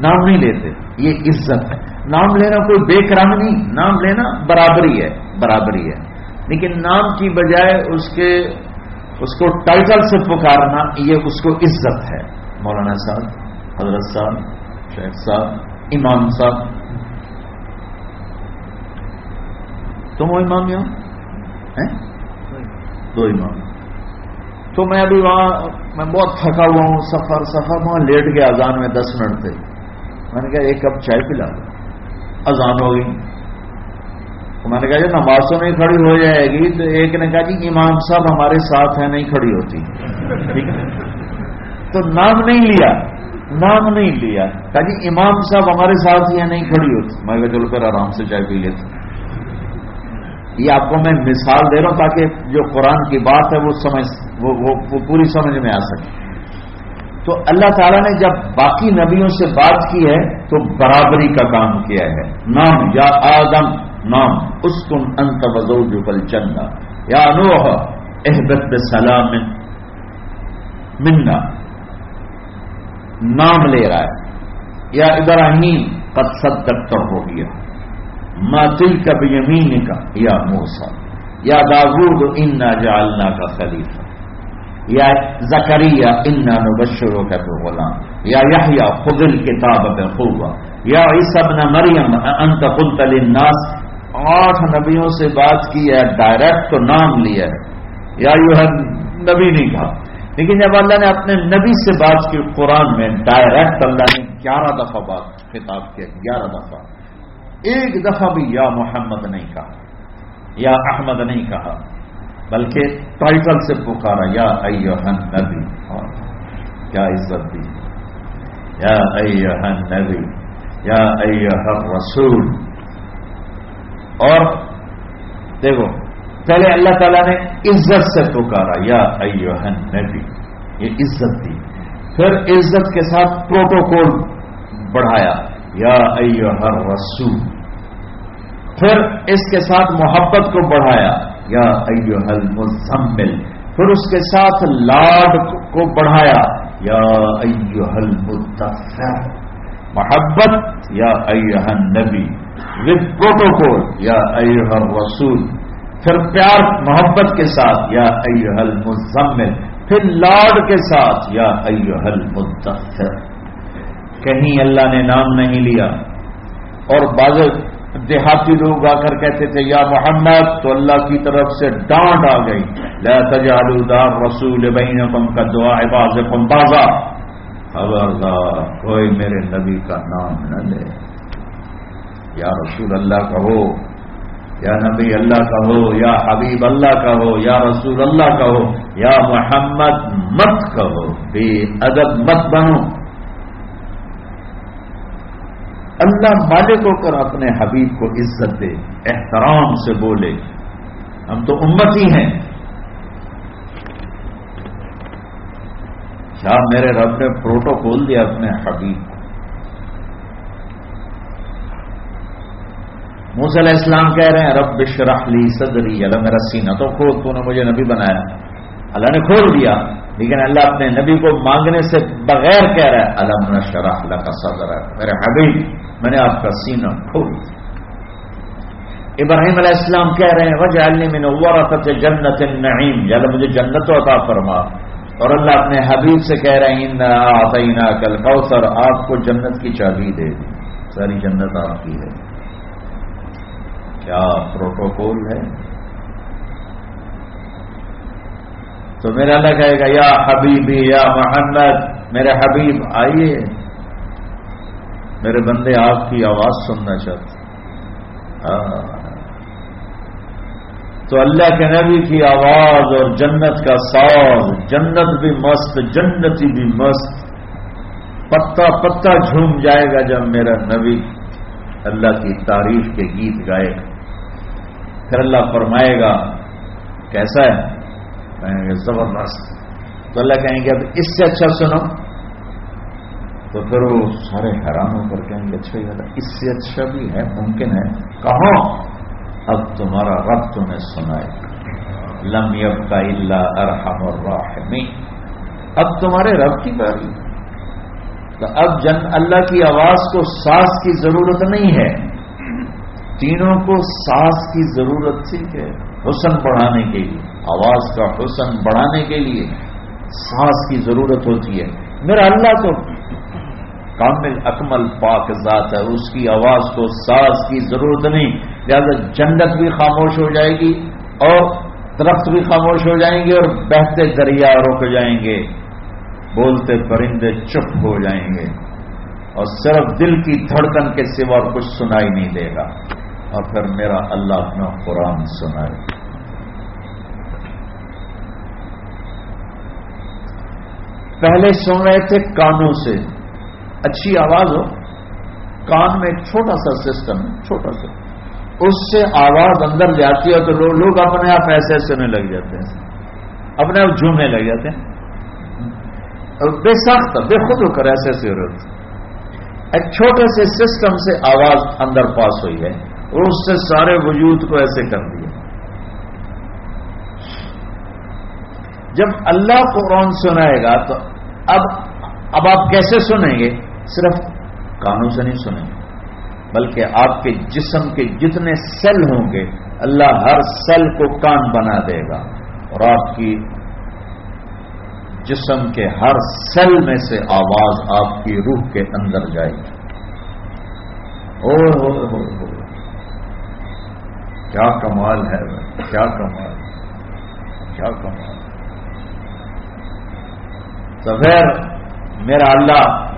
نام نہیں لیتے، یہ عزت ہے۔ نام لینا کوئی بے کرم نہیں، نام لینا برابری ہے برابری ہے۔ لیکن نام کی بجائے اس کے، اس کو ٹائٹل سے پکارنا، یہ اس کو عزت ہے۔ مولانا صاحب، حضرت صاحب، شیخ صاحب، امام صاحب تم وہ امام یہاں؟ ہیں؟ دو امام۔ تو میں ابھی وہاں، میں بہت تھکا ہوا ہوں، سفر سفر وہاں لیٹ گیا اذان میں دس منٹ تھے میں نے کہا، ایک کپ چائے پلا دو۔ اذان ہو گئی۔ تو میں نے کہا جی نمازوں میں کھڑی ہو جائے گی، تو ایک نے کہا جی امام صاحب ہمارے ساتھ ہیں، نہیں کھڑی ہوتی۔ ٹھیک ہے؟ تو نام نہیں لیا۔ نام نہیں لیا۔ کہا جی امام صاحب ہمارے ساتھ ہی نہیں کھڑی ہوتی۔ میں کہا، چلو پھر آرام سے چائے پی لیتے۔ یہ آپ کو میں مثال دے رہا ہوں تاکہ جو قرآن کی بات ہے وہ سمجھ وہ, وہ, وہ پوری سمجھ میں آ سکے۔ تو اللہ تعالیٰ نے جب باقی نبیوں سے بات کی ہے تو برابری کا کام کیا ہے۔ نام یا آدم نام اس کن انت وزو جو کل چندا یا انوہ احبت سلام منا نام لے رہا ہے۔ یا ابراہیم قد صدقت ہو گیا ما تل کا یمین کا یا موسا یا داود انا جالنا کا خلیفہ، یا زکریہ انا نبشروں کا تو غلام، یا یحییٰ خود الکتاب خوبا یا عیسب مریم انت قلت للناس. آٹھ نبیوں سے بات کی ہے ڈائریکٹ تو نام لیا ہے۔ یا یو نبی نہیں کہا۔ لیکن جب اللہ نے اپنے نبی سے بات کی قرآن میں ڈائریکٹ اللہ نے گیارہ دفعہ بات، خطاب کیا، گیارہ دفعہ۔ ایک دفعہ بھی یا محمد نہیں کہا، یا احمد نہیں کہا، بلکہ ٹائٹل سے پکارا، یا ایوہن نبی کیا عزت دی۔ یا ایوہن نبی یا ایوہن رسول اور دیکھو، پہلے اللہ تعالیٰ نے عزت سے پکارا، یا ایوہن نبی یہ عزت دی۔ پھر عزت کے ساتھ پروٹوکول بڑھایا۔ یا ایوہر رسول پھر اس کے ساتھ محبت کو بڑھایا۔ یا ایوہل مزمل پھر اس کے ساتھ لاڈ کو بڑھایا۔ یا ایوہل متفر محبت۔ یا ایوہن نبی ود پروٹوکول یا ایوہر رسول پھر پیار، محبت کے ساتھ۔ یا ایوہل مزمل پھر لاڈ کے ساتھ۔ یا ایوہل مدثر کہیں اللہ نے نام نہیں لیا۔ اور بعض دیہاتی لوگ آ کر کہتے تھے، یا محمد! تو اللہ کی طرف سے ڈانٹ آ گئی۔ لا تجعلوا دار رسول بینکم کا دعا بعضکم بازا خبردار کوئی میرے نبی کا نام نہ لے۔ یا رسول اللہ کہو، یا نبی اللہ کا ہو یا حبیب اللہ کا ہو یا رسول اللہ کا ہو یا محمد مت کہو۔ بے ادب مت بنو۔ اللہ مالک ہو کر اپنے حبیب کو عزت دے، احترام سے بولے۔ ہم تو امتی ہیں۔ کیا میرے رب نے پروٹوکول دیا اپنے حبیب کو؟ موسی علیہ السلام کہہ رہے ہیں، رب شرح لی صدری، اللہ میرا سینہ تو کھول، تو نے مجھے نبی بنایا۔ اللہ نے کھول دیا۔ لیکن اللہ اپنے نبی کو مانگنے سے بغیر کہہ رہا ہے، الم شرح اللہ کا صدر ہے میرے حبیب، میں نے آپ کا سینہ کھول ابراہیم علیہ السلام کہہ رہے ہیں وجہ میں ورثت جنت النعیم. یا مجھے جنت و عطا فرما۔ اور اللہ اپنے حبیب سے کہہ رہے ہیں آتینا کل کوثر آپ کو جنت کی چابی دے دی۔ ساری جنت آپ کی ہے۔ کیا پروٹوکول ہے؟ تو میرا اللہ کہے گا، یا حبیبی، یا محمد، میرے حبیب، آئیے. میرے بندے آپ کی آواز سننا چاہتے ہاں۔ تو اللہ کے نبی کی آواز اور جنت کا ساز، جنت بھی مست، جنتی بھی مست، پتا پتا جھوم جائے گا جب میرا نبی اللہ کی تعریف کے گیت گائے۔ گا پھر اللہ فرمائے گا، کیسا ہے؟ کہیں گے زبردست۔ تو اللہ کہیں گے، اب اس سے اچھا سنو۔ تو پھر وہ سارے حیران ہو کر کہیں گے اچھا ہی اس سے اچھا بھی ہے، ممکن ہے۔ کہو اب تمہارا رب تمہیں سنائے۔ لم یب کا اللہ ارحم الراحمین۔ اب تمہارے رب کی باری۔ تو اب جن اللہ کی آواز کو ساس کی ضرورت نہیں ہے۔ تینوں کو سانس کی ضرورت تھی کہ حسن بڑھانے کے لیے۔ آواز کا حسن بڑھانے کے لیے سانس کی ضرورت ہوتی ہے۔ میرا اللہ تو کامل اکمل پاک ذات ہے۔ اس کی آواز کو ساز کی ضرورت نہیں۔ لہذا جنت بھی خاموش ہو جائے گی اور درخت بھی خاموش ہو جائیں گے اور بہتے دریا رک جائیں گے۔ بولتے پرندے چپ ہو جائیں گے۔ اور صرف دل کی دھڑکن کے سوا کچھ سنائی نہیں دے گا۔ اور پھر میرا اللہ اپنا قرآن سنائے۔ پہلے سن رہے تھے کانوں سے۔ اچھی آواز ہو۔ کان میں ایک چھوٹا سا سسٹم ہے چھوٹا سا۔ اس سے آواز اندر جاتی ہے تو لوگ اپنے آپ ایسے سننے لگ جاتے ہیں۔ اپنے آپ جھومنے لگ جاتے ہیں۔ بے سخت بے خود ہو کر ایسے ایسے ہو ایک چھوٹے سے سسٹم سے آواز اندر پاس ہوئی ہے۔ اور اس سے سارے وجود کو ایسے کر دیا۔ جب اللہ قرآن سنائے گا تو اب اب آپ کیسے سنیں گے؟ صرف کانوں سے نہیں سنیں گے، بلکہ آپ کے جسم کے جتنے سیل ہوں گے، اللہ ہر سیل کو کان بنا دے گا اور آپ کی جسم کے ہر سیل میں سے آواز آپ کی روح کے اندر جائے گی۔ او ہو ہو ہو کیا کمال ہے، کیا کمال کیا کمال۔ تو پھر میرا اللہ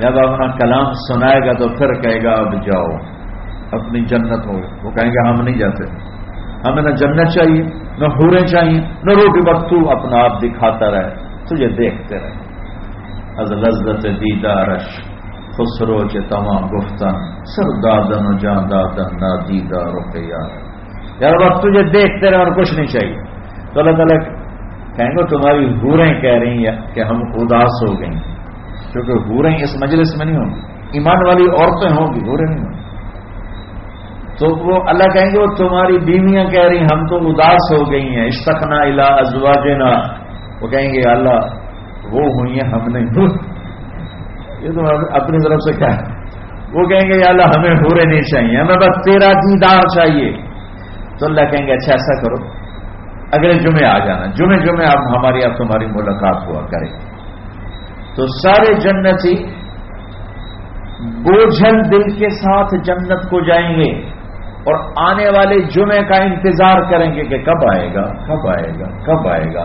جب اپنا کلام سنائے گا تو پھر کہے گا اب جاؤ، اپنی جنت ہو۔ وہ کہیں گے ہم نہیں جاتے۔ ہمیں نہ جنت چاہیے، نہ ہورے چاہیے، نہ روٹی وقت اپنا آپ دکھاتا رہے، تجھے دیکھتے رہے۔ از لذت دیدارش، خسرو تمام گفتن سر دادن و جان دادن نا دیدا روپیہ یار وقت تجھے دیکھتے رہے اور کچھ نہیں چاہیے۔ تو اللہ تعالیٰ کہیں گے، تمہاری ہوریں کہہ رہی ہیں کہ ہم اداس ہو گئی کیونکہ ہوریں اس مجلس میں نہیں ہوں گی۔ ایمان والی عورتیں ہوں گی ہوریں نہیں ہوں گی۔ تو وہ اللہ کہیں گے، وہ تمہاری بیویاں کہہ رہی ہم تو اداس ہو گئی ہیں۔ اشتخنا الا ازواجنا۔ وہ کہیں گے اللہ، وہ ہوئی ہیں ہم نہیں۔ یہ تو اپنی طرف سے کیا ہے وہ کہیں گے اللہ، ہمیں ہورے نہیں چاہیے، ہمیں بس تیرا دیدار چاہیے۔ تو اللہ کہیں گے اچھا ایسا کرو۔ اگلے جمعے آ جانا۔ جمعے جمعے آپ ہماری آپ تمہاری ملاقات ہوا کریں۔ تو سارے جنتی بوجھل دل کے ساتھ جنت کو جائیں گے اور آنے والے جمعے کا انتظار کریں گے کہ کب آئے گا، کب آئے گا، کب آئے گا۔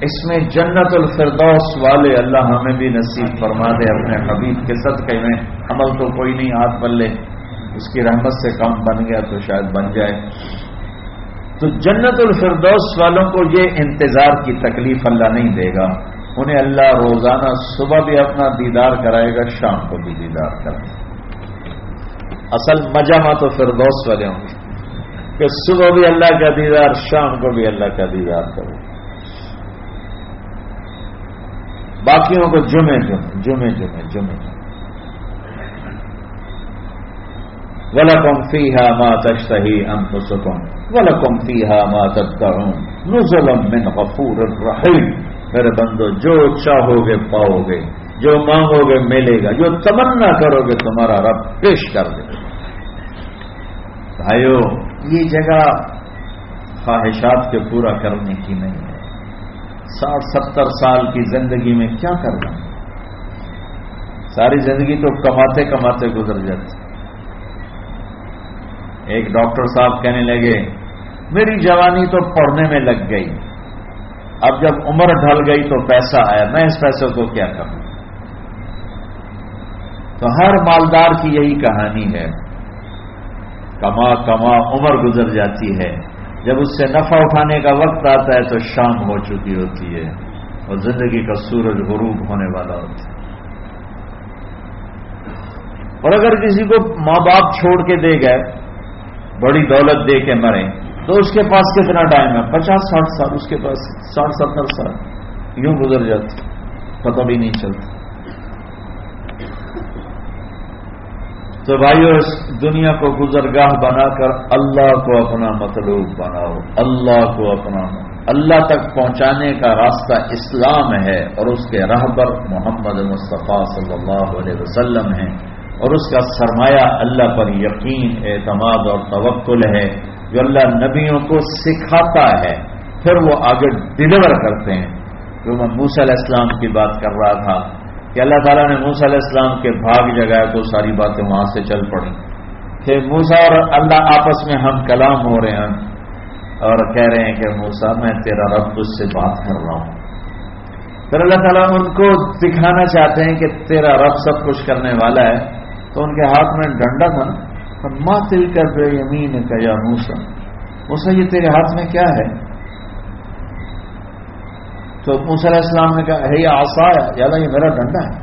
اس میں جنت الفردوس والے اللہ ہمیں بھی نصیب فرما دے، اپنے حبیب کے صدقے میں۔ عمل تو کوئی نہیں، ہاتھ بلے۔ اس کی رحمت سے کم بن گیا تو شاید بن جائے۔ تو جنت الفردوس والوں کو یہ انتظار کی تکلیف اللہ نہیں دے گا۔ انہیں اللہ روزانہ صبح بھی اپنا دیدار کرائے گا، شام کو بھی دیدار کرائے گا۔ اصل مجمع تو پھر دوست والے ہوں گے۔ کہ صبح بھی اللہ کا دیدار، شام کو بھی اللہ کا دیدار کرو باقیوں کو جمعے جمعے جمعے جمعے جمعے۔ جمعے ولکم فی ہا ماں تشتہی ہم تو ولکم فی ہا ماں نزلم من غفور الرحیم میرے بندو، جو چاہو گے پاؤ گے، جو مانگو گے ملے گا، جو تمنا کرو گے، تمہارا رب پیش کر دے بھائیو، یہ جگہ خواہشات کے پورا کرنے کی نہیں ہے۔ ساٹھ، ستر سال کی زندگی میں کیا کرنا؟ ساری زندگی تو کماتے کماتے گزر جاتی۔ ایک ڈاکٹر صاحب کہنے لگے میری جوانی تو پڑھنے میں لگ گئی۔ اب جب عمر ڈھل گئی تو پیسہ آیا۔ میں اس پیسے کو کیا کروں؟ تو ہر مالدار کی یہی کہانی ہے۔ کما کما عمر گزر جاتی ہے۔ جب اس سے نفع اٹھانے کا وقت آتا ہے تو شام ہو چکی ہوتی ہے اور زندگی کا سورج غروب ہونے والا ہوتا ہے۔ اور اگر کسی کو ماں باپ چھوڑ کے دے گئے، بڑی دولت دے کے مرے تو اس کے پاس کتنا ٹائم ہے؟ پچاس، ساٹھ سال، اس کے پاس ساٹھ، ستر سال۔ یوں گزر جاتی، پتہ بھی نہیں چلتا۔ تو بھائیو، اس دنیا کو گزرگاہ بنا کر اللہ کو اپنا مطلوب بناؤ۔ اللہ کو اپنا اللہ تک پہنچانے کا راستہ اسلام ہے اور اس کے رہبر محمد مصطفیٰ صلی اللہ علیہ وسلم ہیں۔ اور اس کا سرمایہ اللہ پر یقین، اعتماد اور توکل ہے۔ جو اللہ نبیوں کو سکھاتا ہے، پھر وہ آگے ڈلیور کرتے ہیں۔ جو میں موسی علیہ السلام کی بات کر رہا تھا کہ اللہ تعالیٰ نے موسا علیہ السلام کے بھاگ جگایا تو ساری باتیں وہاں سے چل پڑی کہ موسا اور اللہ آپس میں ہم کلام ہو رہے ہیں اور کہہ رہے ہیں کہ موسا میں تیرا رب تجھ سے بات کر رہا ہوں۔ پھر اللہ تعالیٰ ان کو دکھانا چاہتے ہیں کہ تیرا رب سب کچھ کرنے والا ہے۔ تو ان کے ہاتھ میں ڈنڈا تھا ماں تل کر بے یمین کا یا موسا موسا یہ تیرے ہاتھ میں کیا ہے؟ تو موسیٰ علیہ السلام نے کہا، ہے، یہ آسا ہے یہ میرا ڈنڈا ہے.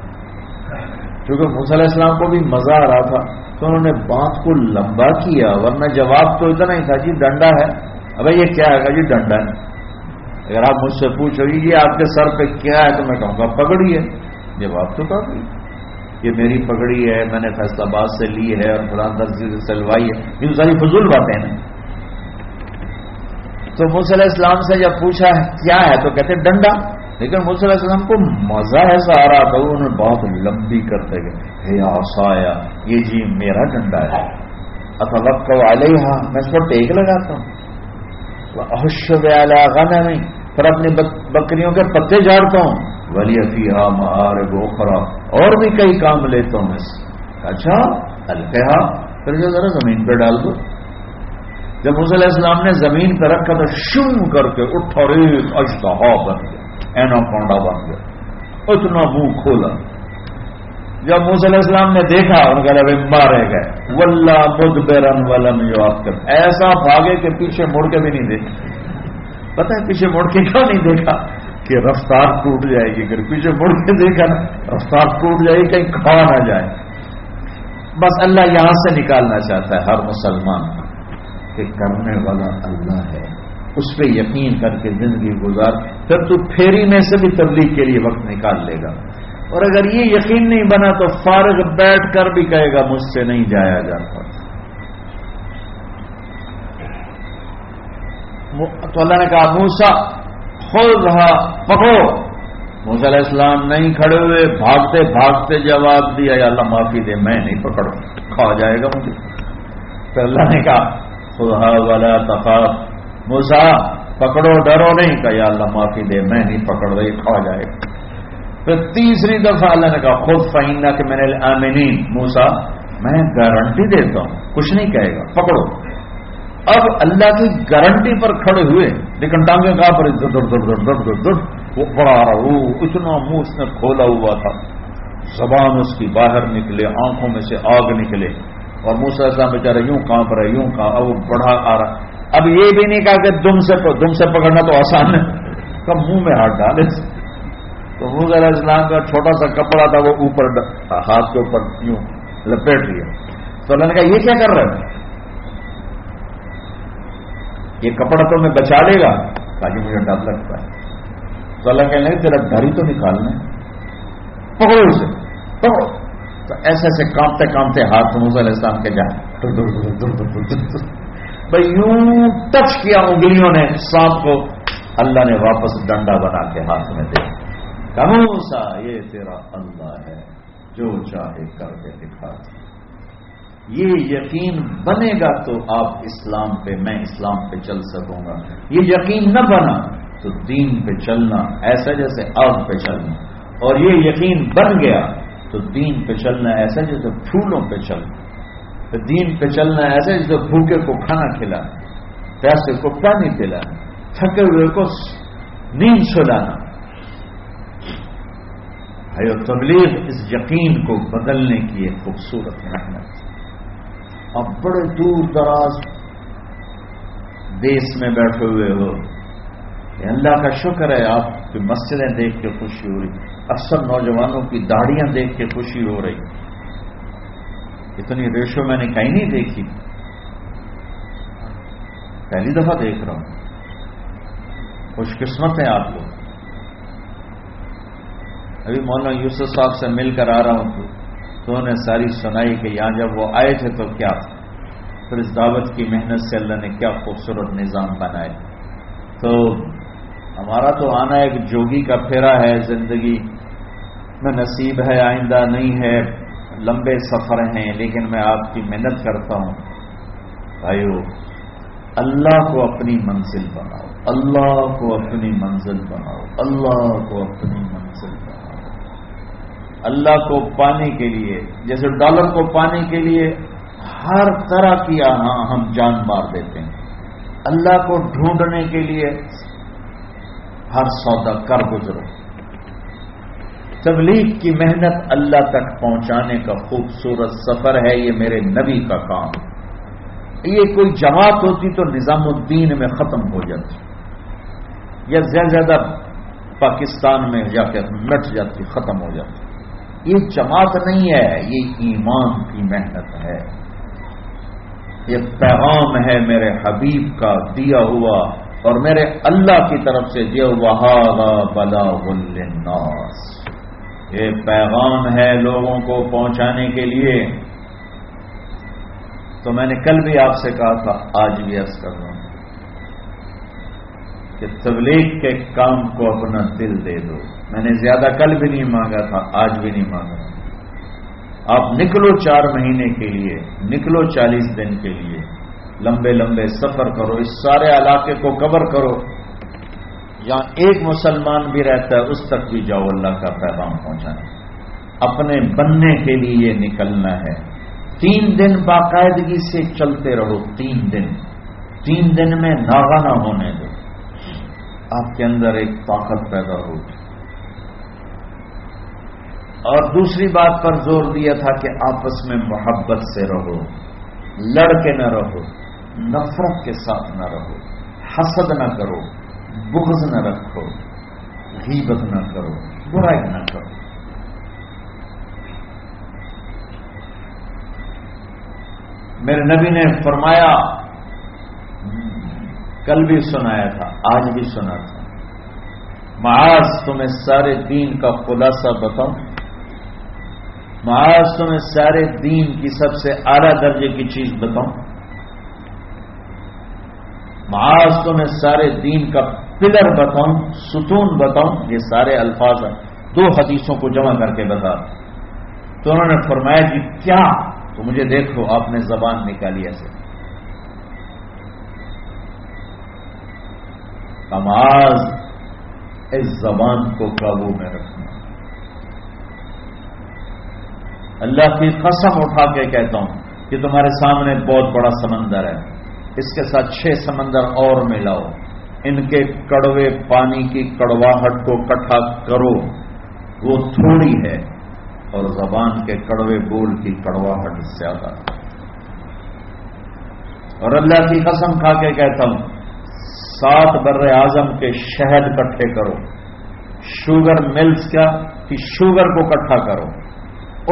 کیونکہ موسیٰ علیہ السلام کو بھی مزہ آ رہا تھا، تو انہوں نے بات کو لمبا کیا، ورنہ جواب تو اتنا ہی تھا جی ڈنڈا ہے۔ اب یہ کیا ہے؟ جی ڈنڈا ہے۔ اگر آپ مجھ سے پوچھو گی یہ آپ کے سر پہ کیا ہے؟ تو میں کہوں گا، پگڑی ہے۔ جواب تو کافی یہ میری پگڑی ہے، میں نے فیصلہ باد سے لی ہے اور فلان درجی سے سلوائی ہے۔ یہ ساری فضول باتیں ہیں۔ تو علیہ السلام سے جب پوچھا ہے، کیا ہے؟ تو کہتے ڈنڈا۔ لیکن علیہ السلام کو مزہ ایسا آ رہا تھا انہوں نے بہت لمبی کرتے گئے آسایا یہ جی میرا ڈنڈا ہے۔ اچھا وقت ہاں میں اس پر ٹیک لگاتا ہوں۔ غنا نہیں پھر اپنی بکریوں کے پتے جاڑتا ہوں۔ ولی افیہ مہار گوخرا اور بھی کئی کام لیتا ہوں میں اچھا الکا پھر جو ذرا زمین پہ ڈال دو۔ جب علیہ السلام نے زمین پہ رکھا تو شم کر کے اٹھا ایک اشتہا بن گیا۔ اینا پونڈا بن گیا۔ اتنا منہ کھولا۔ جب علیہ السلام نے دیکھا ان کا لبے مارے گئے۔ ولہ بدھ بے رنگ ولم جو آپ کر ایسا بھاگے کہ پیچھے مڑ کے بھی نہیں دیکھا پتہ ہے پیچھے مڑ کے کیوں نہیں دیکھا؟ کہ رفتار ٹوٹ جائے گی۔ اگر پیچھے مڑ کے دیکھا نا، رفتار ٹوٹ جائے گی، کہیں کھا نہ جائے۔ بس اللہ یہاں سے نکالنا چاہتا ہے، ہر مسلمان کہ کرنے والا اللہ ہے۔ اس پہ یقین کر کے زندگی گزار، پھر تو پھیری میں سے بھی تبلیغ کے لیے وقت نکال لے گا۔ اور اگر یہ یقین نہیں بنا تو فارغ بیٹھ کر بھی کہے گا، مجھ سے نہیں جایا جاتا۔ تو اللہ نے کہا موسا خود رہا پکڑو۔ موسا علیہ السلام نہیں کھڑے ہوئے، بھاگتے بھاگتے جواب دیا، یا اللہ معافی دے، میں نہیں پکڑوں۔ کھا جائے گا مجھے۔ پھر اللہ نے کہا والا تفاق موسا پکڑو، ڈرو نہیں۔ کہ یا اللہ معافی دے، میں نہیں پکڑ رہی کھا جائے گا۔ پھر تیسری دفعہ اللہ نے کہا، خود فائنہ کہ میں نے آمینین موسا میں گارنٹی دیتا ہوں، کچھ نہیں کہے گا، پکڑو۔ اب اللہ کی گارنٹی پر کھڑے ہوئے لیکن ٹانگیں کہاں پر در در وہ بڑا رہا اتنا منہ اس نے کھولا ہوا تھا۔ زبان اس کی باہر نکلے، آنکھوں میں سے آگ نکلے۔ اور موسا السلام بیچارے یوں کہاں رہے یوں کہاں وہ بڑھا آ رہا۔ اب یہ بھی نہیں کہا کہ دم سے دم سے پکڑنا تو آسان ہے۔ کب منہ میں ہاتھ ڈالے۔ تو موسا علیہ السلام کا چھوٹا سا کپڑا تھا، وہ اوپر، ہاتھ کے اوپر یوں لپیٹ لیا۔ تو اللہ نے کہا، یہ کیا کر رہا ہے یہ کپڑا تو میں بچا لے گا۔ تاکہ مجھے ڈر لگتا ہے۔ تو اللہ کہنے لگے، تیرا گھر ہی تو نکالنا ہے۔ پکڑو اسے، پکڑو۔ تو ایسے ایسے کانپتے کانپتے ہاتھ علیہ السلام کے جائیں بھائی، یوں ٹچ کیا انگلیوں نے سانپ کو۔ اللہ نے واپس ڈنڈا بنا کے ہاتھ میں دے۔ کموسا یہ تیرا اللہ ہے۔ جو چاہے کر کے دکھا یہ یقین بنے گا تو آپ اسلام پہ، میں اسلام پہ چل سکوں گا۔ یہ یقین نہ بنا تو دین پہ چلنا، ایسا جیسے آگ پہ چلنا۔ اور یہ یقین بن گیا تو دین پہ چلنا ایسا جیسے پھولوں پہ چلنا۔ دین پہ چلنا ایسا جیسے بھوکے کو کھانا کھلانا، پیاسے کو پانی پلانا، تھکے ہوئے کو نیند سلانا۔ ہے تبلیغ اس یقین کو بدلنے کی ایک خوبصورت محنت اب بڑے دور دراز دیش میں بیٹھے ہوئے ہو۔ اللہ کا شکر ہے آپ کی مسجدیں دیکھ کے خوشی ہو رہی اکثر نوجوانوں کی داڑیاں دیکھ کے خوشی ہو رہی اتنی ریشو میں نے کہیں نہیں دیکھی۔ پہلی دفعہ دیکھ رہا ہوں۔ خوش قسمت ہیں آپ لوگ ابھی مولانا یوسف صاحب سے مل کر آ رہا ہوں۔ تو انہوں نے ساری سنائی کہ یہاں جب وہ آئے تھے تو کیا پھر اس دعوت کی محنت سے اللہ نے کیا خوبصورت نظام بنائے۔ تو ہمارا تو آنا ایک جوگی کا پھیرا ہے زندگی۔ میں نصیب ہے، آئندہ نہیں ہے، لمبے سفر ہیں، لیکن میں آپ کی محنت کرتا ہوں۔ بھائیو، اللہ کو اپنی منزل بناؤ۔ اللہ کو اپنی منزل بناؤ۔ اللہ کو اپنی منزل۔ اللہ کو پانے کے لیے، جیسے ڈالر کو پانے کے لیے ہر طرح کی ہاں ہم جان مار دیتے ہیں۔ اللہ کو ڈھونڈنے کے لیے ہر سودا کر گزرو۔ تبلیغ کی محنت اللہ تک پہنچانے کا خوبصورت سفر ہے، یہ میرے نبی کا کام۔ یہ کوئی جماعت ہوتی تو نظام الدین میں ختم ہو جاتی۔ یا زیادہ زیادہ پاکستان میں جا کے مٹ جاتی، ختم ہو جاتی۔ یہ جماعت نہیں ہے، یہ ایمان کی محنت ہے۔ یہ پیغام ہے میرے حبیب کا دیا ہوا اور میرے اللہ کی طرف سے دیا ہوا بلا الناس یہ پیغام ہے لوگوں کو پہنچانے کے لیے۔ تو میں نے کل بھی آپ سے کہا تھا، آج بھی عرض کر رہا ہوں کہ تبلیغ کے کام کو اپنا دل دے دو۔ میں نے زیادہ کل بھی نہیں مانگا تھا، آج بھی نہیں مانگا آپ نکلو چار مہینے کے لیے، نکلو چالیس دن کے لیے۔ لمبے لمبے سفر کرو، اس سارے علاقے کو کور کرو۔ جہاں ایک مسلمان بھی رہتا ہے، اس تک بھی جاؤ، اللہ کا پیغام پہنچانا اپنے بننے کے لیے نکلنا ہے۔ تین دن باقاعدگی سے چلتے رہو، تین دن۔ تین دن میں ناغا نہ ہونے دو۔ آپ کے اندر ایک طاقت پیدا ہوگی۔ اور دوسری بات پر زور دیا تھا کہ آپس میں محبت سے رہو لڑ کے نہ رہو، نفرت کے ساتھ نہ رہو، حسد نہ کرو، بغض نہ رکھو، غیبت نہ کرو، برائی نہ کرو۔ میرے نبی نے فرمایا، کل بھی سنایا تھا، آج بھی سنا تھا۔ معاذ، تمہیں سارے دین کا خلاصہ بتاؤں۔ معاذ تمہیں سارے دین کی سب سے اعلی درجے کی چیز بتاؤں۔ معاذ تمہیں سارے دین کا پلر بتاؤں، ستون بتاؤں، یہ سارے الفاظ ہیں۔ دو حدیثوں کو جمع کر کے بتا۔ تو انہوں نے فرمایا کہ کیا؟ تو مجھے دیکھو، آپ نے زبان نکالی ایسے۔ نماز اس زبان کو قابو میں رکھنا۔ اللہ کی قسم اٹھا کے کہتا ہوں کہ تمہارے سامنے بہت بڑا سمندر ہے۔ اس کے ساتھ چھ سمندر اور ملاؤ۔ ان کے کڑوے پانی کی کڑواہٹ کو کٹھا کرو۔ وہ تھوڑی ہے اور زبان کے کڑوے بول کی کڑواہٹ زیادہ۔ اور اللہ کی قسم کھا کے کہتا ہوں، سات بر اعظم کے شہد کٹھے کرو۔ شوگر ملز کا کہ شوگر کو کٹھا کرو۔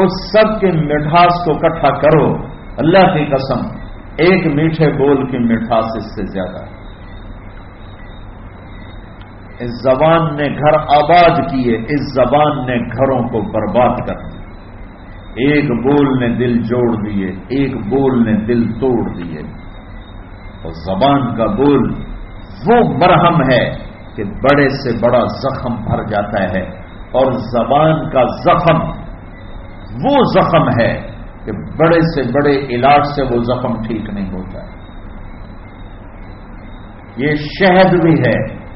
اس سب کے مٹھاس کو کٹھا کرو۔ اللہ کی قسم، ایک میٹھے بول کی مٹھاس اس سے زیادہ۔ اس زبان نے گھر آباد کیے، اس زبان نے گھروں کو برباد کر دی ایک بول نے دل جوڑ دیے، ایک بول نے دل توڑ دیے۔ اور زبان کا بول وہ مرہم ہے کہ بڑے سے بڑا زخم بھر جاتا ہے اور زبان کا زخم وہ زخم ہے کہ بڑے سے بڑے علاج سے وہ زخم ٹھیک نہیں ہوتا ہے یہ شہد بھی ہے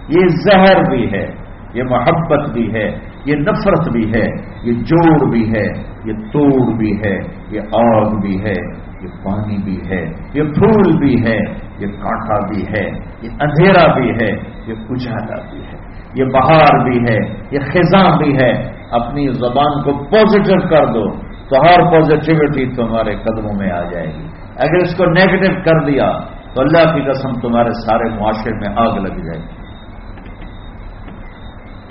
یہ زہر بھی ہے یہ محبت بھی ہے یہ نفرت بھی ہے یہ جوڑ بھی ہے یہ توڑ بھی ہے یہ آگ بھی ہے یہ پانی بھی ہے یہ پھول بھی ہے یہ کانٹا بھی ہے یہ اندھیرا بھی ہے یہ اجالا بھی ہے یہ بہار بھی ہے، یہ خزاں بھی ہے، اپنی زبان کو پازیٹو کر دو تو ہر پازیٹیوٹی تمہارے قدموں میں آ جائے گی۔ اگر اس کو نیگیٹو کر دیا تو اللہ کی قسم تمہارے سارے معاشرے میں آگ لگ جائے گی۔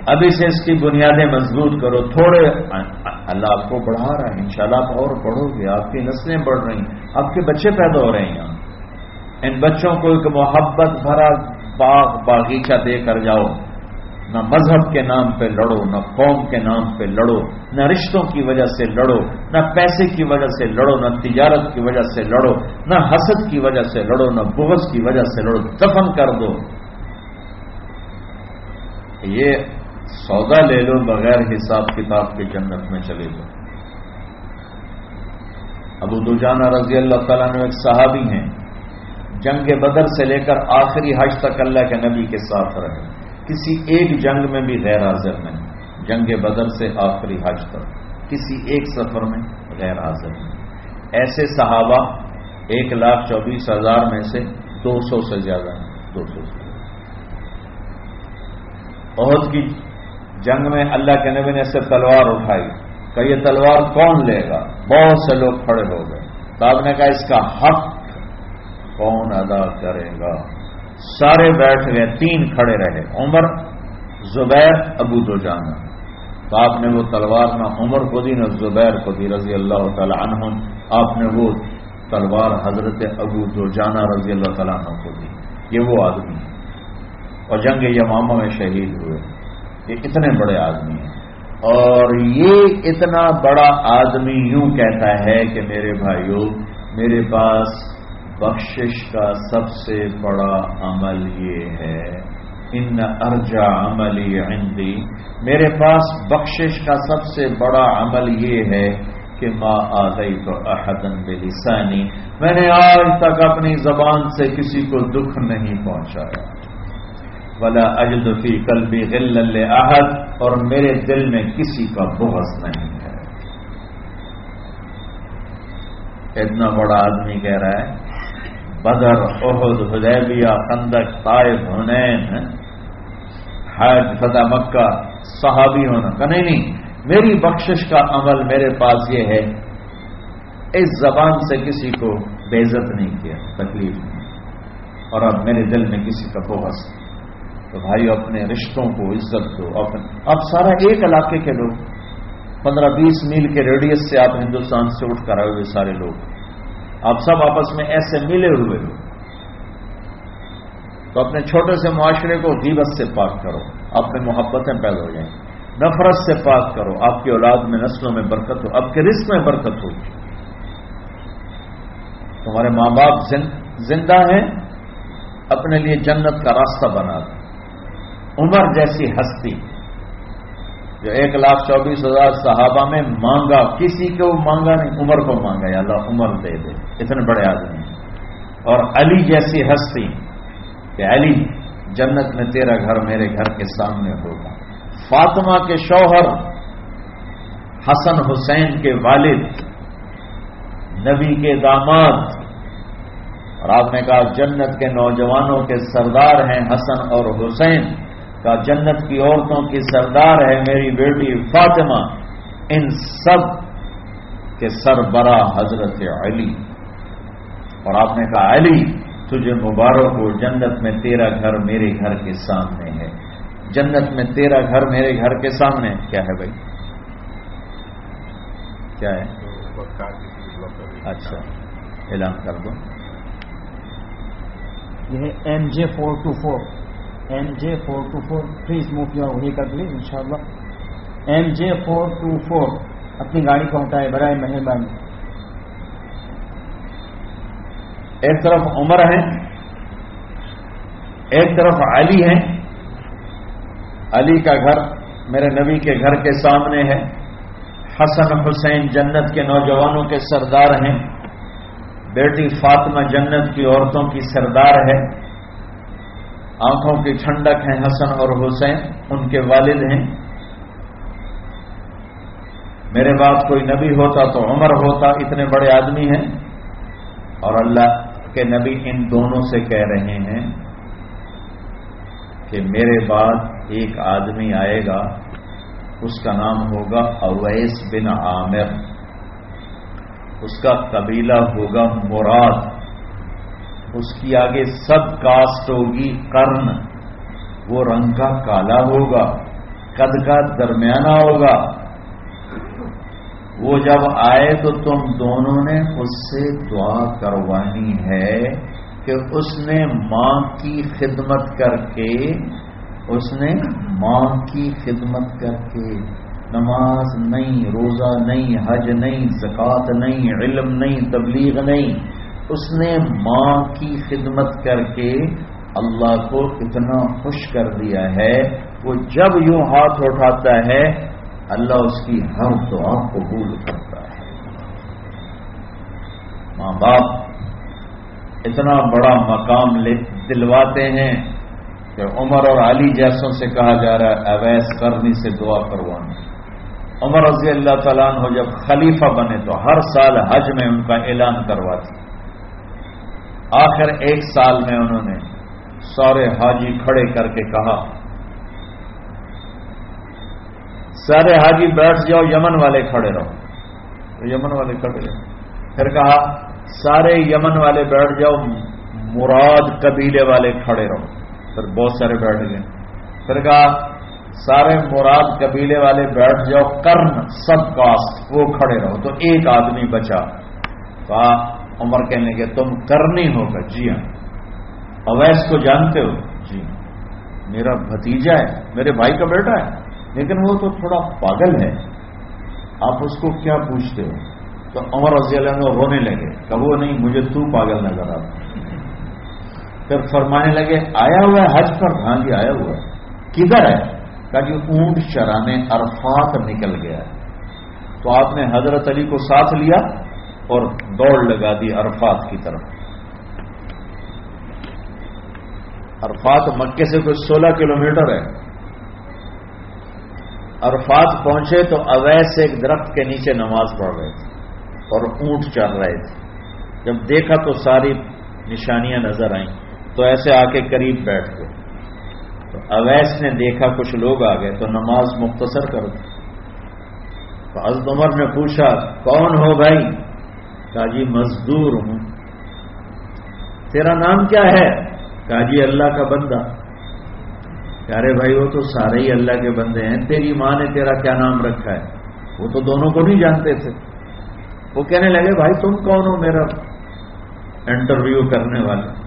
ابھی سے اس کی بنیادیں مضبوط کرو، تھوڑے، اللہ آپ کو بڑھا رہا ہے، انشاءاللہ آپ اور پڑھو گے، آپ کی نسلیں بڑھ رہی ہیں، آپ کے بچے پیدا ہو رہے ہیں۔ ان بچوں کو ایک محبت بھرا باغ، باغیچہ دے کر جاؤ۔ نہ مذہب کے نام پہ لڑو، نہ قوم کے نام پہ لڑو، نہ رشتوں کی وجہ سے لڑو، نہ پیسے کی وجہ سے لڑو، نہ تجارت کی وجہ سے لڑو، نہ حسد کی وجہ سے لڑو، نہ بغض کی وجہ سے لڑو، دفن کر دو۔ یہ سودا لے لو بغیر حساب کتاب کے جنت میں چلے جاؤ۔ ابو دجانہ رضی اللہ تعالیٰ نے ایک صحابی ہیں۔ جنگ بدر سے لے کر آخری حج تک اللہ کے نبی کے ساتھ رہے۔ کسی ایک جنگ میں بھی غیر حاضر نہیں۔ جنگ بدر سے آخری حج تک۔ کسی ایک سفر میں غیر حاضر ہیں ایسے صحابہ ایک لاکھ چوبیس ہزار میں سے دو سو سے زیادہ دو سو سے۔ عہد کی جنگ میں اللہ کے نبی نے سے تلوار اٹھائی۔ کہ یہ تلوار کون لے گا؟ بہت سے لوگ کھڑے ہو گئے۔ تو آپ نے کہا اس کا حق کون ادا کرے گا؟ سارے بیٹھ گئے تین کھڑے رہے، عمر، زبیر، ابو دو جانا تو آپ نے وہ تلوار نہ عمر کو دی، نہ زبیر کو دی، رضی اللہ تعالی عنہ آپ نے وہ تلوار حضرت ابو دو جانا رضی اللہ تعالیٰ عنہ کو دی۔ یہ وہ آدمی ہے۔ اور جنگ یمامہ میں شہید ہوئے۔ یہ اتنے بڑے آدمی ہیں۔ اور یہ اتنا بڑا آدمی یوں کہتا ہے کہ میرے بھائیوں میرے پاس بخشش کا سب سے بڑا عمل یہ ہے۔ ان ارجا عملی عندی۔ میرے پاس بخشش کا سب سے بڑا عمل یہ ہے کہ ماں آ گئی تو احدن بے میں نے آج تک اپنی زبان سے کسی کو دکھ نہیں پہنچایا۔ ولا اجد فی قلبی غل احد اور میرے دل میں کسی کا بحث نہیں ہے۔ اتنا بڑا آدمی کہہ رہا ہے بدر عہد حدیبیہ، خندق، طائف، حنین حج فتح مکہ، صحابی ہونا۔ کہ نہیں نہیں، میری بخشش کا عمل میرے پاس یہ ہے، اس زبان سے کسی کو بےزت نہیں کیا، تکلیف نہیں۔ اور اب میرے دل میں کسی کا بحث تو بھائی، اپنے رشتوں کو، عزت دو اب سارا ایک علاقے کے لوگ، پندرہ بیس میل کے ریڈیس سے آپ ہندوستان سے اٹھ کر آئے ہوئے سارے لوگ۔ آپ سب آپس میں ایسے ملے ہوئے۔ ہو تو اپنے چھوٹے سے معاشرے کو غیبت سے پاک کرو۔ اپنے محبتیں پیدا ہو جائیں۔ نفرت سے پاک کرو۔ آپ کی اولاد میں نسلوں میں برکت ہو۔ آپ کے رزق میں برکت ہوگی تمہارے ماں باپ زندہ ہیں۔ اپنے لیے جنت کا راستہ بنا دیں عمر جیسی ہستی جو ایک لاکھ چوبیس ہزار صحابہ میں مانگا، کسی کو مانگا نہیں، عمر کو مانگا، یا اللہ عمر دے دے۔ اتنے بڑے آدمی اور علی جیسی ہستی، کہ علی، جنت میں تیرا گھر میرے گھر کے سامنے ہوگا۔ فاطمہ کے شوہر، حسن حسین کے والد، نبی کے داماد۔ اور آپ نے کہا، جنت کے نوجوانوں کے سردار ہیں حسن اور حسین۔ کا جنت کی عورتوں کی سردار ہے میری بیٹی فاطمہ۔ ان سب کے سربراہ حضرت علی۔ اور آپ نے کہا، علی، تجھے مبارک ہو، جنت میں تیرا گھر میرے گھر کے سامنے ہے۔ جنت میں تیرا گھر میرے گھر کے سامنے۔ کیا ہے بھائی؟ کیا ہے؟ اچھا اعلان کر دو۔
یہ M J four two four M J four two four please move your vehicle please ان شاء اللہ M J four two four اپنی گاڑی کو ہٹائے برائے مہربانی۔
ایک طرف عمر ہے ایک طرف علی ہے علی کا گھر میرے نبی کے گھر کے سامنے ہے۔ حسن حسین جنت کے نوجوانوں کے سردار ہیں۔ بیٹی فاطمہ جنت کی عورتوں کی سردار ہے۔ آنکھوں کی ٹھنڈک ہیں حسن اور حسین، ان کے والد ہیں۔ میرے بعد کوئی نبی ہوتا تو عمر ہوتا، اتنے بڑے آدمی ہیں۔ اور اللہ کے نبی ان دونوں سے کہہ رہے ہیں کہ میرے بعد ایک آدمی آئے گا، اس کا نام ہوگا اویس بن عامر۔ اس کا قبیلہ ہوگا مراد۔ اس کی آگے سب کاسٹ ہوگی کرن وہ رنگ کا کالا ہوگا، قد کا درمیانہ ہوگا۔ وہ جب آئے تو تم دونوں نے اس سے دعا کروانی ہے کہ اس نے ماں کی خدمت کر کے، اس نے ماں کی خدمت کر کے نماز نہیں، روزہ نہیں، حج نہیں، زکوٰۃ نہیں، علم نہیں، تبلیغ نہیں اس نے ماں کی خدمت کر کے اللہ کو اتنا خوش کر دیا ہے، وہ جب یوں ہاتھ اٹھاتا ہے، اللہ اس کی ہر دعا قبول کرتا ہے۔ ماں باپ اتنا بڑا مقام دلواتے ہیں کہ عمر اور علی جیسوں سے کہا جا رہا ہے، اویس کرنی سے دعا کروانا عمر رضی اللہ تعالیٰ عنہ جب خلیفہ بنے تو ہر سال حج میں ان کا اعلان کرواتے آخر ایک سال میں انہوں نے سارے حاجی کھڑے کر کے کہا سارے حاجی بیٹھ جاؤ، یمن والے کھڑے رہو۔ یمن والے کھڑے رہو پھر کہا سارے یمن والے بیٹھ جاؤ، مراد قبیلے والے کھڑے رہو۔ پھر بہت سارے بیٹھ گئے۔ پھر کہا سارے مراد قبیلے والے بیٹھ جاؤ، کرن سب کاسٹ وہ کھڑے رہو۔ تو ایک آدمی بچا۔ کہا عمر کہنے کے تم کرنی ہوگا جی ہاں۔ اویس کو جانتے ہو؟ جی۔ میرا بھتیجا ہے، میرے بھائی کا بیٹا ہے، لیکن وہ تو تھوڑا پاگل ہے۔ آپ اس کو کیا پوچھتے ہو؟ تو عمر رضی اللہ عنہ رونے لگے۔ کہ وہ نہیں، مجھے تو پاگل نظر آتا۔ پھر فرمانے لگے، آیا ہوا ہے، حج پر؟ ہاں جی آیا ہوا ہے۔ کدھر ہے؟ کہ جی اونٹ چرانے عرفات نکل گیا۔ ہے تو آپ نے حضرت علی کو ساتھ لیا؟ اور دوڑ لگا دی عرفات کی طرف۔ عرفات مکے سے کوئی سولہ کلومیٹر ہے۔ عرفات پہنچے تو اویس ایک درخت کے نیچے نماز پڑھ رہے تھے اور اونٹ چل رہے تھے۔ جب دیکھا تو ساری نشانیاں نظر آئیں۔ تو ایسے آ کے قریب بیٹھ گئے۔ تو اویس نے دیکھا کچھ لوگ آ گئے تو نماز مختصر کر دی۔ تو حضرت عمر نے پوچھا، کون ہو بھائی؟ کہا جی مزدور ہوں۔ تیرا نام کیا ہے؟ کہا جی اللہ کا بندہ۔ ارے بھائی وہ تو سارے ہی اللہ کے بندے ہیں۔ تیری ماں نے تیرا کیا نام رکھا ہے؟ وہ تو دونوں کو نہیں جانتے تھے۔ وہ کہنے لگے، بھائی، تم کون ہو میرا انٹرویو کرنے والے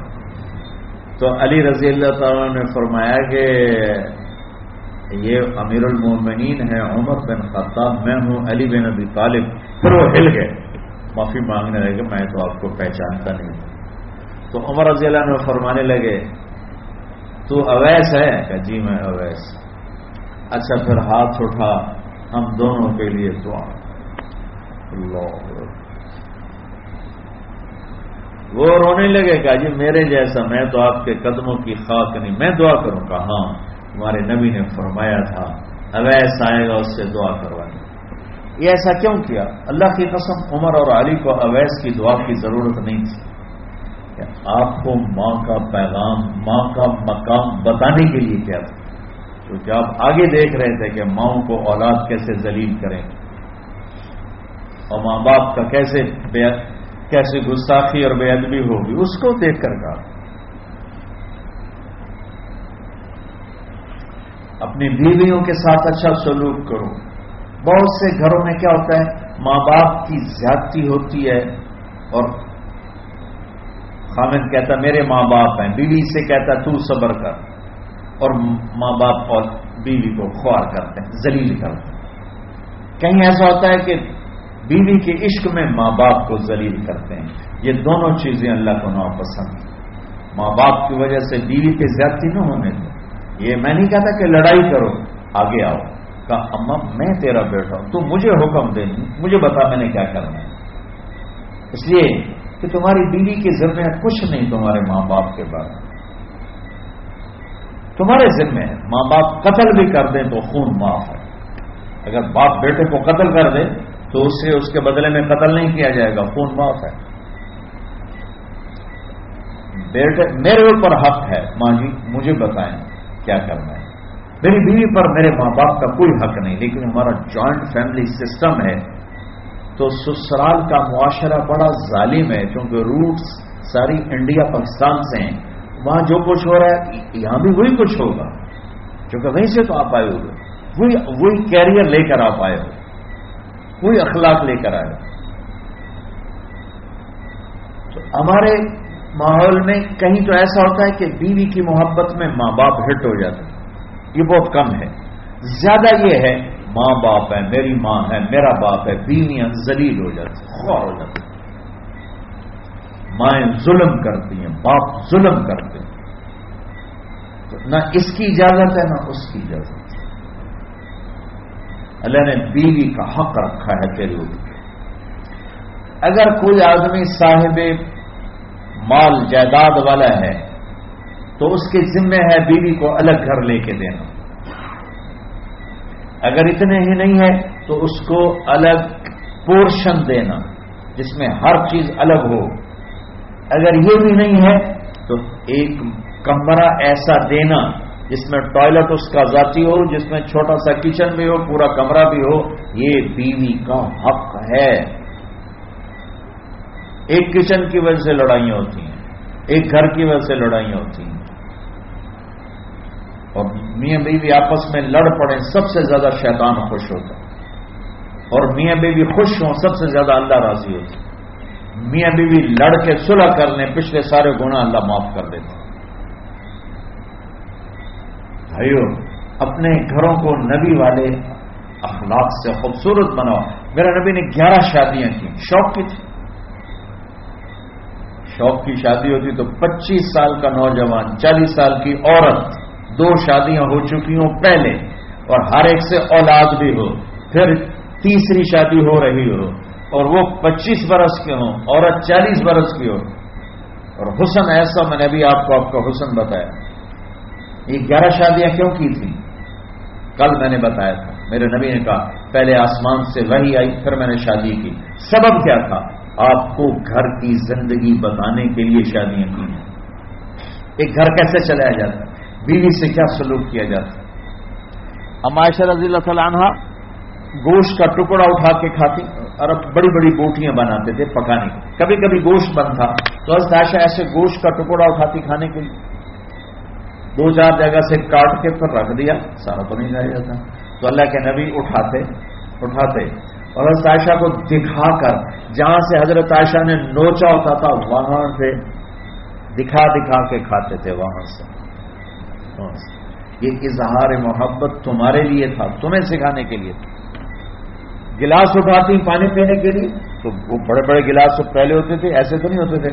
تو علی رضی اللہ تعالیٰ نے فرمایا کہ یہ امیر المومنین ہے عمر بن خطاب، میں ہوں علی بن ابی طالب۔ پھر وہ ہل گئے۔ معافی مانگنے لگے، میں تو آپ کو پہچانتا نہیں۔ تو عمر رضی اللہ نے فرمانے لگے، تو اویس ہے؟ کہ جی میں اویس۔ اچھا پھر ہاتھ اٹھا، ہم دونوں کے لیے دعا۔ اللہ۔ وہ رونے لگے کہ جی میرے جیسا، میں تو آپ کے قدموں کی خاک نہیں، میں دعا کروں۔ گا ہاں ہمارے نبی نے فرمایا تھا، اویس آئے گا، اس سے دعا کروانی یہ ایسا کیوں کیا؟ اللہ کی قسم عمر اور علی کو اویس کی دعا کی ضرورت نہیں تھی کہ آپ کو ماں کا پیغام، ماں کا مقام بتانے کے لیے کیا تھا۔ کیونکہ آپ آگے دیکھ رہے تھے کہ ماؤں کو اولاد کیسے ذلیل کریں۔ اور ماں باپ کا کیسے کیسے گستاخی اور بے ادبی ہوگی، اس کو دیکھ کر کہا۔ اپنی بیویوں کے ساتھ اچھا سلوک کرو۔ بہت سے گھروں میں کیا ہوتا ہے، ماں باپ کی زیادتی ہوتی ہے اور خامن کہتا میرے ماں باپ ہیں، بیوی سے کہتا تو صبر کر۔ اور ماں باپ اور بیوی کو خوار کرتے ہیں، ذلیل کرتے ہیں۔ کہیں ایسا ہوتا ہے کہ بیوی کے عشق میں ماں باپ کو ذلیل کرتے ہیں۔ یہ دونوں چیزیں اللہ کو ناپسند ماں باپ کی وجہ سے بیوی پہ زیادتی نہ ہونے دیں۔ یہ میں نہیں کہتا کہ لڑائی کرو، آگے آؤ۔ کہا اما میں تیرا بیٹا ہوں، تو مجھے حکم دے، مجھے بتا میں نے کیا کرنا ہے۔ اس لیے کہ تمہاری بیوی کے ذمے کچھ نہیں تمہارے ماں باپ کے بارے میں تمہارے ذمے ہے ماں باپ قتل بھی کر دیں تو خون معاف ہے۔ اگر باپ بیٹے کو قتل کر دے، تو اس سے اس کے بدلے میں قتل نہیں کیا جائے گا، خون معاف ہے۔ بیٹے، میرے اوپر حق ہے، ماں جی مجھے بتائیں کیا کرنا ہے۔ میری بیوی پر میرے ماں باپ کا کوئی حق نہیں، لیکن ہمارا جوائنٹ فیملی سسٹم ہے۔ تو سسرال کا معاشرہ بڑا ظالم ہے، کیونکہ روٹس ساری انڈیا، پاکستان سے ہیں۔ وہاں جو کچھ ہو رہا ہے، یہاں بھی وہی کچھ ہوگا۔ کیونکہ وہیں سے تو آپ آئے ہوئے۔ وہی وہی کیریئر لے کر آپ آئے ہو وہی اخلاق لے کر آئے تو ہمارے ماحول میں کہیں تو ایسا ہوتا ہے کہ بیوی کی محبت میں ماں باپ ہٹ ہو جاتے ہیں۔ یہ بہت کم ہے۔ زیادہ یہ ہے، ماں باپ ہے میری ماں ہے میرا باپ ہے، بیویاں زلیل ہو جاتی خوار ہو جاتی مائیں ظلم کرتی ہیں، باپ ظلم کرتے ہیں۔ تو نہ اس کی اجازت ہے، نہ اس کی اجازت ہے۔ اللہ نے بیوی کا حق رکھا ہے تیرے اوپر۔ اگر کوئی آدمی صاحب مال جائیداد والا ہے تو اس کے ذمے ہے بیوی کو الگ گھر لے کے دینا۔ اگر اتنے ہی نہیں ہے تو اس کو الگ پورشن دینا، جس میں ہر چیز الگ ہو۔ اگر یہ بھی نہیں ہے تو ایک کمرہ ایسا دینا، جس میں ٹوائلٹ اس کا ذاتی ہو، جس میں چھوٹا سا کچن بھی ہو، پورا کمرہ بھی ہو۔ یہ بیوی کا حق ہے۔ ایک کچن کی وجہ سے لڑائیاں ہوتی ہیں، ایک گھر کی وجہ سے لڑائیاں ہوتی ہیں۔ اور میاں بیوی آپس میں لڑ پڑے سب سے زیادہ شیطان خوش ہوتا اور میاں بیوی خوش ہوں، سب سے زیادہ اللہ راضی ہوتی میاں بیوی لڑ کے صلح کر لیں، پچھلے سارے گناہ اللہ معاف کر دیتے بھائیو، اپنے گھروں کو نبی والے اخلاق سے خوبصورت بناؤ۔ میرا نبی نے گیارہ شادیاں کی، شوق کی تھی۔ شوق کی شادی ہوتی تو پچیس سال کا نوجوان، چالیس سال کی عورت دو شادیاں ہو چکی ہوں پہلے اور ہر ایک سے اولاد بھی ہو، پھر تیسری شادی ہو رہی ہو اور وہ پچیس برس کے ہوں، عورت چالیس برس کی ہو۔ اور حسن ایسا میں نے بھی آپ کو، آپ کا حسن بتایا۔ یہ گیارہ شادیاں کیوں کی تھیں؟ کل میں نے بتایا تھا۔ میرے نبی نے کہا، پہلے آسمان سے وہی آئی، پھر میں نے شادی کی۔ سبب کیا تھا؟ آپ کو گھر کی زندگی بتانے کے لیے شادیاں کی ہیں۔ ایک گھر کیسے چلایا جاتا بیوی سے کیا سلوک کیا جاتا عائشہ رضی اللہ تعالیٰ عنہ گوشت کا ٹکڑا اٹھا کے کھاتی اور اب بڑی بڑی بوٹیاں بناتے تھے پکانے کی کبھی کبھی گوشت بند تھا۔ تو عائشہ ایسے گوشت کا ٹکڑا اٹھاتی کھانے کے لیے۔ دو چار جگہ سے کاٹ کے پھر رکھ دیا۔ سارا تو نہیں کھایا جاتا۔ تو اللہ کے نبی اٹھاتے اٹھاتے۔ اور حضرت عائشہ کو دکھا کر جہاں سے حضرت عائشہ نے نوچا ہوتا تھا، وہاں سے دکھا دکھا کے کھاتے تھے، وہاں سے۔ ہاں۔ یہ اظہار محبت تمہارے لیے تھا، تمہیں سکھانے کے لیے تھا۔ گلاس اٹھاتی پانی پینے کے لیے؟ تو وہ بڑے بڑے گلاس تو پہلے ہوتے تھے، ایسے تو نہیں ہوتے تھے۔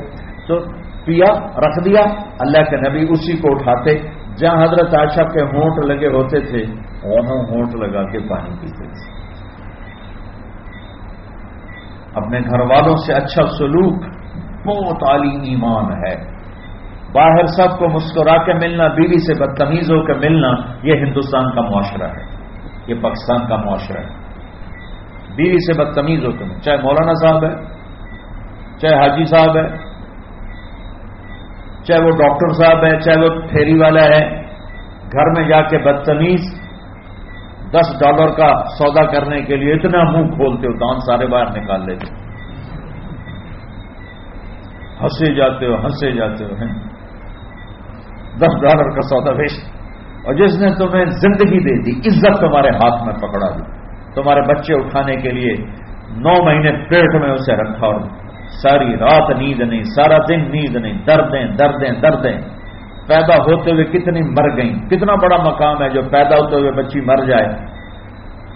تو پیا، رکھ دیا، اللہ کے نبی اسی کو اٹھاتے۔ جہاں حضرت عائشہ کے ہونٹ لگے ہوتے تھے وہاں ہونٹ لگا کے پانی پیتے تھے۔ اپنے گھر والوں سے اچھا سلوک، بہت عالی ایمان ہے۔ باہر سب کو مسکرا کے ملنا، بیوی سے بدتمیز ہو کے ملنا، یہ ہندوستان کا معاشرہ ہے۔ یہ پاکستان کا معاشرہ ہے۔ بیوی سے بدتمیز ہو کے ملنا۔ چاہے مولانا صاحب ہے، چاہے حاجی صاحب ہے، چاہے وہ ڈاکٹر صاحب ہے، چاہے وہ پھیری والا ہے، گھر میں جا کے بدتمیز، دس ڈالر کا سودا کرنے کے لیے اتنا منہ کھولتے ہو، دان سارے باہر نکال لیتے ہنسے جاتے ہو، ہنسے جاتے ہو دس ڈالر کا سودا بیچ اور جس نے تمہیں زندگی دے دی، عزت تمہارے ہاتھ میں پکڑا دی۔ تمہارے بچے اٹھانے کے لیے نو مہینے پیٹ میں اسے رکھا اور ساری رات نیند نہیں، سارا دن نیند نہیں۔ دردیں دردیں دردیں۔ پیدا ہوتے ہوئے کتنی مر گئیں۔ کتنا بڑا مقام ہے جو پیدا ہوتے ہوئے بچی مر جائے۔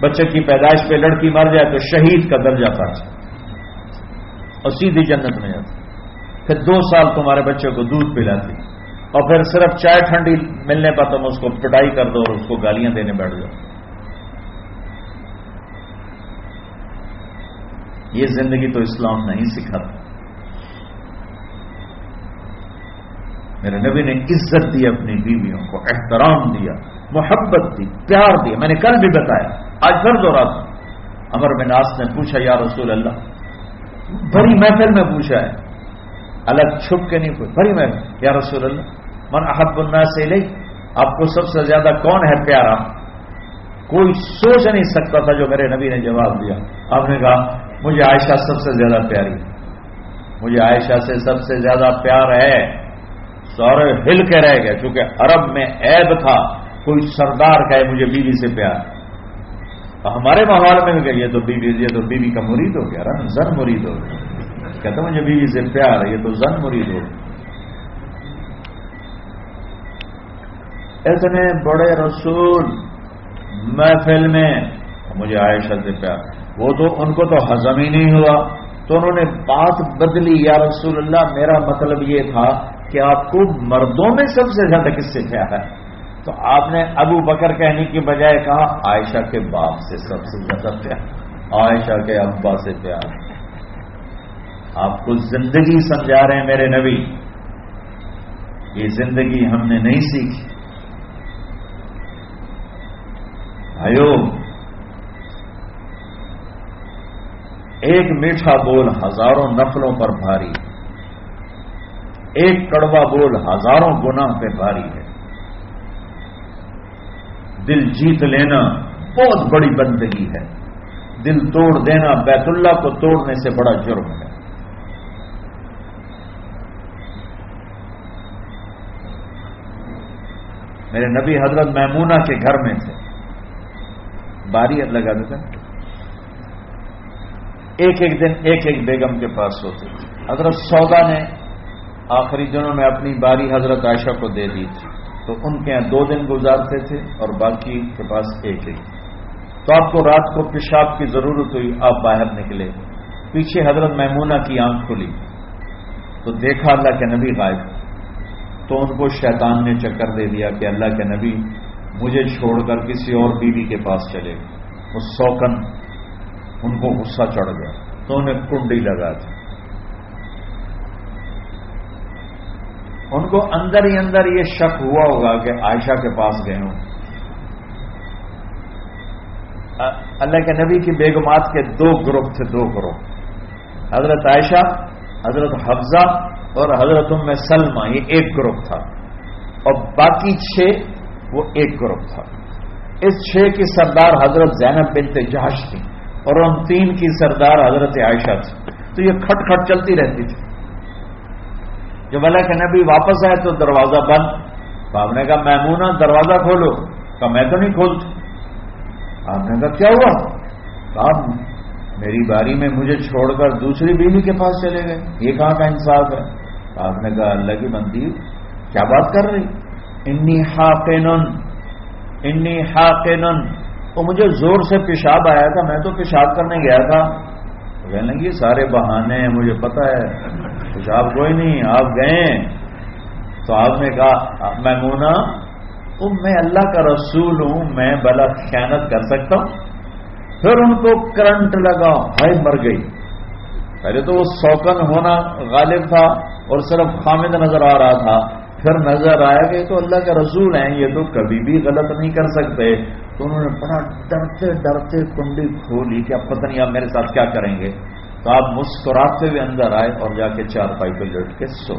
بچے کی پیدائش پہ لڑکی مر جائے تو شہید کا درجہ پاس اور سیدھی جنت میں جاتی۔ پھر دو سال تمہارے بچے کو دودھ پلاتی۔ اور پھر صرف چائے ٹھنڈی ملنے پر تم اس کو پٹائی کر دو اور اس کو گالیاں دینے بیٹھ جاؤ۔ یہ زندگی تو اسلام نہیں سکھاتا میرے نبی نے عزت دی اپنی بیویوں کو، احترام دیا، محبت دی، پیار دیا۔ میں نے کل بھی بتایا، آج پھر دو رات امر بناس نے پوچھا، یا رسول اللہ بڑی محفل میں پوچھا ہے۔ الگ چھپ کے نہیں پوچھا بڑی محفل، یا رسول اللہ من احب الناس سے لے آپ کو سب سے زیادہ کون ہے پیارا؟ کوئی سوچ نہیں سکتا تھا جو میرے نبی نے جواب دیا۔ آپ نے کہا، مجھے عائشہ سب سے زیادہ پیاری۔ مجھے عائشہ سے سب سے زیادہ پیار ہے۔ سورے ہل کے رہ گئے، چونکہ عرب میں عیب تھا۔ کوئی سردار کہے، مجھے بیوی سے پیار۔ ہمارے ماحول میں بھی یہ تو بیوی، یہ تو بیوی کا مرید ہو گیا۔ زن مرید ہو گیا۔ کہتا مجھے بیوی سے پیار ہے، یہ تو زن مرید ہو گیا۔ اتنے بڑے رسول محفل میں، مجھے عائشہ سے پیار۔ وہ تو ان کو تو ہزم ہی نہیں ہوا۔ تو انہوں نے بات بدلی، یا رسول اللہ، میرا مطلب یہ تھا کہ آپ کو مردوں میں سب سے زیادہ کس سے پیار ہے؟ تو آپ نے ابو بکر کہنے کی بجائے کہا، عائشہ کے باپ سے سب سے زیادہ پیار۔ عائشہ کے ابا سے پیار۔ آپ کو زندگی سمجھا رہے ہیں میرے نبی۔ یہ زندگی ہم نے نہیں سیکھی۔ ایوب ایک میٹھا بول ہزاروں نفلوں پر بھاری ایک کڑوا بول ہزاروں گناہ پہ بھاری ہے۔ دل جیت لینا بہت بڑی بندگی ہے۔ دل توڑ دینا بیت اللہ کو توڑنے سے بڑا جرم ہے۔ میرے نبی حضرت میمونہ کے گھر میں تھے۔ باری لگا دیتے ایک ایک دن ایک ایک بیگم کے پاس ہوتے حضرت سودا نے آخری دنوں میں اپنی باری حضرت عائشہ کو دے دی تھی۔ تو ان کے یہاں دو دن گزارتے تھے اور باقی کے پاس ایک ایک۔ تو آپ کو رات کو پیشاب کی ضرورت ہوئی، آپ باہر نکلے۔ پیچھے حضرت میمونہ کی آنکھ کھلی۔ تو دیکھا اللہ کے نبی غائب۔ تو ان کو شیطان نے چکر دے دیا کہ اللہ کے نبی مجھے چھوڑ کر کسی اور بیوی کے پاس چلے وہ سوکن ان کو غصہ چڑھ گیا۔ تو انہیں کنڈی لگا تھی ان کو اندر ہی اندر یہ شک ہوا ہوگا کہ عائشہ کے پاس گئے ہوں۔ اللہ کے نبی کی بیگمات کے دو گروپ تھے، دو گروپ۔ حضرت عائشہ، حضرت حفظہ اور حضرت ام سلمہ، یہ ایک گروپ تھا۔ اور باقی چھ وہ ایک گروپ تھا۔ اس چھ کی سردار حضرت زینب بنت جہاش تھی اور ان تین کی سردار حضرت عائشہ تھی تو یہ کھٹ کھٹ چلتی رہتی تھی۔ جب اللہ کے نبی واپس آئے تو دروازہ بند۔ تو آپ نے کہا، میمونہ، دروازہ کھولو۔ کہا، میں تو نہیں کھولتا۔ آپ نے کہا، کیا ہوا؟ آپ میری باری میں مجھے چھوڑ کر دوسری بیوی کے پاس چلے گئے۔ یہ کہاں کا انصاف ہے؟ آپ نے کہا، اللہ کی بندی کیا بات کر رہی؟ انی ہاقین انی ہاقین وہ مجھے زور سے پیشاب آیا تھا، میں تو پیشاب کرنے گیا تھا۔ کہنے لگی سارے بہانے ہیں، مجھے پتا ہے، پیشاب کوئی نہیں، آپ گئے۔ تو آپ نے کہا میں مونا میں اللہ کا رسول ہوں، میں بلا خیانت کر سکتا ہوں۔ پھر ان کو کرنٹ لگا ہائی مر گئی۔ پہلے تو وہ سوکن ہونا غالب تھا اور صرف خامد نظر آ رہا تھا۔ پھر نظر آیا کہ تو اللہ کے رسول ہیں، یہ تو کبھی بھی غلط نہیں کر سکتے۔ تو انہوں نے بڑا ڈرتے ڈرتے کنڈی کھولی کہ اب پتہ نہیں آپ میرے ساتھ کیا کریں گے۔ تو آپ مسکراتے ہوئے اندر آئے اور جا کے چار پائی پہ لٹ کے سو۔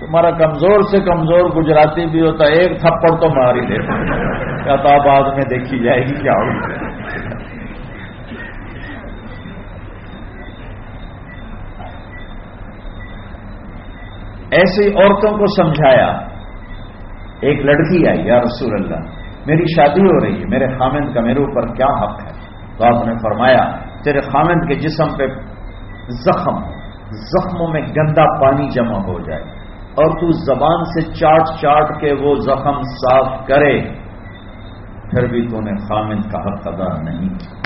تمہارا کمزور سے کمزور گجراتی بھی ہوتا ہے، ایک تھپڑ تو مار ہی دیتا کیا تو بعد میں دیکھی جائے گی کیا ہوگی؟ ایسی عورتوں کو سمجھایا، ایک لڑکی آئی، یا رسول اللہ، میری شادی ہو رہی ہے، میرے خامند کا، میرے اوپر کیا حق ہے؟ تو آپ نے فرمایا، تیرے خامند کے جسم پہ زخم، زخموں میں گندا پانی جمع ہو جائے، اور تو زبان سے چاٹ چاٹ کے وہ زخم صاف کرے، پھر بھی تو نے خامند کا حق ادا نہیں کیا۔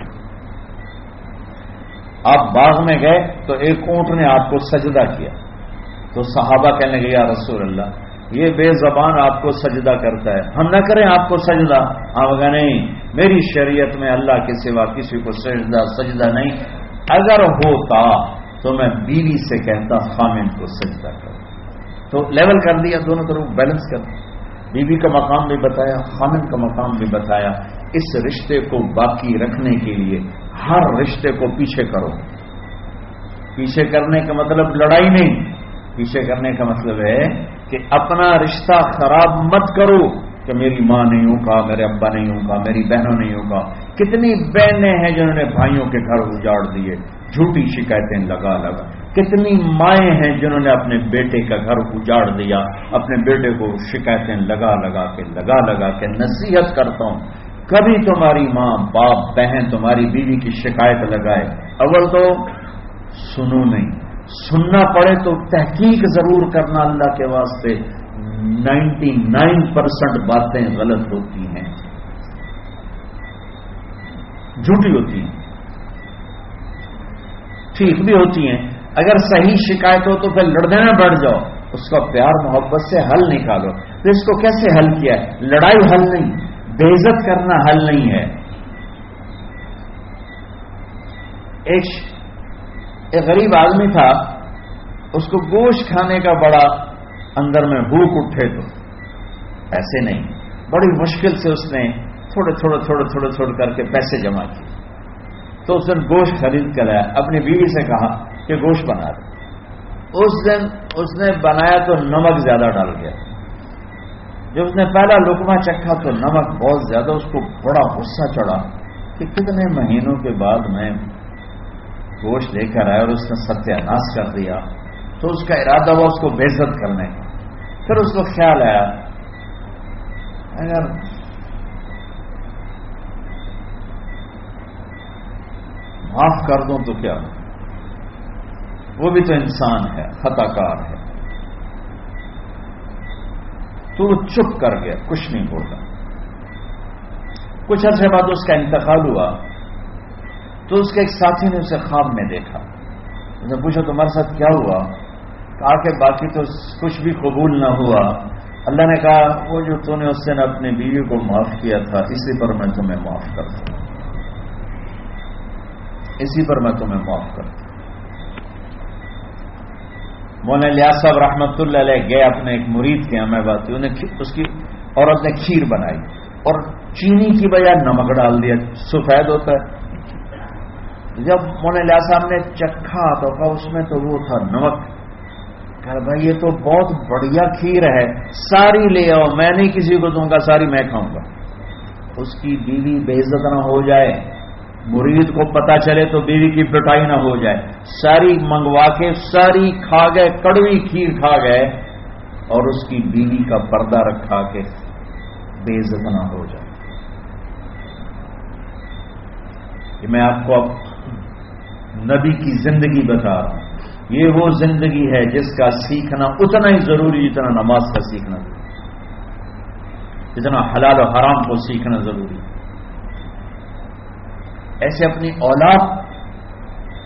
آپ باغ میں گئے تو ایک اونٹ نے آپ کو سجدہ کیا۔ تو صحابہ کہنے لگے، یا رسول اللہ، یہ بے زبان آپ کو سجدہ کرتا ہے۔ ہم نہ کریں آپ کو سجدہ۔ آپ کا نہیں، میری شریعت میں اللہ کے سوا کسی کو سجدہ سجدہ نہیں۔ اگر ہوتا تو میں بیوی سے کہتا، خامن کو سجدہ کروں۔ تو لیول کر دیا دونوں طرف بیلنس کر دیا۔ بیوی کا مقام بھی بتایا، خامن کا مقام بھی بتایا۔ اس رشتے کو باقی رکھنے کے لیے ہر رشتے کو پیچھے کرو۔ پیچھے کرنے کا مطلب لڑائی نہیں۔ پیچھے کرنے کا مطلب ہے کہ اپنا رشتہ خراب مت کرو کہ میری ماں نہیں ہوں کہا، میرے ابا نہیں ہوں کہا، میری بہنوں نہیں ہوں کہا۔ کتنی بہنیں ہیں جنہوں نے بھائیوں کے گھر اجاڑ دیے، جھوٹی شکایتیں لگا لگا۔ کتنی مائیں ہیں جنہوں نے اپنے بیٹے کا گھر اجاڑ دیا، اپنے بیٹے کو شکایتیں لگا لگا کے، لگا لگا کے نصیحت کرتا ہوں۔ کبھی تمہاری ماں، باپ، بہن تمہاری بیوی کی شکایت لگائے، اول تو سنو نہیں۔ سننا پڑے تو تحقیق ضرور کرنا اللہ کے واسطے۔ نائنٹی نائن پرسینٹ باتیں غلط ہوتی ہیں۔ جھوٹی ہوتی ہیں۔ ٹھیک بھی ہوتی ہیں۔ اگر صحیح شکایت ہو تو پھر لڑنے میں بڑھ جاؤ۔ اس کا پیار محبت سے حل نکالو تو اس کو کیسے حل کیا ہے؟ لڑائی حل نہیں۔ بےزت کرنا حل نہیں ہے۔ ایک ایک غریب آدمی تھا، اس کو گوشت کھانے کا بڑا اندر میں بھوک اٹھے تو ایسے نہیں۔ بڑی مشکل سے اس نے تھوڑے تھوڑے تھوڑے تھوڑے تھوڑے کر کے پیسے جمع کیے۔ تو اس دن گوشت خرید کر آیا۔ اپنی بیوی سے کہا کہ گوشت بنا دے۔ اس دن اس نے بنایا تو نمک زیادہ ڈال گیا۔ جب اس نے پہلا لکما چکھا تو نمک بہت زیادہ، اس کو بڑا غصہ چڑھا کہ کتنے مہینوں کے بعد میں گوشت لے کر آیا اور اس نے ستیہ ناش کر دیا تو اس کا ارادہ ہوا اس کو بےزت کرنے کا۔ پھر اس کو خیال آیا، اگر معاف کر دوں تو کیا؟ وہ بھی تو انسان ہے خطا کار ہے۔ تو وہ چپ کر گیا، کچھ نہیں بولا کچھ عرصے بعد اس کا انتقال ہوا۔ تو اس کے ایک ساتھی نے اسے خواب میں دیکھا۔ اس نے پوچھا، تمہارے ساتھ کیا ہوا؟ کہا کہ باقی تو کچھ بھی قبول نہ ہوا۔ اللہ نے کہا، وہ جو تو نے اس دن اپنی بیوی کو معاف کیا تھا، اسی پر میں تمہیں معاف کرتا ہوں۔ اسی پر میں تمہیں معاف کرتا ہوں۔ مولانا لیا صاحب رحمت اللہ علیہ گئے اپنے ایک مرید کے میں بات انہیں اس کی عورت نے کھیر بنائی اور چینی کی بجائے نمک ڈال دیا۔ سفید ہوتا ہے۔ جب مولانا لیا صاحب نے چکھا تو کہا اس میں تو وہ تھا نمک۔ کہ بھائی یہ تو بہت بڑھیا کھیر ہے، ساری لے آؤ، میں نہیں کسی کو دوں گا، ساری میں کھاؤں گا۔ اس کی بیوی بے عزت نہ ہو جائے، مرید کو پتا چلے تو بیوی کی پٹائی نہ ہو جائے۔ ساری منگوا کے، ساری کھا گئے، کڑوی کھیر کھا گئے، اور اس کی بیوی کا پردہ رکھا کے بے عزت نہ ہو جائے۔ میں آپ کو نبی کی زندگی بتا۔ رہا ہوں یہ وہ زندگی ہے جس کا سیکھنا اتنا ہی ضروری جتنا نماز کا سیکھنا۔ ضروری جتنا حلال و حرام کو سیکھنا ضروری۔ ایسے اپنی اولاد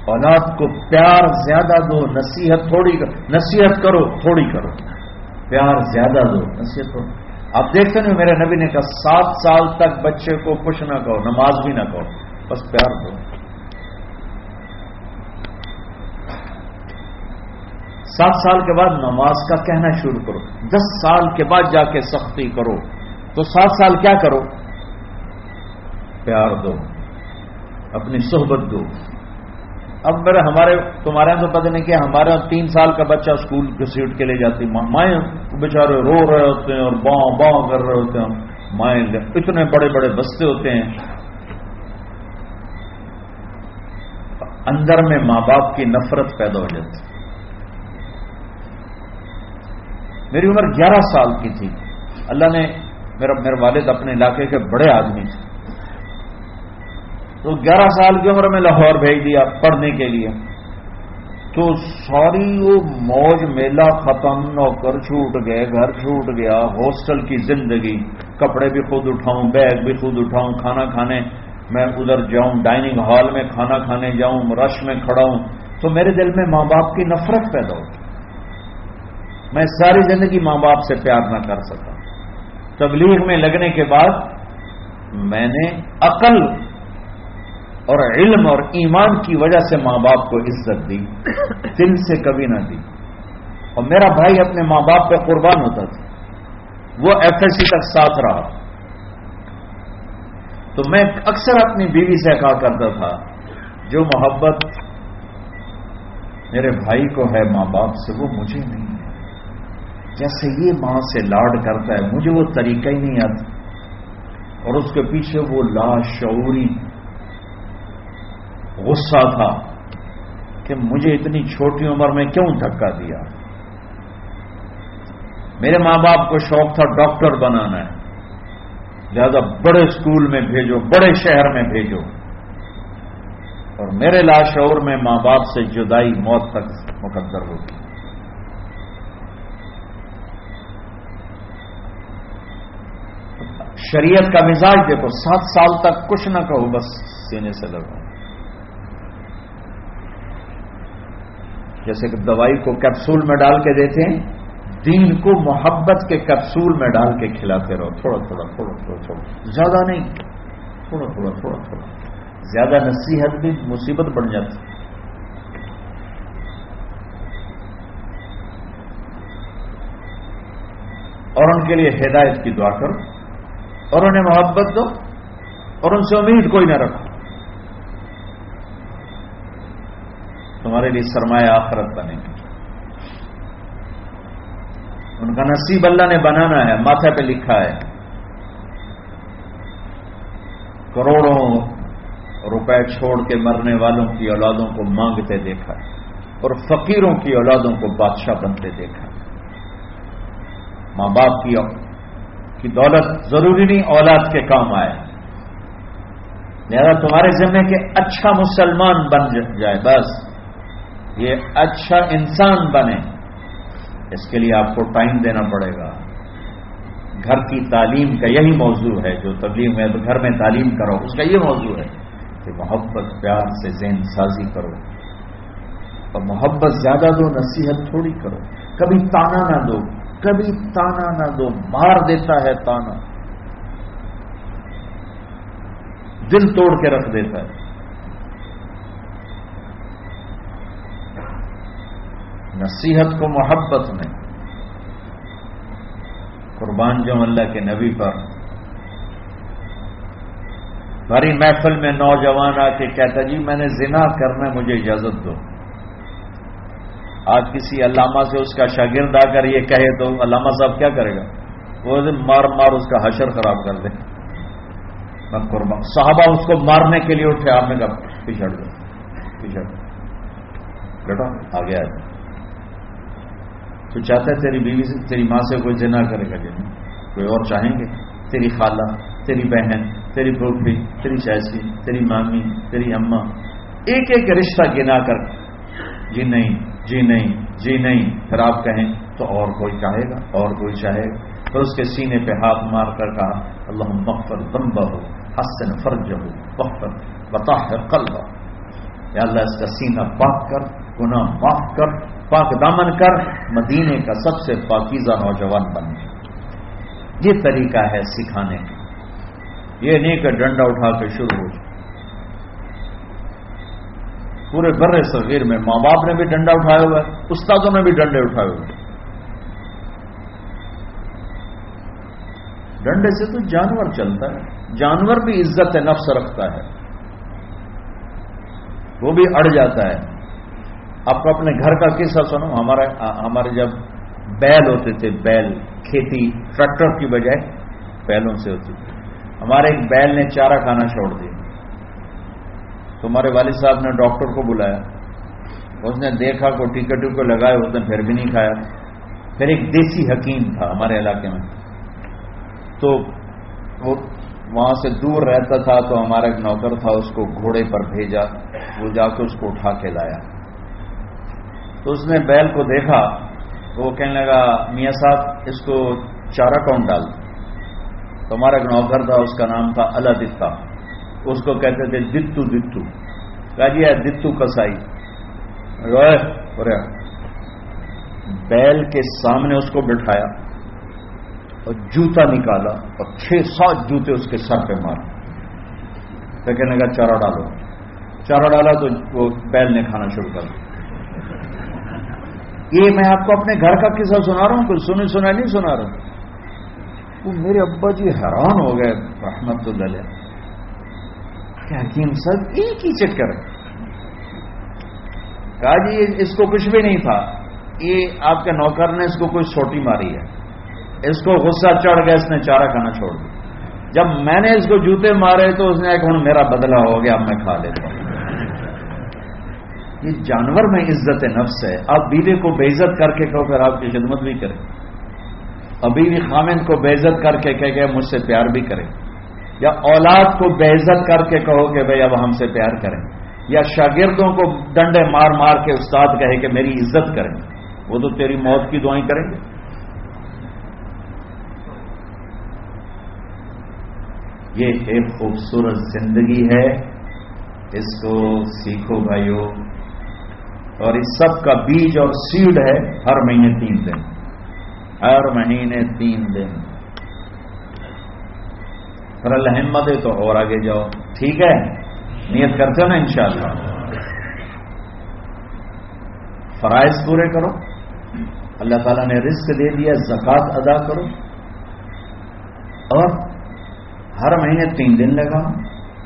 اولاد کو پیار زیادہ دو، نصیحت تھوڑی کرو نصیحت کرو، تھوڑی کرو۔ پیار زیادہ دو، نصیحت کرو آپ دیکھتے نہیں میرے نبی نے کہا، سات سال تک بچے کو کچھ نہ کہو، نماز بھی نہ کہو، بس پیار دو۔ سات سال کے بعد نماز کا کہنا شروع کرو۔ دس سال کے بعد جا کے سختی کرو۔ تو سات سال کیا کرو؟ پیار دو۔ اپنی صحبت دو۔ اب میرے ہمارے تمہارے یہاں تو پتہ نہیں کہ ہمارے یہاں تین سال کا بچہ اسکول سیٹ کے لے جاتی۔ مائیں بیچارے رو رہے ہوتے ہیں اور باؤں باؤں کر رہے ہوتے ہیں۔ مائیں اتنے بڑے بڑے بستے ہوتے ہیں۔ اندر میں ماں باپ کی نفرت پیدا ہو جاتی۔ میری عمر گیارہ سال کی تھی۔ اللہ نے میرا میرے والد اپنے علاقے کے بڑے آدمی تھے۔ تو گیارہ سال کی عمر میں لاہور بھیج دیا پڑھنے کے لیے۔ تو ساری وہ موج میلہ ختم، نوکر چھوٹ گئے، گھر چھوٹ گیا، ہاسٹل کی زندگی، کپڑے بھی خود اٹھاؤں، بیگ بھی خود اٹھاؤں، کھانا کھانے۔ میں ادھر جاؤں، ڈائننگ ہال میں کھانا کھانے جاؤں، رش میں کھڑا ہوں۔ تو میرے دل میں ماں باپ کی نفرت پیدا ہوتی۔ میں ساری زندگی ماں باپ سے پیار نہ کر سکا۔ تبلیغ میں لگنے کے بعد میں نے عقل اور علم اور ایمان کی وجہ سے ماں باپ کو عزت دی، دل سے کبھی نہ دی۔ اور میرا بھائی اپنے ماں باپ پہ قربان ہوتا تھا۔ وہ ایف ایس سی تک ساتھ رہا۔ تو میں اکثر اپنی بیوی سے کہا کرتا تھا، جو محبت میرے بھائی کو ہے ماں باپ سے، وہ مجھے نہیں۔ جیسے یہ ماں سے لاڈ کرتا ہے، مجھے وہ طریقہ ہی نہیں آتا اور اس کے پیچھے وہ لاشعوری غصہ تھا کہ مجھے اتنی چھوٹی عمر میں کیوں دھکا دیا؟ میرے ماں باپ کو شوق تھا ڈاکٹر بنانا ہے۔ لہذا بڑے اسکول میں بھیجو، بڑے شہر میں بھیجو۔ اور میرے لاشعور میں ماں باپ سے جدائی موت تک مقدر ہوگی۔ شریعت کا مزاج دیکھو، سات سال تک کچھ نہ کہو، بس سینے سے لگو جیسے کہ دوائی کو کیپسول میں ڈال کے دیتے ہیں، دین کو محبت کے کیپسول میں ڈال کے کھلاتے رہو۔ تھوڑا تھوڑا تھوڑا تھوڑا تھوڑا۔ زیادہ نہیں۔ تھوڑا تھوڑا تھوڑا تھوڑا۔ زیادہ نصیحت بھی مصیبت بن جاتی۔ اور ان کے لیے ہدایت کی دعا کرو۔ اور انہیں محبت دو اور ان سے امید کوئی نہ رکھو۔ تمہارے لیے سرمایہ آخرت بنے گی۔ ان کا نصیب اللہ نے بنانا ہے، ماتھے پہ لکھا ہے۔ کروڑوں روپے چھوڑ کے مرنے والوں کی اولادوں کو مانگتے دیکھا اور فقیروں کی اولادوں کو بادشاہ بنتے دیکھا ماں باپ کی کی دولت ضروری نہیں، اولاد کے کام آئے۔ لہذا تمہارے ذمے کے اچھا مسلمان بن جائے، بس۔ یہ اچھا انسان بنے۔ اس کے لیے آپ کو ٹائم دینا پڑے گا۔ گھر کی تعلیم کا یہی موضوع ہے، جو تبلیغ میں گھر میں تعلیم کرو، اس کا یہ موضوع ہے کہ محبت، پیار سے ذہن سازی کرو۔ اور محبت زیادہ دو، نصیحت تھوڑی کرو۔ کبھی تانا نہ دو۔ کبھی تانا نہ دو، مار دیتا ہے تانا۔ دل توڑ کے رکھ دیتا ہے۔ نصیحت کو محبت میں۔ قربان جو اللہ کے نبی پر۔ بھاری محفل میں نوجوان آ کے کہتا جی میں نے زنا کرنا مجھے اجازت دو۔ آج کسی علامہ سے اس کا شاگرد آ کر یہ کہے تو علامہ صاحب کیا کرے گا؟ وہ مار مار اس کا حشر خراب کر دے۔ قربان صحابہ اس کو مارنے کے لیے اٹھے، آپ نے کہا پچھڑ دو پچھڑ بیٹا آ گیا تو چاہتا ہے تیری بیوی سے، تیری ماں سے کوئی جنا کرے گا جن کوئی اور چاہیں گے؟ تیری خالہ، تیری بہن، تیری پھوپھی، تیری چاچی، تیری مامی، تیری اماں۔ ایک ایک رشتہ گنا کر۔ جی نہیں جی نہیں جی نہیں، پھر آپ کہیں تو اور کوئی چاہے گا، اور کوئی چاہے گا۔ پھر اس کے سینے پہ ہاتھ مار کر کہا اللہ مغفر دم ہو حسن فرج ہو بخر بتا ہے یا اللہ، اس کا سینہ پاک کر، گناہ معاف کر، پاک دامن کر، مدینے کا سب سے پاکیزہ نوجوان بن۔ یہ طریقہ ہے سکھانے کا۔ یہ نہیں کہ ڈنڈا اٹھا کے شروع ہو۔ جائے پورے برے صغیر میں ماں باپ نے بھی ڈنڈا اٹھایا ہوا ہے، استادوں نے بھی ڈنڈے اٹھائے ہوئے ڈنڈے سے تو جانور چلتا ہے، جانور بھی عزت نفس رکھتا ہے۔ وہ بھی اڑ جاتا ہے۔ آپ کو اپنے گھر کا قصہ سنو، ہمارا، ہمارے جب بیل ہوتے تھے، بیل، کھیتی، ٹریکٹر کی بجائے بیلوں سے ہوتی تھی۔ ہمارے ایک بیل نے چارہ کھانا چھوڑ دیا۔ تو ہمارے والد صاحب نے ڈاکٹر کو بلایا۔ اس نے دیکھا کو ٹکٹ کو لگائے، اس نے پھر بھی نہیں کھایا۔ پھر ایک دیسی حکیم تھا ہمارے علاقے میں۔ تو وہ وہاں سے دور رہتا تھا تو ہمارا ایک نوکر تھا، اس کو گھوڑے پر بھیجا۔ وہ جا کے اس کو اٹھا کے لایا۔ تو اس نے بیل کو دیکھا، تو وہ کہنے لگا، میاں صاحب، اس کو چارہ کون ڈال؟ تو ہمارا ایک نوکر تھا، اس کا نام تھا اللہ اس کو کہتے تھے دتو دتو. کہا جی دتو کسائی. بیل کے سامنے اس کو بٹھایا اور جوتا نکالا اور چھ سات جوتے اس کے سر پہ مارے. تو کہنے لگا، چارہ ڈالو. چارہ ڈالا تو وہ بیل نے کھانا شروع کر دیا. یہ میں آپ کو اپنے گھر کا قصہ سنا رہا ہوں کچھ سنی سنا نہیں سنا رہا ہوں. وہ میرے ابا جی حیران ہو گئے، رحمت اللہ کہ حکیم صاحب ایک ہی چکر کہا جی اس کو کچھ بھی نہیں تھا۔ یہ آپ کے نوکر نے اس کو کوئی سوٹی ماری ہے۔ اس کو غصہ چڑھ گیا، اس نے چارہ کھانا چھوڑ دیا۔ جب میں نے اس کو جوتے مارے تو اس نے ایک ہوں، میرا بدلہ ہو گیا، اب میں کھا لیتا ہوں۔ یہ جانور میں عزت نفس ہے۔ آپ بیوی کو بے عزت کر کے کہو، پھر آپ کی خدمت بھی کریں۔ اور بیوی خامن کو بے عزت کر کے کہہ کہ مجھ سے پیار بھی کریں یا اولاد کو بے عزت کر کے کہو کہ بھائی اب ہم سے پیار کریں، یا شاگردوں کو ڈنڈے مار مار کے استاد کہے کہ میری عزت کریں، وہ تو تیری موت کی دعائیں کریں گے۔ یہ ایک خوبصورت زندگی ہے، اس کو سیکھو بھائیو۔ اور اس سب کا بیج اور سیڈ ہے ہر مہینے تین دن۔ ہر مہینے تین دن۔ پھر اللہ ہمت ہے تو اور آگے جاؤ۔ ٹھیک ہے؟ نیت کرتے ہو نا انشاءاللہ۔ فرائض پورے کرو۔ اللہ تعالیٰ نے رزق دے دیا زکات ادا کرو۔ اور ہر مہینے تین دن لگا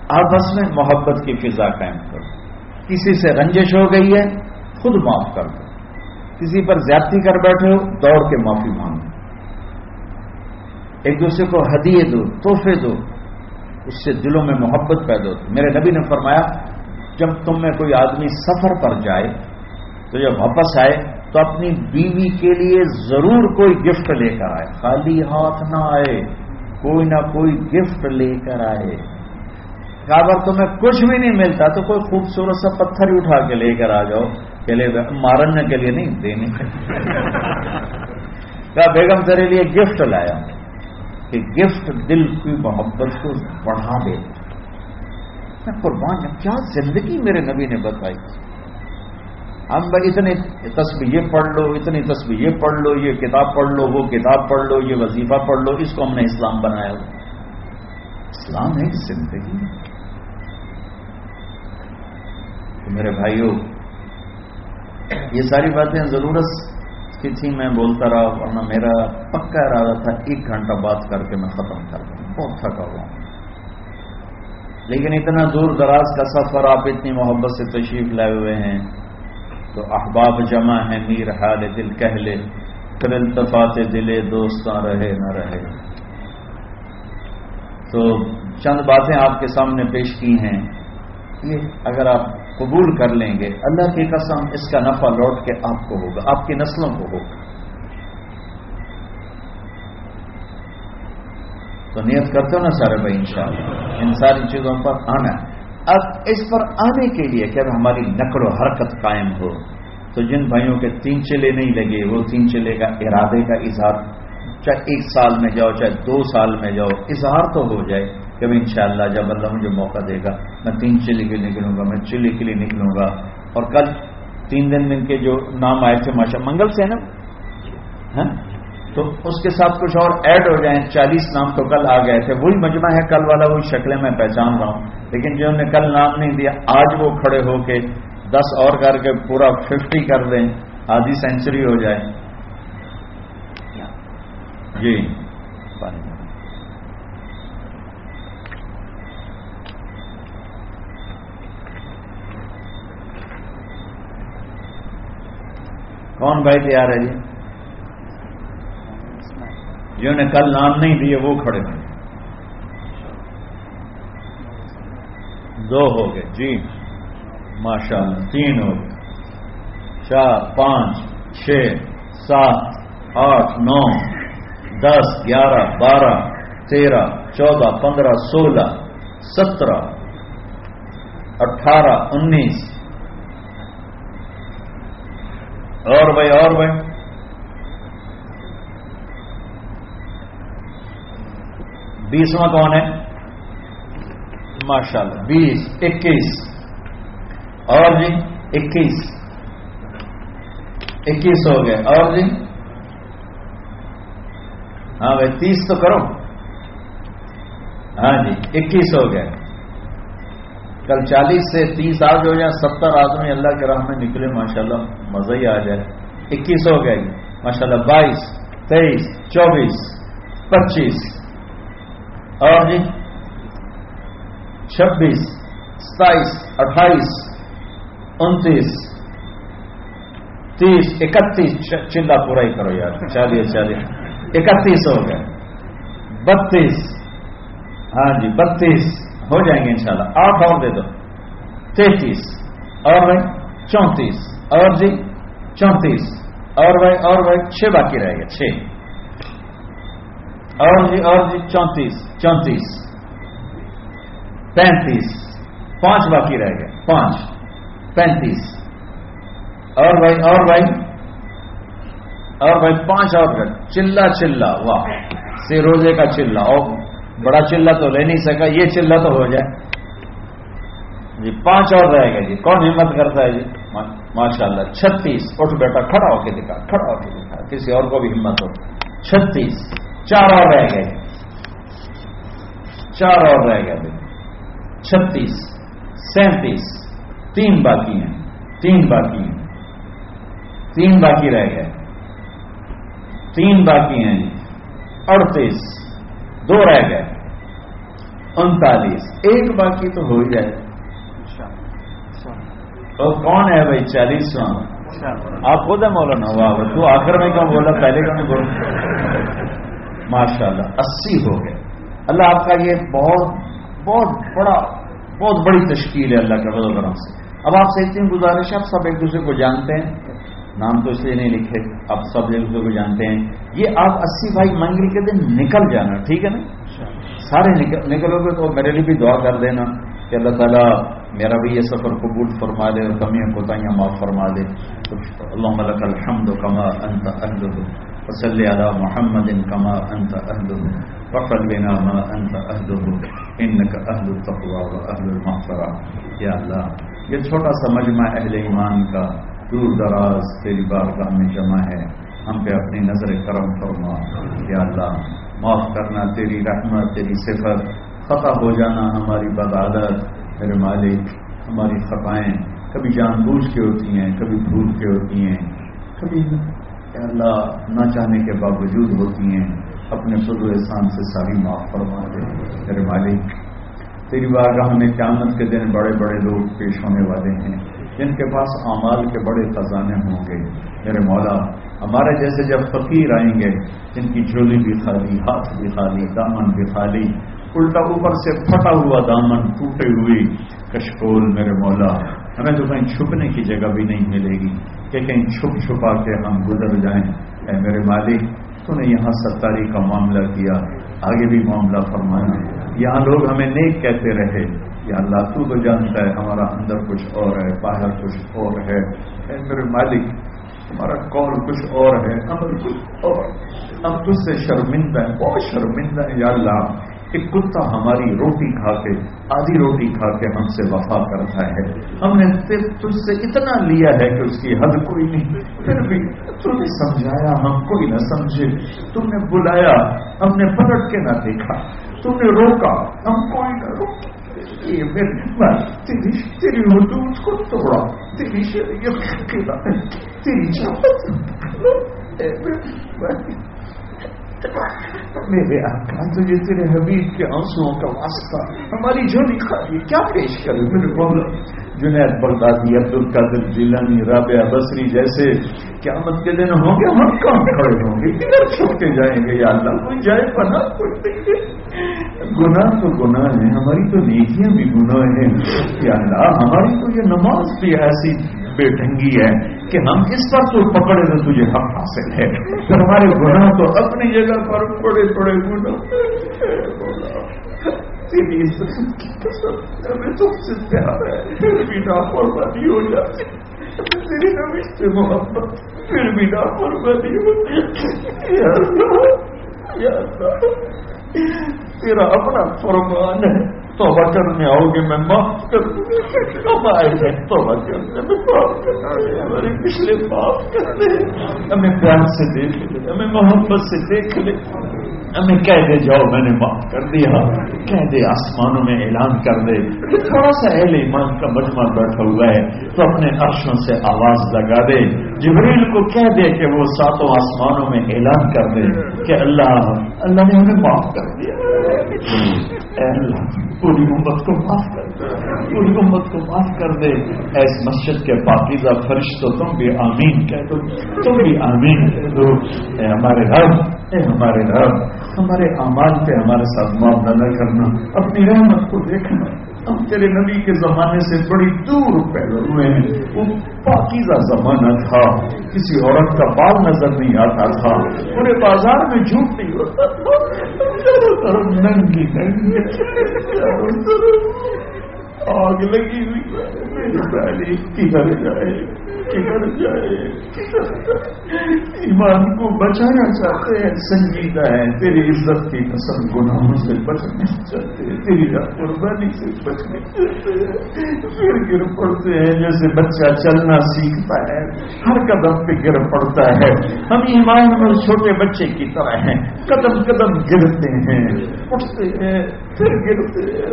آپس میں محبت کی فضا قائم کرو۔ کسی سے رنجش ہو گئی ہے، خود معاف کر دو۔ کسی پر زیادتی کر بیٹھے ہو، دوڑ کے معافی مانگو ایک دوسرے کو ہدیے دو، تحفے دو۔ اس سے دلوں میں محبت پیدا ہوتی۔ میرے نبی نے فرمایا، جب تم میں کوئی آدمی سفر پر جائے، تو جب واپس آئے، تو اپنی بیوی کے لیے ضرور کوئی گفٹ لے کر آئے۔ خالی ہاتھ نہ آئے، کوئی نہ کوئی گفٹ لے کر آئے۔ اگر تمہیں کچھ بھی نہیں ملتا، تو کوئی خوبصورت سا پتھر ہی اٹھا کے لے کر آ جاؤ۔ کہ لے، مارنے کے لیے نہیں، دینے کہا، بیگم تیرے لیے گفٹ لایا۔ کہ گفٹ دل کی محبت کو بڑھا دے۔ میں قربان کیا زندگی میرے نبی نے بتائی؟ ہم بھائی اتنے تصویر یہ پڑھ لو، اتنی تصویر یہ پڑھ لو، یہ کتاب پڑھ لو، وہ کتاب پڑھ لو، یہ وظیفہ پڑھ لو، اس کو ہم نے اسلام بنایا۔ اسلام ہے زندگی۔ میرے بھائیوں یہ ساری باتیں ضرورت کی تھی میں بولتا رہا، ورنہ میرا پکا ارادہ تھا ایک گھنٹہ بات کر کے میں ختم کر دوں۔ بہت تھکا ہوا۔ ہوں لیکن اتنا دور دراز کا سفر، آپ اتنی محبت سے تشریف لائے ہوئے ہیں۔ تو احباب جمع ہے میر، حال، دل کہہ لے پھر التفات دلے دوستاں رہے، نہ رہے۔ تو چند باتیں آپ کے سامنے پیش کی ہیں۔ یہ اگر آپ قبول کر لیں گے، اللہ کی قسم اس کا نفع لوٹ کے آپ کو ہوگا، آپ کی نسلوں کو ہوگا۔ تو نیت کرتے ہو نا سارے بھائی، انشاءاللہ۔ ان ساری چیزوں پر آنا۔ اب اس پر آنے کے لیے کہ ہماری نقل و حرکت قائم ہو، تو جن بھائیوں کے تین چلے نہیں لگے، وہ تین چلے کا ارادے کا اظہار، چاہے ایک سال میں جاؤ، چاہے دو سال میں جاؤ، اظہار تو ہو جائے۔ کہ ان شاء اللہ جب اللہ مجھے موقع دے گا، میں تین چلی کے لیے نکلوں گا، میں چلی کے لیے نکلوں گا۔ اور کل تین دن دن کے جو نام آئے تھے، ماشاء منگل سے نا؟ ہاں؟ تو اس کے ساتھ کچھ اور ایڈ ہو جائیں، چالیس نام تو کل آ گئے تھے۔ وہی مجمع ہے، کل والا وہی شکلیں میں پہچان رہا ہوں۔ لیکن جنہوں نے کل نام نہیں دیا، آج وہ کھڑے ہو کے دس اور کر کے پورا ففٹی کر دیں، آدھی سینچری ہو جائے۔ جی۔ کون بھائی تیار ہے جی؟ جنہوں نے کل نام نہیں دیے وہ کھڑے ہیں۔ دو ہو گئے جی ماشاء اللہ تین ہو گئے۔ چار، پانچ، چھ، سات، آٹھ، نو، دس، گیارہ، بارہ، تیرہ، چودہ، پندرہ، سولہ، سترہ، اٹھارہ، انیس اور بھائی اور بھائی۔ بیسواں کون ہے؟ ماشاء اللہ بیس، اکیس۔ اور جی اکیس۔ اکیس ہو گئے۔ اور جی؟ ہاں بھائی، تیس تو کرو۔ ہاں جی اکیس ہو گئے۔ کل چالیس سے تیس آج ہو جائے ستر آدمی اللہ کے راہ میں نکلے، ماشاءاللہ مزہ ہی آ جائے۔ اکیس ہو گئے جی، ماشاء اللہ بائیس، تیئیس، چوبیس، پچیس۔ اور جی چھبیس، ستائیس، اٹھائیس، انتیس، تیس، اکتیس۔ چلا پورا ہی کرو یار۔ چالیس چالیس۔ اکتیس ہو گئے بتیس۔ ہاں جی بتیس۔ ہو جائیں گے انشاءاللہ۔ آٹھ اور دے دو۔ تینتیس۔ اور بھائی چونتیس۔ اور جی چونتیس۔ اور بھائی اور بھائی، چھ باقی رہے گا چھ۔ اور جی اور جی چونتیس۔ چونتیس۔ پینتیس۔ پانچ باقی رہ گئے، پانچ۔ پینتیس۔ اور بھائی اور بھائی۔ اور بھائی، پانچ اور چلا چلا، واہ۔ سے روزے کا چلا اور بڑا چلا تو لے نہیں سکا، یہ چلا تو ہو جائے۔ جی پانچ اور رہے گا جی کون ہمت کرتا ہے جی؟ ماشاء اللہ چھتیس، اٹھ بیٹا، کھڑا ہو کے دکھا، کھڑا ہو کے دکھا۔ کسی اور کو بھی ہمت ہو۔ چھتیس، چار اور رہ گئے۔ چار اور رہ گئے۔ چھتیس، سینتیس، تین باقی ہیں۔ تین باقی ہیں۔ تین باقی رہ گئے۔ تین باقی ہیں۔ جی اڑتیس دو رہ گئے۔ انتالیس۔ ایک باقی تو ہو ہی جائے۔ اور کون ہے بھائی؟ چالیسواں آپ خود ہے مولانا؟ واہ تو آخر میں کیوں بولا؟ پہلے کیوں بولا؟ ماشاء اللہ اسی ہو گئے۔ اللہ آپ کا یہ بہت بہت بڑا بہت بڑی تشکیل ہے اللہ کے فضل کرم سے۔ اب آپ سے اتنی گزارش ہے آپ سب ایک دوسرے کو جانتے ہیں۔ نام تو اس لیے نہیں لکھے اب سب ایک دوسرے کو جانتے ہیں۔ یہ آپ اسی بھائی منگل کے دن نکل جانا ٹھیک ہے نا؟ سارے نکلو گے تو میرے لیے بھی دعا کر دینا کہ اللہ تعالیٰ میرا بھی یہ سفر قبول فرما دے اور کمیاں کوتاہیاں معاف فرما دے۔ اللہ ملک الحمد کما انت اہل وسلی علی محمد کما انت اہل وقل بنا ما انت اہل انک اہل التقوی و اہل المغفرہ۔ یا اللہ یہ چھوٹا سا مجمع اہل ایمان کا دور دراز تیری بارگاہ میں جمع ہے۔ ہم پہ اپنی نظر کرم فرما۔ یا اللہ، معاف کرنا تیری رحمت، تیری صفت، خطا ہو جانا ہماری بدعادت۔ میرے مالک، ہماری خطائیں کبھی جان بوجھ کے ہوتی ہیں، کبھی بھول کے ہوتی ہیں۔ کبھی اللہ، نہ چاہنے کے باوجود ہوتی ہیں۔ اپنے خود و احسان سے ساری معاف فرما دے۔ میرے مالک، تیری بارگاہ میں قیامت کے دن بڑے بڑے لوگ پیش ہونے والے ہیں۔ جن کے پاس اعمال کے بڑے خزانے ہوں گے۔ میرے مولا، ہمارے جیسے جب فقیر آئیں گے جن کی جھولی بھی خالی، ہاتھ بھی خالی، دامن بھی خالی، الٹا اوپر سے پھٹا ہوا دامن ٹوٹے ہوئی کشکول، میرے مولا، ہمیں تو کہیں چھپنے کی جگہ بھی نہیں ملے گی۔ کہ کہیں چھپ چھپا کے ہم گزر جائیں۔ اے میرے مالک، تو نے یہاں ستاری کا معاملہ کیا۔ آگے بھی معاملہ فرمانا یہاں لوگ ہمیں نیک کہتے رہے۔ یا اللہ، تو تو جانتا ہے ہمارا اندر کچھ اور ہے، باہر کچھ اور ہے۔ اے میرے مالک ہمارا کال کچھ اور ہے؟ عمل کچھ اور ہم تجھ سے شرمندہ ہیں، بہت شرمندہ ہے یا اللہ۔ کہ کتا ہماری روٹی کھا کے، آدھی روٹی کھا کے ہم سے وفا کرتا ہے۔ ہم نے تجھ سے اتنا لیا ہے کہ اس کی حد کوئی نہیں۔ پھر بھی تم نے سمجھایا، ہم کوئی نہ سمجھے۔ تم نے بلایا، ہم نے پلٹ کے نہ دیکھا۔ تم نے روکا، ہم کوئی نہ روکا۔ تیری تیری حدود کو توڑا تیری شریعت تیری چاپت میرے آقا تو یہ تیرے حبیب کے آنسو کا واسطہ ہماری جھولی خالی کیا پیش کرے میرے بولا جنید بغدادی عبد القادر جیلانی رابعہ بصری جیسے قیامت کے دن ہوں گے ہم کہاں کھڑے ہوں گے کدھر چھوٹ کے جائیں گے یا اللہ کوئی جائے پنا کوئی گناہ تو گناہ ہے ہماری تو نیکیاں بھی گناہ ہیں۔ یا اللہ، ہماری تو یہ نماز بھی ایسی بے ڈھنگی ہے کہ ہم اس پر تو پکڑے تو تجھے حق حاصل ہے۔ تو ہمارے گناہ تو اپنی جگہ پر بڑے بڑے گناہ۔ ہمیں تم سے پیار ہے بھی نافرمانی ہو جاتی، تیری سے محبت پھر بھی نافرمانی ہو جاتی یا اللہ۔ تیرا اپنا فرمان ہے توبہ کرنے آؤ گے میں معاف کر کم آئے ہیں توبہ کرنے میں معاف کرنا ہمارے پچھلے معاف کرنے ہمیں پیار سے دیکھ لے ہمیں محبت سے دیکھ لے ہمیں کہہ دے، جاؤ میں نے معاف کر دیا۔ کہہ دے، آسمانوں میں اعلان کر دے۔ کہ تھوڑا سا اہل ایمان کا مجمع بیٹھا ہوا ہے تو اپنے عرشوں سے آواز لگا دے۔ جبریل کو کہہ دے کہ وہ ساتوں آسمانوں میں اعلان کر دے کہ اللہ اللہ نے ہمیں معاف کر دیا۔ اے اللہ، پوری امت کو معاف کر دے۔ پوری امت کو معاف کر دے۔ ایس مسجد کے پاکیزہ فرش تو تم بھی آمین کہہ دو۔ تم بھی آمین کہہ دو۔ اے ہمارے رب، اے ہمارے رب۔ ہمارے اعمال پہ ہمارے ساتھ معاملہ کرنا، اپنی رحمت کو دیکھنا۔ ہم تیرے نبی کے زمانے سے بڑی دور پیدا ہوئے ہیں۔ وہ پاکیزہ زمانہ تھا۔ کسی عورت کا بال نظر نہیں آتا تھا۔ پورے بازار میں جھوٹ نہیں ہوتا ننگی ننگی۔ آگ لگی ہوئی۔ کدھر جائے۔ کدھر جائے۔ ایمان کو بچانا چاہتے ہیں، سنجیدہ ہے تیری عزت کی قسم گناہوں سے بچنا چاہتے تیری قربانی سے بچنے پھر گر پڑتے ہیں، جیسے بچہ چلنا سیکھتا ہے۔ ہر قدم پہ گر پڑتا ہے۔ ہم ایمان میں چھوٹے بچے کی طرح ہیں۔ قدم قدم گرتے ہیں۔ اٹھتے ہیں، پھر گرتے ہیں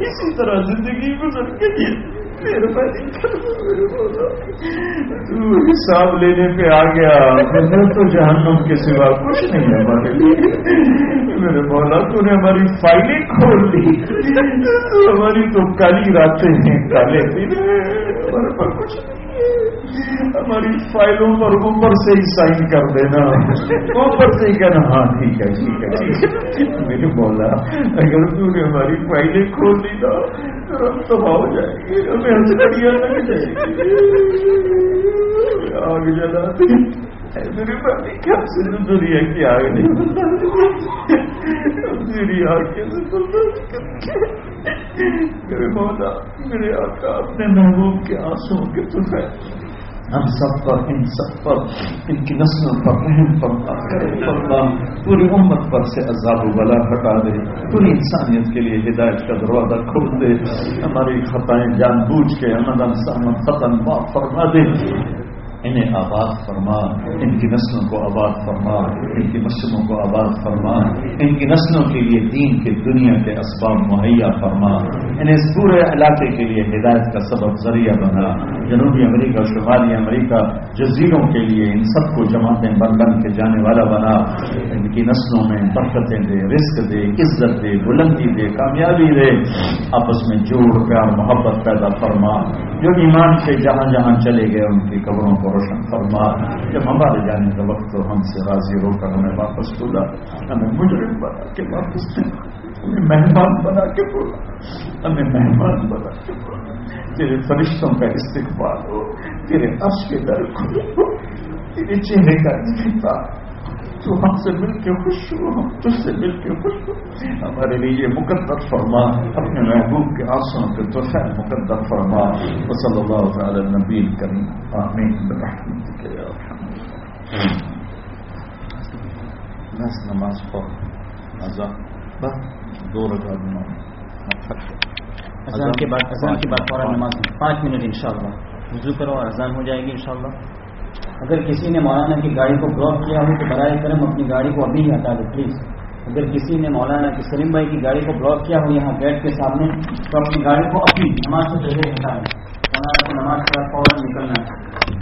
اسی طرح زندگی گزر گئی حساب لینے پہ آ گیا۔ تو جہنم کے سوا کچھ نہیں ہے ہمارے لیے میرے مولا، تو نے ہماری فائلیں کھول لی ہماری تو کالی راتیں ہیں کالے دن ہمارے پر کچھ نہیں۔ ہماری فائلوں پر اوپر سے ہی سائن کر دینا۔ اوپر سے ہی کہنا ہاں ٹھیک ہے ٹھیک ہے ٹھیک ہے۔ میرے بولا، اگر تو نے ہماری فائلیں کھول دی نا تو ہم تباہ ہو جائیں گے، ہمیں ہنسکڑیاں لگ جائیں گی۔ آگ جلا میری بات کیا سے دنیا کی آگ نہیں۔ میری آگ کے میرے مولا، میرے آقا، اپنے محبوب کے آنسوں کے تو ہم سب پر ان سب پر، ان کی نسلوں پر، رحم فرما کرے پوری امت پر سے عذاب و بلا ہٹا دے۔ پوری انسانیت کے لیے ہدایت کا دروازہ کھول دے۔ ہماری خطائیں جان بوجھ کے امن سامن ختم معاف فرما دے۔ انہیں آباد فرما، ان کی نسلوں کو آباد فرما، ان کی مسلموں کو آباد فرما، ان کی نسلوں کے لیے دین کے دنیا کے اسباب مہیا فرما، انہیں اس پورے علاقے کے لیے ہدایت کا سبب ذریعہ بنا۔ جنوبی امریکہ، شمالی امریکہ، جزیروں کے لیے ان سب کو جماعتیں بن بن کے جانے والا بنا۔ ان کی نسلوں میں برکتیں دے، رزق دے، عزت دے، بلندی دے، کامیابی دے۔ آپس میں جوڑ، پیار، محبت پیدا فرما۔ جو ایمان سے جہاں جہاں چلے گئے، ان کی قبروں کو روشن فرما۔ جب ہمارے جانے کا وقت تو ہم سے راضی ہو کر ہمیں واپس بولا ہمیں مجرم بنا کے واپس ہمیں مہمان بنا کے بولا ہمیں مہمان بنا کے بولا تیرے فرشتوں کا استقبال ہو۔ تیرے عرش کے در کھلے ہو۔ تیرے چہرے کا انتظار تو ہم سے مل کے خوش ہو ہم سے مل کے خوش ہو ہمارے لیے مقدر فرما اپنے محبوب کے آنسوں کے تو مقدر فرما وہ صلی اللہ تعالی نبی کریم آمین برحمت کے بس نماز پڑھ آزاد بس دو رکھا
أذان کے بعد أذان کے بعد فوراً نماز. پانچ منٹ انشاءاللہ. وضو کرو اور أذان ہو جائے گی انشاءاللہ. اگر کسی نے مولانا کی گاڑی کو بلاک کیا ہو تو برائے کرم اپنی گاڑی کو ابھی ہی ہٹا دو پلیز اگر کسی نے مولانا کی سلیم بھائی کی گاڑی کو بلاک کیا ہو یہاں گیٹ کے سامنے تو اپنی گاڑی کو ابھی نماز سے پہلے ہٹائیں مولانا کو نماز کے بعد فوراً نکلنا۔ ہے